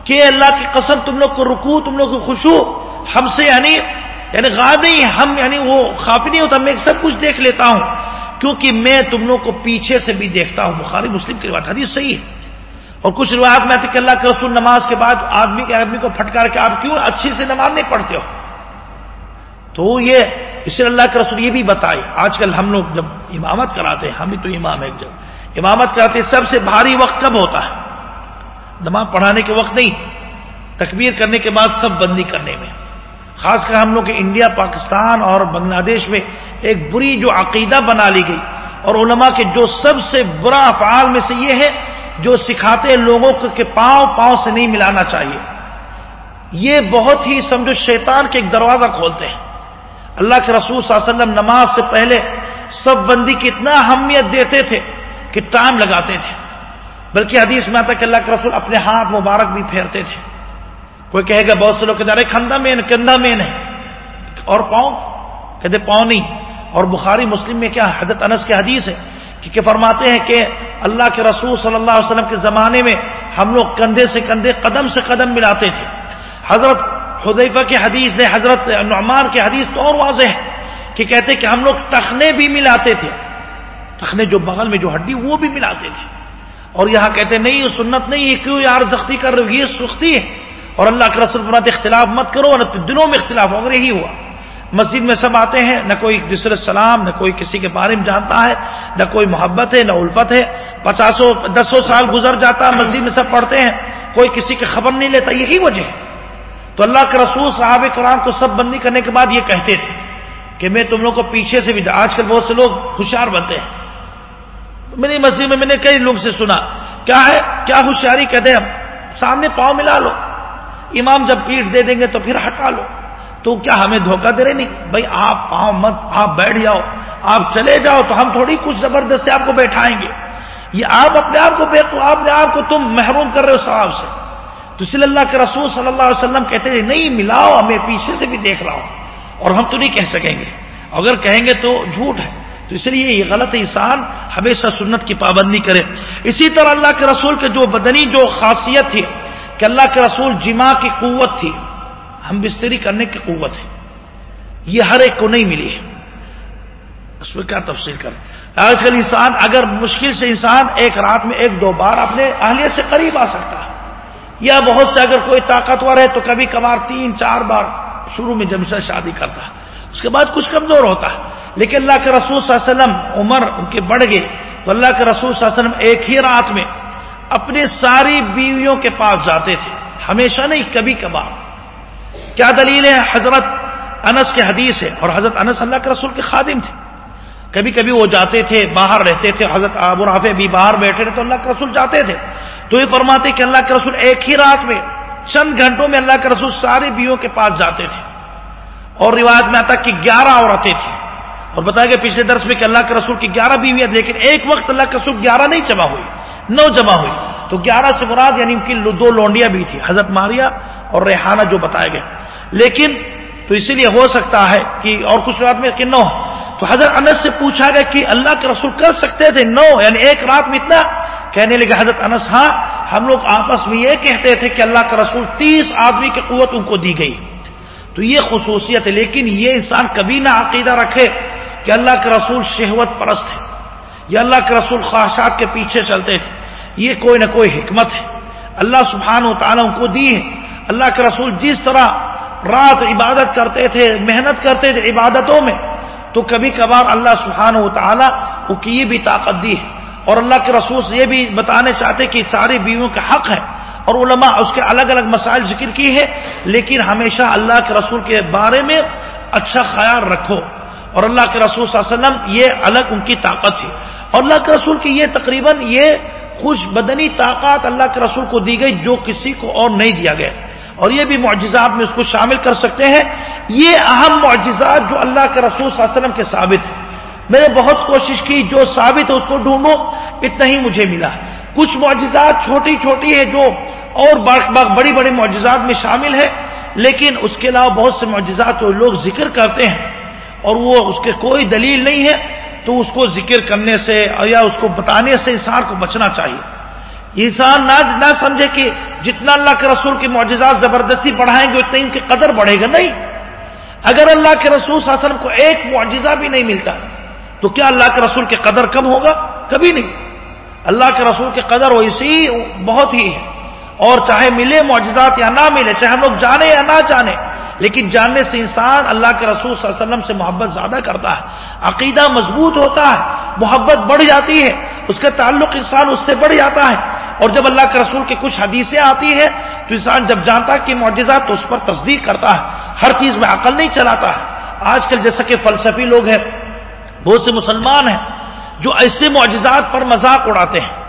کہ اللہ کی قسم، تم لوگ کو رکو تم لوگ کو خوشو ہم سے یعنی یعنی غائب نہیں ہم یعنی وہ خافی نہیں ہوتا، میں سب کچھ دیکھ لیتا ہوں۔ کیونکہ میں تم لوگ کو پیچھے سے بھی دیکھتا ہوں۔ بخاری مسلم کی روایت، حدیث صحیح ہے۔ اور کچھ روایت میں کہ اللہ کے رسول نماز کے بعد آدمی کے آدمی کو پھٹکار کے آپ کیوں اچھی سے نماز نہیں پڑھتے ہو؟ تو یہ اس لیے اللہ کے رسول یہ بھی بتائے، آج کل ہم لوگ جب امامت کراتے ہیں، ہم بھی تو امام ہے جب۔ امامت کراتے سب سے بھاری وقت کب ہوتا ہے؟ نماز پڑھانے کے وقت نہیں، تکبیر کرنے کے بعد سب بندی کرنے میں۔ خاص کر ہم لوگ کے انڈیا، پاکستان اور بنگلہ دیش میں ایک بری جو عقیدہ بنا لی گئی۔ اور علماء کے جو سب سے برا افعال میں سے یہ ہے جو سکھاتے لوگوں کو کہ پاؤں پاؤں سے نہیں ملانا چاہیے۔ یہ بہت ہی سمجھو شیطان کے ایک دروازہ کھولتے ہیں۔ اللہ کے رسول صلی اللہ علیہ وسلم نماز سے پہلے سب بندی کی اتنا اہمیت دیتے تھے کہ ٹائم لگاتے تھے۔ بلکہ حدیث میں آتا کہ اللہ کے رسول اپنے ہاتھ مبارک بھی پھیرتے تھے۔ کوئی کہے گا بہت سے لوگ کہتے کندھا مین کندھا مین ہے۔ اور پاؤں؟ کہتے پاؤں نہیں۔ اور بخاری مسلم میں کیا حضرت انس کی حدیث ہے کہ فرماتے ہیں کہ اللہ کے رسول صلی اللہ علیہ وسلم کے زمانے میں ہم لوگ کندھے سے کندھے، قدم سے قدم ملاتے تھے۔ حضرت حضیفہ کی حدیث نے، حضرت نعمان کی حدیث تو اور واضح ہے کہ کہتے کہ ہم لوگ ٹخنے بھی ملاتے تھے۔ ٹخنے جو بغل میں جو ہڈی، وہ بھی ملاتے تھے۔ اور یہاں کہتے نہیں، یہ سنت نہیں ہے کیوں یار زختی کر رہے یہ سختی ہے۔ اور اللہ کے رسول فرماتے، اختلاف مت کرو اور میں اختلاف اگر یہی ہوا۔ مسجد میں سب آتے ہیں، نہ کوئی دوسرے سلام، نہ کوئی کسی کے بارے میں جانتا ہے، نہ کوئی محبت ہے، نہ الفت ہے۔ پچاسوں دسوں سال گزر جاتا ہے مسجد میں سب پڑھتے ہیں، کوئی کسی کی خبر نہیں لیتا، یہی وجہ ہے۔ تو اللہ کے رسول صحابہ کرام کو سب بندی کرنے کے بعد یہ کہتے تھے کہ میں تم لوگ کو پیچھے سے بھی، آج کل بہت سے لوگ ہوشیار بنتے ہیں۔ میری مسجد میں میں نے کئی لوگ سے سنا، کیا ہے؟ کیا ہوشیاری کہتے ہیں؟ سامنے پاؤں ملا لو، امام جب پیٹ دے دیں گے تو پھر ہٹا لو۔ تو کیا ہمیں دھوکہ دے رہے نہیں؟ بھائی آپ پاؤں مت، آپ بیٹھ جاؤ۔ آپ چلے جاؤ تو ہم تھوڑی کچھ زبردست آپ کو بیٹھائیں گے۔ یہ آپ اپنے آپ کو اپنے آپ کو تم محروم کر رہے ہو صاحب سے۔ تو اس لیے اللہ کے رسول صلی اللہ علیہ وسلم کہتے ہیں، نہیں ملاؤ، ہمیں پیچھے سے بھی دیکھ رہا ہوں۔ اور ہم تو نہیں کہہ سکیں گے۔ اگر کہیں گے تو جھوٹ ہے۔ تو اس لیے یہ غلط انسان ہمیشہ سنت کی پابندی کرے۔ اسی طرح اللہ کے رسول کے جو بدنی جو خاصیت تھی، کہ اللہ کے رسول جمع کی قوت تھی۔ ہم بستری کرنے کی قوت ہے۔ یہ ہر ایک کو نہیں ملی ہے۔ اس میں کیا تفصیل کریں؟ آج کل انسان اگر مشکل سے انسان ایک رات میں ایک دو بار اپنے اہلیت سے قریب آ سکتا ہے۔ یا بہت سے اگر کوئی طاقتور ہے تو کبھی کبھار تین چار بار شروع میں جب سے شادی کرتا ہے۔ اس کے بعد کچھ کمزور ہوتا ہے۔ لیکن اللہ کے رسول صلی اللہ علیہ وسلم عمر ان کے بڑھ گئے تو اللہ کے رسول صلی اللہ علیہ وسلم ایک ہی رات میں اپنے ساری بیویوں کے پاس جاتے تھے۔ ہمیشہ نہیں، کبھی کبھار۔ کیا دلیل ہے حضرت انس کے حدیث ہے اور حضرت انس اللہ کے رسول کے خادم تھے؟ کبھی کبھی وہ جاتے تھے، باہر رہتے تھے، حضرت ابو رافع بھی باہر بیٹھے تھے تو اللہ کے رسول جاتے تھے۔ تو یہ فرماتے کہ اللہ کے رسول ایک ہی رات میں، چند گھنٹوں میں اللہ کے رسول سارے بیووں کے پاس جاتے تھے۔ اور روایت میں آتا کہ گیارہ عورتیں تھیں۔ اور بتایا گیا پچھلے درس میں کہ اللہ کے رسول کی گیارہ بیویاں لیکن ایک وقت اللہ کے رسول گیارہ نہیں جمع ہوئی، نو جمع ہوئی۔ تو گیارہ سے مراد یعنی ان کی دو لونڈیاں بھی تھی حضرت ماریا اور ریحانہ جو بتایا گیا۔ لیکن تو اسی لیے ہو سکتا ہے کہ اور کچھ رات میں کہ نو تو حضرت انس سے پوچھا گیا کہ اللہ کے رسول کر سکتے تھے نو؟ یعنی ایک رات میں اتنا؟ کہنے لگے حضرت انس ہاں ہم لوگ آپس میں یہ کہتے تھے کہ اللہ کا رسول تیس آدمی کی قوت ان کو دی گئی۔ تو یہ خصوصیت ہے، لیکن یہ انسان کبھی نہ عقیدہ رکھے کہ اللہ کے رسول شہوت پرست ہے یا اللہ کے رسول خواہشات کے پیچھے چلتے تھے۔ یہ کوئی نہ کوئی حکمت ہے۔ اللہ سبحانہ و تعالیٰ ان کو دی ہے۔ اللہ کے رسول جس طرح رات عبادت کرتے تھے، محنت کرتے تھے عبادتوں میں، تو کبھی کبھار اللہ سبحانہ و تعالیٰ کی یہ بھی طاقت دی ہے۔ اور اللہ کے رسول سے یہ بھی بتانے چاہتے کہ ساری بیویوں کا حق ہے۔ اور علماء اس کے الگ الگ مسائل ذکر کی ہے لیکن ہمیشہ اللہ کے رسول کے بارے میں اچھا خیال رکھو۔ اور اللہ کے رسول صلی اللہ علیہ وسلم یہ الگ ان کی طاقت تھی۔ اور اللہ کے رسول کی یہ تقریباً یہ خوش بدنی طاقت اللہ کے رسول کو دی گئی جو کسی کو اور نہیں دیا گیا۔ اور یہ بھی معجزات میں اس کو شامل کر سکتے ہیں۔ یہ اہم معجزات جو اللہ کے رسول صلی اللہ علیہ وسلم کے ثابت ہیں۔ میں نے بہت کوشش کی، جو ثابت ہے اس کو ڈھونڈو، اتنا ہی مجھے ملا۔ کچھ معجزات چھوٹی چھوٹی ہے جو اور بڑی بڑی معجزات میں شامل ہے لیکن اس کے علاوہ بہت سے معجزات جو لوگ ذکر کرتے ہیں۔ اور وہ اس کے کوئی دلیل نہیں ہے، تو اس کو ذکر کرنے سے یا اس کو بتانے سے انسان کو بچنا چاہیے۔ انسان نہ نہ سمجھے کہ جتنا اللہ کے رسول کی معجزات زبردستی بڑھائیں گے اتنا ان کی قدر بڑھے گا، نہیں۔ اگر اللہ کے رسول صلی اللہ علیہ وسلم کو ایک معجزہ بھی نہیں ملتا، تو کیا اللہ کے رسول کی قدر کم ہوگا؟ کبھی نہیں۔ اللہ کے رسول کی قدر وہ اسی بہت ہی ہے۔ اور چاہے ملے معجزات یا نہ ملے، چاہے ہم لوگ جانے یا نہ جانے لیکن جاننے سے انسان اللہ کے رسول صلی اللہ علیہ وسلم سے محبت زیادہ کرتا ہے، عقیدہ مضبوط ہوتا ہے، محبت بڑھ جاتی ہے، اس کا تعلق انسان اس سے بڑھ جاتا ہے۔ اور جب اللہ کے رسول کی کچھ حدیثیں آتی ہیں، تو انسان جب جانتا ہے کہ معجزات تو اس پر تصدیق کرتا ہے، ہر چیز میں عقل نہیں چلاتا۔ ہے آج کل جیسا کہ فلسفی لوگ ہیں، بہت سے مسلمان ہیں جو ایسے معجزات پر مذاق اڑاتے ہیں۔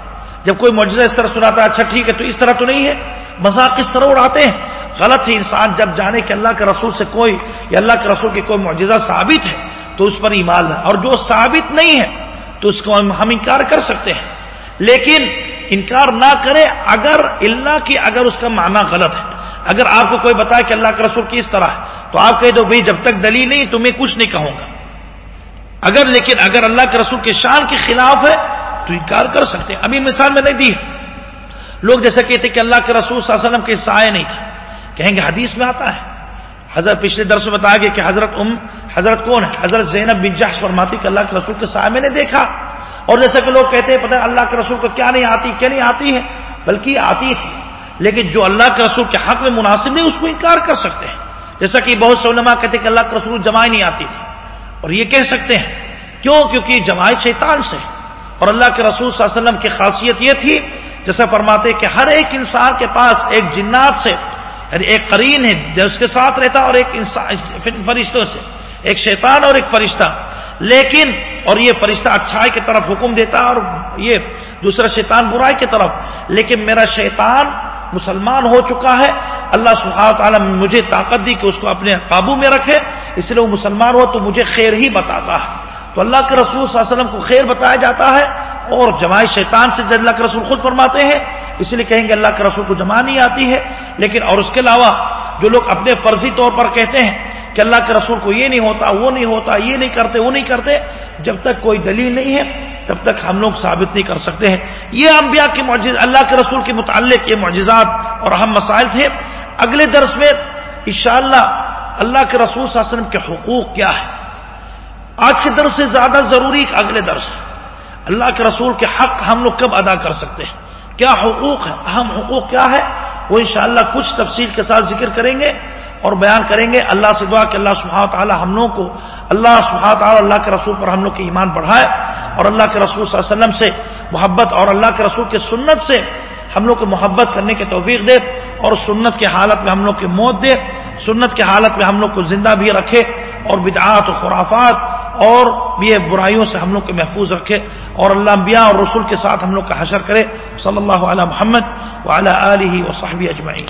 جب کوئی معجزہ اس طرح سناتا ہے اچھا ٹھیک ہے، تو اس طرح تو نہیں ہے، مذاق کس طرح اڑاتے ہیں۔ غلط ہے انسان جب جانے کہ اللہ کے رسول سے کوئی یا اللہ کے رسول کی کوئی معجزہ ثابت ہے، تو اس پر ایمان ہے اور جو ثابت نہیں ہے، تو اس کو ہم انکار کر سکتے ہیں۔ لیکن انکار نہ کرے اگر اللہ کی اگر اس کا معنی غلط ہے۔ اگر آپ کو کوئی بتائے کہ اللہ کے رسول کی اس طرح ہے، تو آپ کہہ دو، بھائی، جب تک دلیل نہیں، تو میں کچھ نہیں کہوں گا۔ اگر لیکن اگر اللہ کے رسول کے شان کے خلاف ہے، تو انکار کر سکتے ہیں۔ ابھی مثال میں نہیں دی لوگ جیسا کہتے کہ اللہ کے رسول صلی اللہ علیہ وسلم کے سائے نہیں تھا کہیں گے حدیث میں آتا ہے۔ حضرت پچھلے درس میں بتایا گیا کہ حضرت ام، حضرت کون ہے؟ حضرت زینب بن جہش فرماتی کہ اللہ کے رسول کے سائے میں نے دیکھا۔ اور جیسا کہ لوگ کہتے ہیں، پتہ اللہ کے رسول کو کیا نہیں آتی، کیا نہیں آتی ہے؟ بلکہ آتی تھی لیکن جو اللہ کے رسول کے حق میں مناسب نہیں، اس کو انکار کر سکتے ہیں۔ جیسا کہ بہت سے علماء کہتے کہ اللہ کے رسول جماعت نہیں آتی تھی۔ اور یہ کہہ سکتے ہیں، کیوں؟ کیونکہ جماعت شیطان سے اور اللہ کے رسول صلی اللہ علیہ وسلم کی خاصیت یہ تھی جیسے فرماتے کہ ہر ایک انسان کے پاس ایک جنات سے یعنی ایک قرین ہے جو اس کے ساتھ رہتا اور ایک انسان فرشتوں سے، ایک شیطان اور ایک فرشتہ۔ لیکن، اور یہ فرشتہ اچھائی کی طرف حکم دیتا اور یہ دوسرا شیطان برائی کی طرف۔ لیکن میرا شیطان مسلمان ہو چکا ہے۔ اللہ سبحانہ تعالیٰ مجھے طاقت دی کہ اس کو اپنے قابو میں رکھے۔ اس لیے وہ مسلمان ہو تو مجھے خیر ہی بتاتا ہے۔ تو اللہ کے رسول صلی اللہ علیہ وسلم کو خیر بتایا جاتا ہے اور جماعت شیطان سے اللہ کے رسول خود فرماتے ہیں۔ اس لیے کہیں گے اللہ کے رسول کو جمع نہیں آتی ہے۔ لیکن اور اس کے علاوہ جو لوگ اپنے فرضی طور پر کہتے ہیں کہ اللہ کے رسول کو یہ نہیں ہوتا، وہ نہیں ہوتا، یہ نہیں کرتے، وہ نہیں کرتے، جب تک کوئی دلیل نہیں ہے، تب تک ہم لوگ ثابت نہیں کر سکتے ہیں۔ یہ انبیاء کے معجز، اللہ کے رسول کے متعلق یہ معجزات اور اہم مسائل تھے۔ اگلے درس میں انشاءاللہ اللہ کے رسول صلی اللہ علیہ وسلم کے حقوق کیا ہے آج کے درس سے زیادہ ضروری اگلے درس ہے۔ اللہ کے رسول کے حق ہم لوگ کب ادا کر سکتے ہیں؟ کیا حقوق ہے اہم حقوق کیا ہے وہ انشاءاللہ کچھ تفصیل کے ساتھ ذکر کریں گے اور بیان کریں گے۔ اللہ سے دعا کہ اللہ سبحانہ تعالی ہم لوگوں کو اللہ سبحانہ تعالی اللہ کے رسول پر ہم لوگ کے ایمان بڑھائے اور اللہ کے رسول صلی اللہ علیہ وسلم سے محبت اور اللہ کے رسول کے سنت سے ہم لوگ کو محبت کرنے کے توفیق دے اور سنت کے حالت میں ہم لوگ کی موت دے سنت کے حالت میں ہم لوگ کو زندہ بھی رکھے اور بدعات و خرافات اور یہ برائیوں سے ہم لوگ کو محفوظ رکھے اور اللہ انبیاء اور رسول کے ساتھ ہم لوگ کا حشر کرے صلی اللہ علیہ محمد وعلی آلہ و صحبی اجمعین